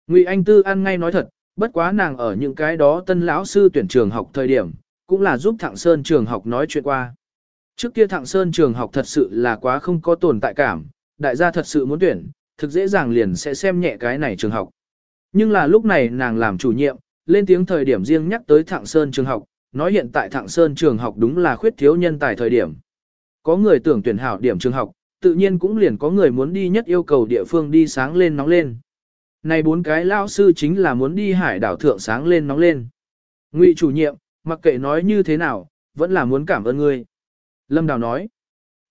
Ngụy Anh Tư ăn ngay nói thật, bất quá nàng ở những cái đó tân lão sư tuyển trường học thời điểm, cũng là giúp Thạng Sơn trường học nói chuyện qua. Trước kia Thạng Sơn trường học thật sự là quá không có tồn tại cảm, đại gia thật sự muốn tuyển, thực dễ dàng liền sẽ xem nhẹ cái này trường học. Nhưng là lúc này nàng làm chủ nhiệm, lên tiếng thời điểm riêng nhắc tới Thạng Sơn trường học, nói hiện tại Thạng Sơn trường học đúng là khuyết thiếu nhân tài thời điểm. Có người tưởng tuyển hảo điểm trường học, tự nhiên cũng liền có người muốn đi nhất yêu cầu địa phương đi sáng lên nóng lên. Này bốn cái lao sư chính là muốn đi hải đảo thượng sáng lên nóng lên. Ngụy chủ nhiệm, mặc kệ nói như thế nào, vẫn là muốn cảm ơn ngươi. Lâm Đào nói,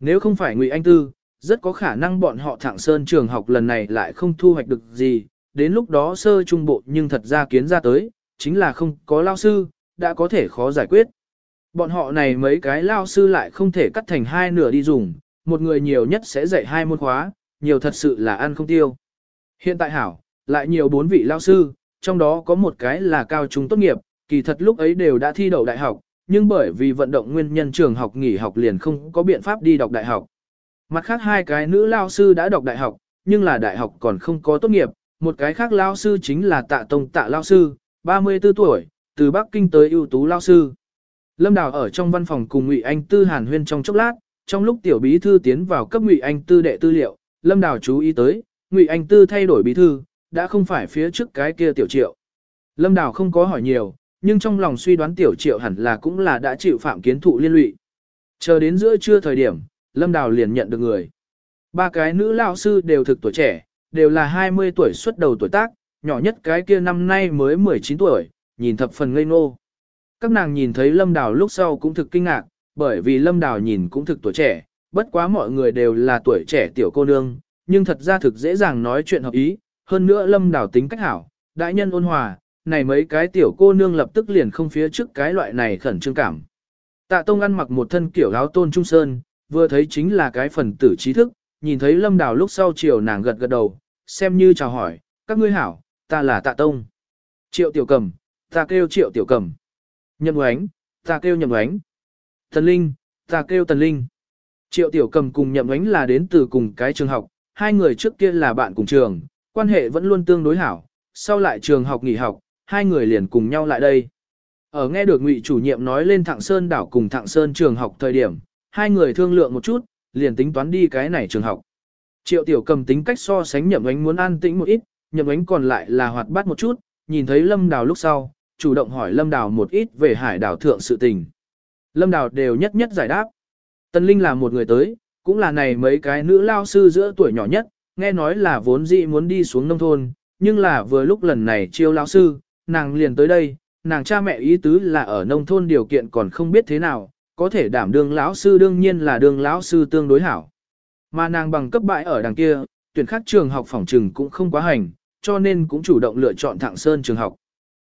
nếu không phải Ngụy Anh Tư, rất có khả năng bọn họ thẳng sơn trường học lần này lại không thu hoạch được gì, đến lúc đó sơ trung bộ nhưng thật ra kiến ra tới, chính là không có lao sư, đã có thể khó giải quyết. Bọn họ này mấy cái lao sư lại không thể cắt thành hai nửa đi dùng, một người nhiều nhất sẽ dạy hai môn khóa, nhiều thật sự là ăn không tiêu. Hiện tại hảo, lại nhiều bốn vị lao sư, trong đó có một cái là cao trung tốt nghiệp, kỳ thật lúc ấy đều đã thi đậu đại học, nhưng bởi vì vận động nguyên nhân trường học nghỉ học liền không có biện pháp đi đọc đại học. Mặt khác hai cái nữ lao sư đã đọc đại học, nhưng là đại học còn không có tốt nghiệp, một cái khác lao sư chính là tạ tông tạ lao sư, 34 tuổi, từ Bắc Kinh tới ưu tú lao sư. Lâm Đào ở trong văn phòng cùng Ngụy Anh Tư hàn huyên trong chốc lát, trong lúc tiểu bí thư tiến vào cấp Ngụy Anh Tư đệ tư liệu, Lâm Đào chú ý tới, Ngụy Anh Tư thay đổi bí thư, đã không phải phía trước cái kia tiểu triệu. Lâm Đào không có hỏi nhiều, nhưng trong lòng suy đoán tiểu triệu hẳn là cũng là đã chịu phạm kiến thụ liên lụy. Chờ đến giữa trưa thời điểm, Lâm Đào liền nhận được người. Ba cái nữ lao sư đều thực tuổi trẻ, đều là 20 tuổi xuất đầu tuổi tác, nhỏ nhất cái kia năm nay mới 19 tuổi, nhìn thập phần ngây ngô. Các nàng nhìn thấy Lâm Đào lúc sau cũng thực kinh ngạc, bởi vì Lâm Đào nhìn cũng thực tuổi trẻ, bất quá mọi người đều là tuổi trẻ tiểu cô nương, nhưng thật ra thực dễ dàng nói chuyện hợp ý, hơn nữa lâm đảo tính cách hảo, đại nhân ôn hòa, này mấy cái tiểu cô nương lập tức liền không phía trước cái loại này khẩn trương cảm. Tạ Tông ăn mặc một thân kiểu áo tôn trung sơn, vừa thấy chính là cái phần tử trí thức, nhìn thấy lâm đảo lúc sau chiều nàng gật gật đầu, xem như chào hỏi, các ngươi hảo, ta là Tạ Tông. Triệu tiểu cầm, ta kêu triệu tiểu cầm. Nhậm oánh, ta kêu nhậm oánh. thần Linh, ta kêu Tần Linh. Triệu tiểu cầm cùng nhậm oánh là đến từ cùng cái trường học, hai người trước kia là bạn cùng trường, quan hệ vẫn luôn tương đối hảo, sau lại trường học nghỉ học, hai người liền cùng nhau lại đây. Ở nghe được ngụy chủ nhiệm nói lên Thạng Sơn đảo cùng Thạng Sơn trường học thời điểm, hai người thương lượng một chút, liền tính toán đi cái này trường học. Triệu tiểu cầm tính cách so sánh nhậm ánh muốn an tĩnh một ít, nhậm ánh còn lại là hoạt bát một chút, nhìn thấy lâm đào lúc sau, chủ động hỏi lâm đào một ít về hải đảo thượng sự tình. Lâm đào đều nhất nhất giải đáp. Tân Linh là một người tới, cũng là này mấy cái nữ lao sư giữa tuổi nhỏ nhất, nghe nói là vốn dĩ muốn đi xuống nông thôn, nhưng là vừa lúc lần này chiêu lão sư, nàng liền tới đây, nàng cha mẹ ý tứ là ở nông thôn điều kiện còn không biết thế nào, có thể đảm đương lão sư đương nhiên là đương lão sư tương đối hảo. Mà nàng bằng cấp bại ở đằng kia, tuyển khác trường học phòng trừng cũng không quá hành, cho nên cũng chủ động lựa chọn Thạng Sơn trường học.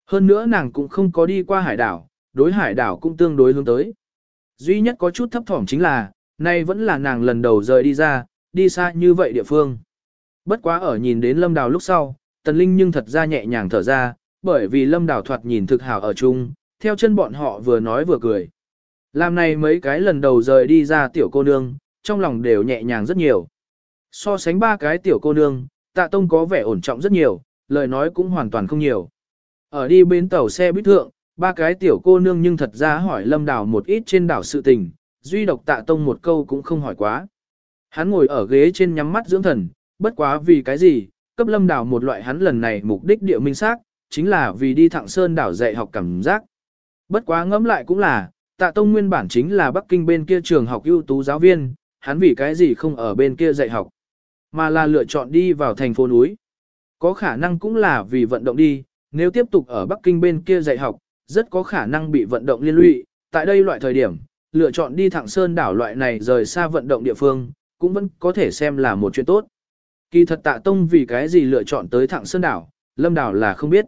Hơn nữa nàng cũng không có đi qua hải đảo, đối hải đảo cũng tương đối hướng tới. Duy nhất có chút thấp thỏm chính là, nay vẫn là nàng lần đầu rời đi ra, đi xa như vậy địa phương. Bất quá ở nhìn đến lâm đào lúc sau, tần linh nhưng thật ra nhẹ nhàng thở ra, bởi vì lâm đào thoạt nhìn thực hảo ở chung, theo chân bọn họ vừa nói vừa cười. Làm này mấy cái lần đầu rời đi ra tiểu cô nương, trong lòng đều nhẹ nhàng rất nhiều. So sánh ba cái tiểu cô nương, tạ tông có vẻ ổn trọng rất nhiều, lời nói cũng hoàn toàn không nhiều. Ở đi bên tàu xe bít thượng, ba cái tiểu cô nương nhưng thật ra hỏi lâm đảo một ít trên đảo sự tình, duy độc tạ tông một câu cũng không hỏi quá. Hắn ngồi ở ghế trên nhắm mắt dưỡng thần, bất quá vì cái gì, cấp lâm đảo một loại hắn lần này mục đích địa minh xác chính là vì đi thẳng sơn đảo dạy học cảm giác. Bất quá ngẫm lại cũng là, tạ tông nguyên bản chính là Bắc Kinh bên kia trường học ưu tú giáo viên, hắn vì cái gì không ở bên kia dạy học, mà là lựa chọn đi vào thành phố núi. Có khả năng cũng là vì vận động đi, nếu tiếp tục ở Bắc Kinh bên kia dạy học, rất có khả năng bị vận động liên lụy, tại đây loại thời điểm, lựa chọn đi thẳng sơn đảo loại này rời xa vận động địa phương, cũng vẫn có thể xem là một chuyện tốt. Kỳ thật tạ tông vì cái gì lựa chọn tới thẳng sơn đảo, lâm đảo là không biết.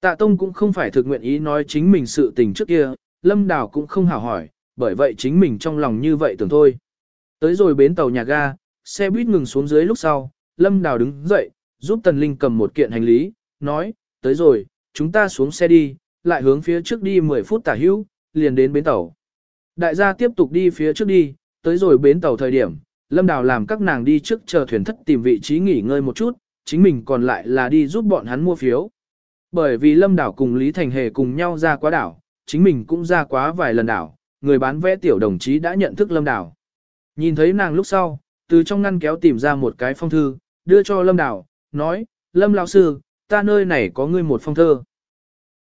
Tạ tông cũng không phải thực nguyện ý nói chính mình sự tình trước kia, lâm đảo cũng không hào hỏi, bởi vậy chính mình trong lòng như vậy tưởng thôi. Tới rồi bến tàu nhà ga, xe buýt ngừng xuống dưới lúc sau, lâm đảo đứng dậy, giúp tần linh cầm một kiện hành lý, nói, tới rồi, chúng ta xuống xe đi, lại hướng phía trước đi 10 phút tả hữu, liền đến bến tàu. Đại gia tiếp tục đi phía trước đi, tới rồi bến tàu thời điểm, Lâm Đào làm các nàng đi trước chờ thuyền thất tìm vị trí nghỉ ngơi một chút, chính mình còn lại là đi giúp bọn hắn mua phiếu. Bởi vì Lâm Đảo cùng Lý Thành Hề cùng nhau ra quá đảo, chính mình cũng ra quá vài lần đảo, người bán vẽ tiểu đồng chí đã nhận thức Lâm Đảo. Nhìn thấy nàng lúc sau, từ trong ngăn kéo tìm ra một cái phong thư, đưa cho Lâm Đảo, nói, Lâm lão sư, ta nơi này có ngươi một phong thơ.